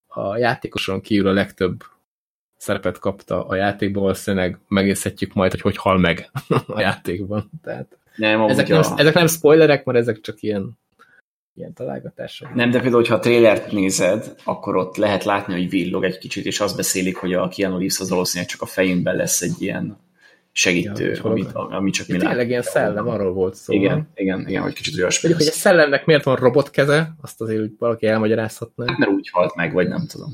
a játékoson kívül a legtöbb szerepet kapta a játékban, valószínűleg megészhetjük majd, hogy hogy hal meg a játékban. Tehát nem, ezek, nem, a... ezek nem spoilerek, mert ezek csak ilyen, ilyen találgatások. Nem, de például, hogyha a trailert nézed, akkor ott lehet látni, hogy villog egy kicsit, és azt beszélik, hogy a Keanu Reeves az valószínűleg csak a fejünkben lesz egy ilyen segítő, ja, amit, ami csak mi Tényleg ilyen szellem, arról volt szó. Igen, igen, igen, hogy kicsit olyasmi. Hogy a szellemnek miért van robotkeze, azt azért hogy valaki elmagyarázhatná. Hát mert úgy halt meg, vagy nem tudom.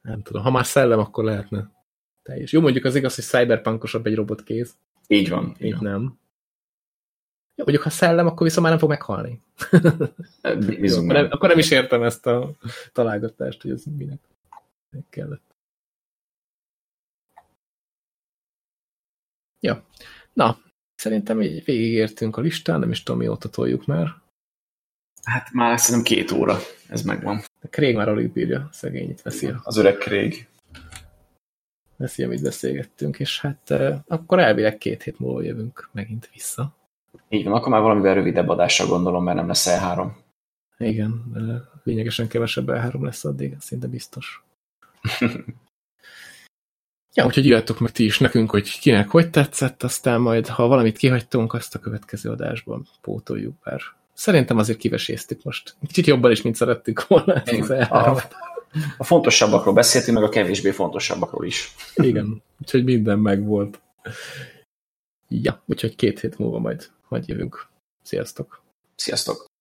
Nem tudom. Ha már szellem, akkor lehetne. Teljes. Jó, mondjuk az igaz, hogy cyberpunkosabb egy robotkéz. Így van. Így nem. Jó, mondjuk ha szellem, akkor viszont már nem fog meghalni. Jó, nem, akkor nem is értem ezt a találgatást, hogy ez minek kellett. Ja. Na, szerintem így végigértünk a listán, nem is tudom, mióta toljuk már. Hát már szerintem két óra, ez megvan. A Craig már alig bírja, szegény itt veszi. Az öreg Craig. Veszi, amit beszélgettünk, és hát uh, akkor elvileg két hét múlva jövünk megint vissza. Így van, akkor már valamivel rövidebb adásra gondolom, mert nem lesz E3. Igen, lényegesen kevesebb E3 lesz addig, szinte biztos. Ja, úgyhogy írjátok meg ti is nekünk, hogy kinek hogy tetszett, aztán majd, ha valamit kihagytunk, azt a következő adásban pótoljuk, bár szerintem azért kiveséztük most. Kicsit jobban is, mint szerettük volna. A, a fontosabbakról beszéltünk, meg a kevésbé fontosabbakról is. Igen, úgyhogy minden megvolt. Ja, úgyhogy két hét múlva majd, majd jövünk. Sziasztok! Sziasztok!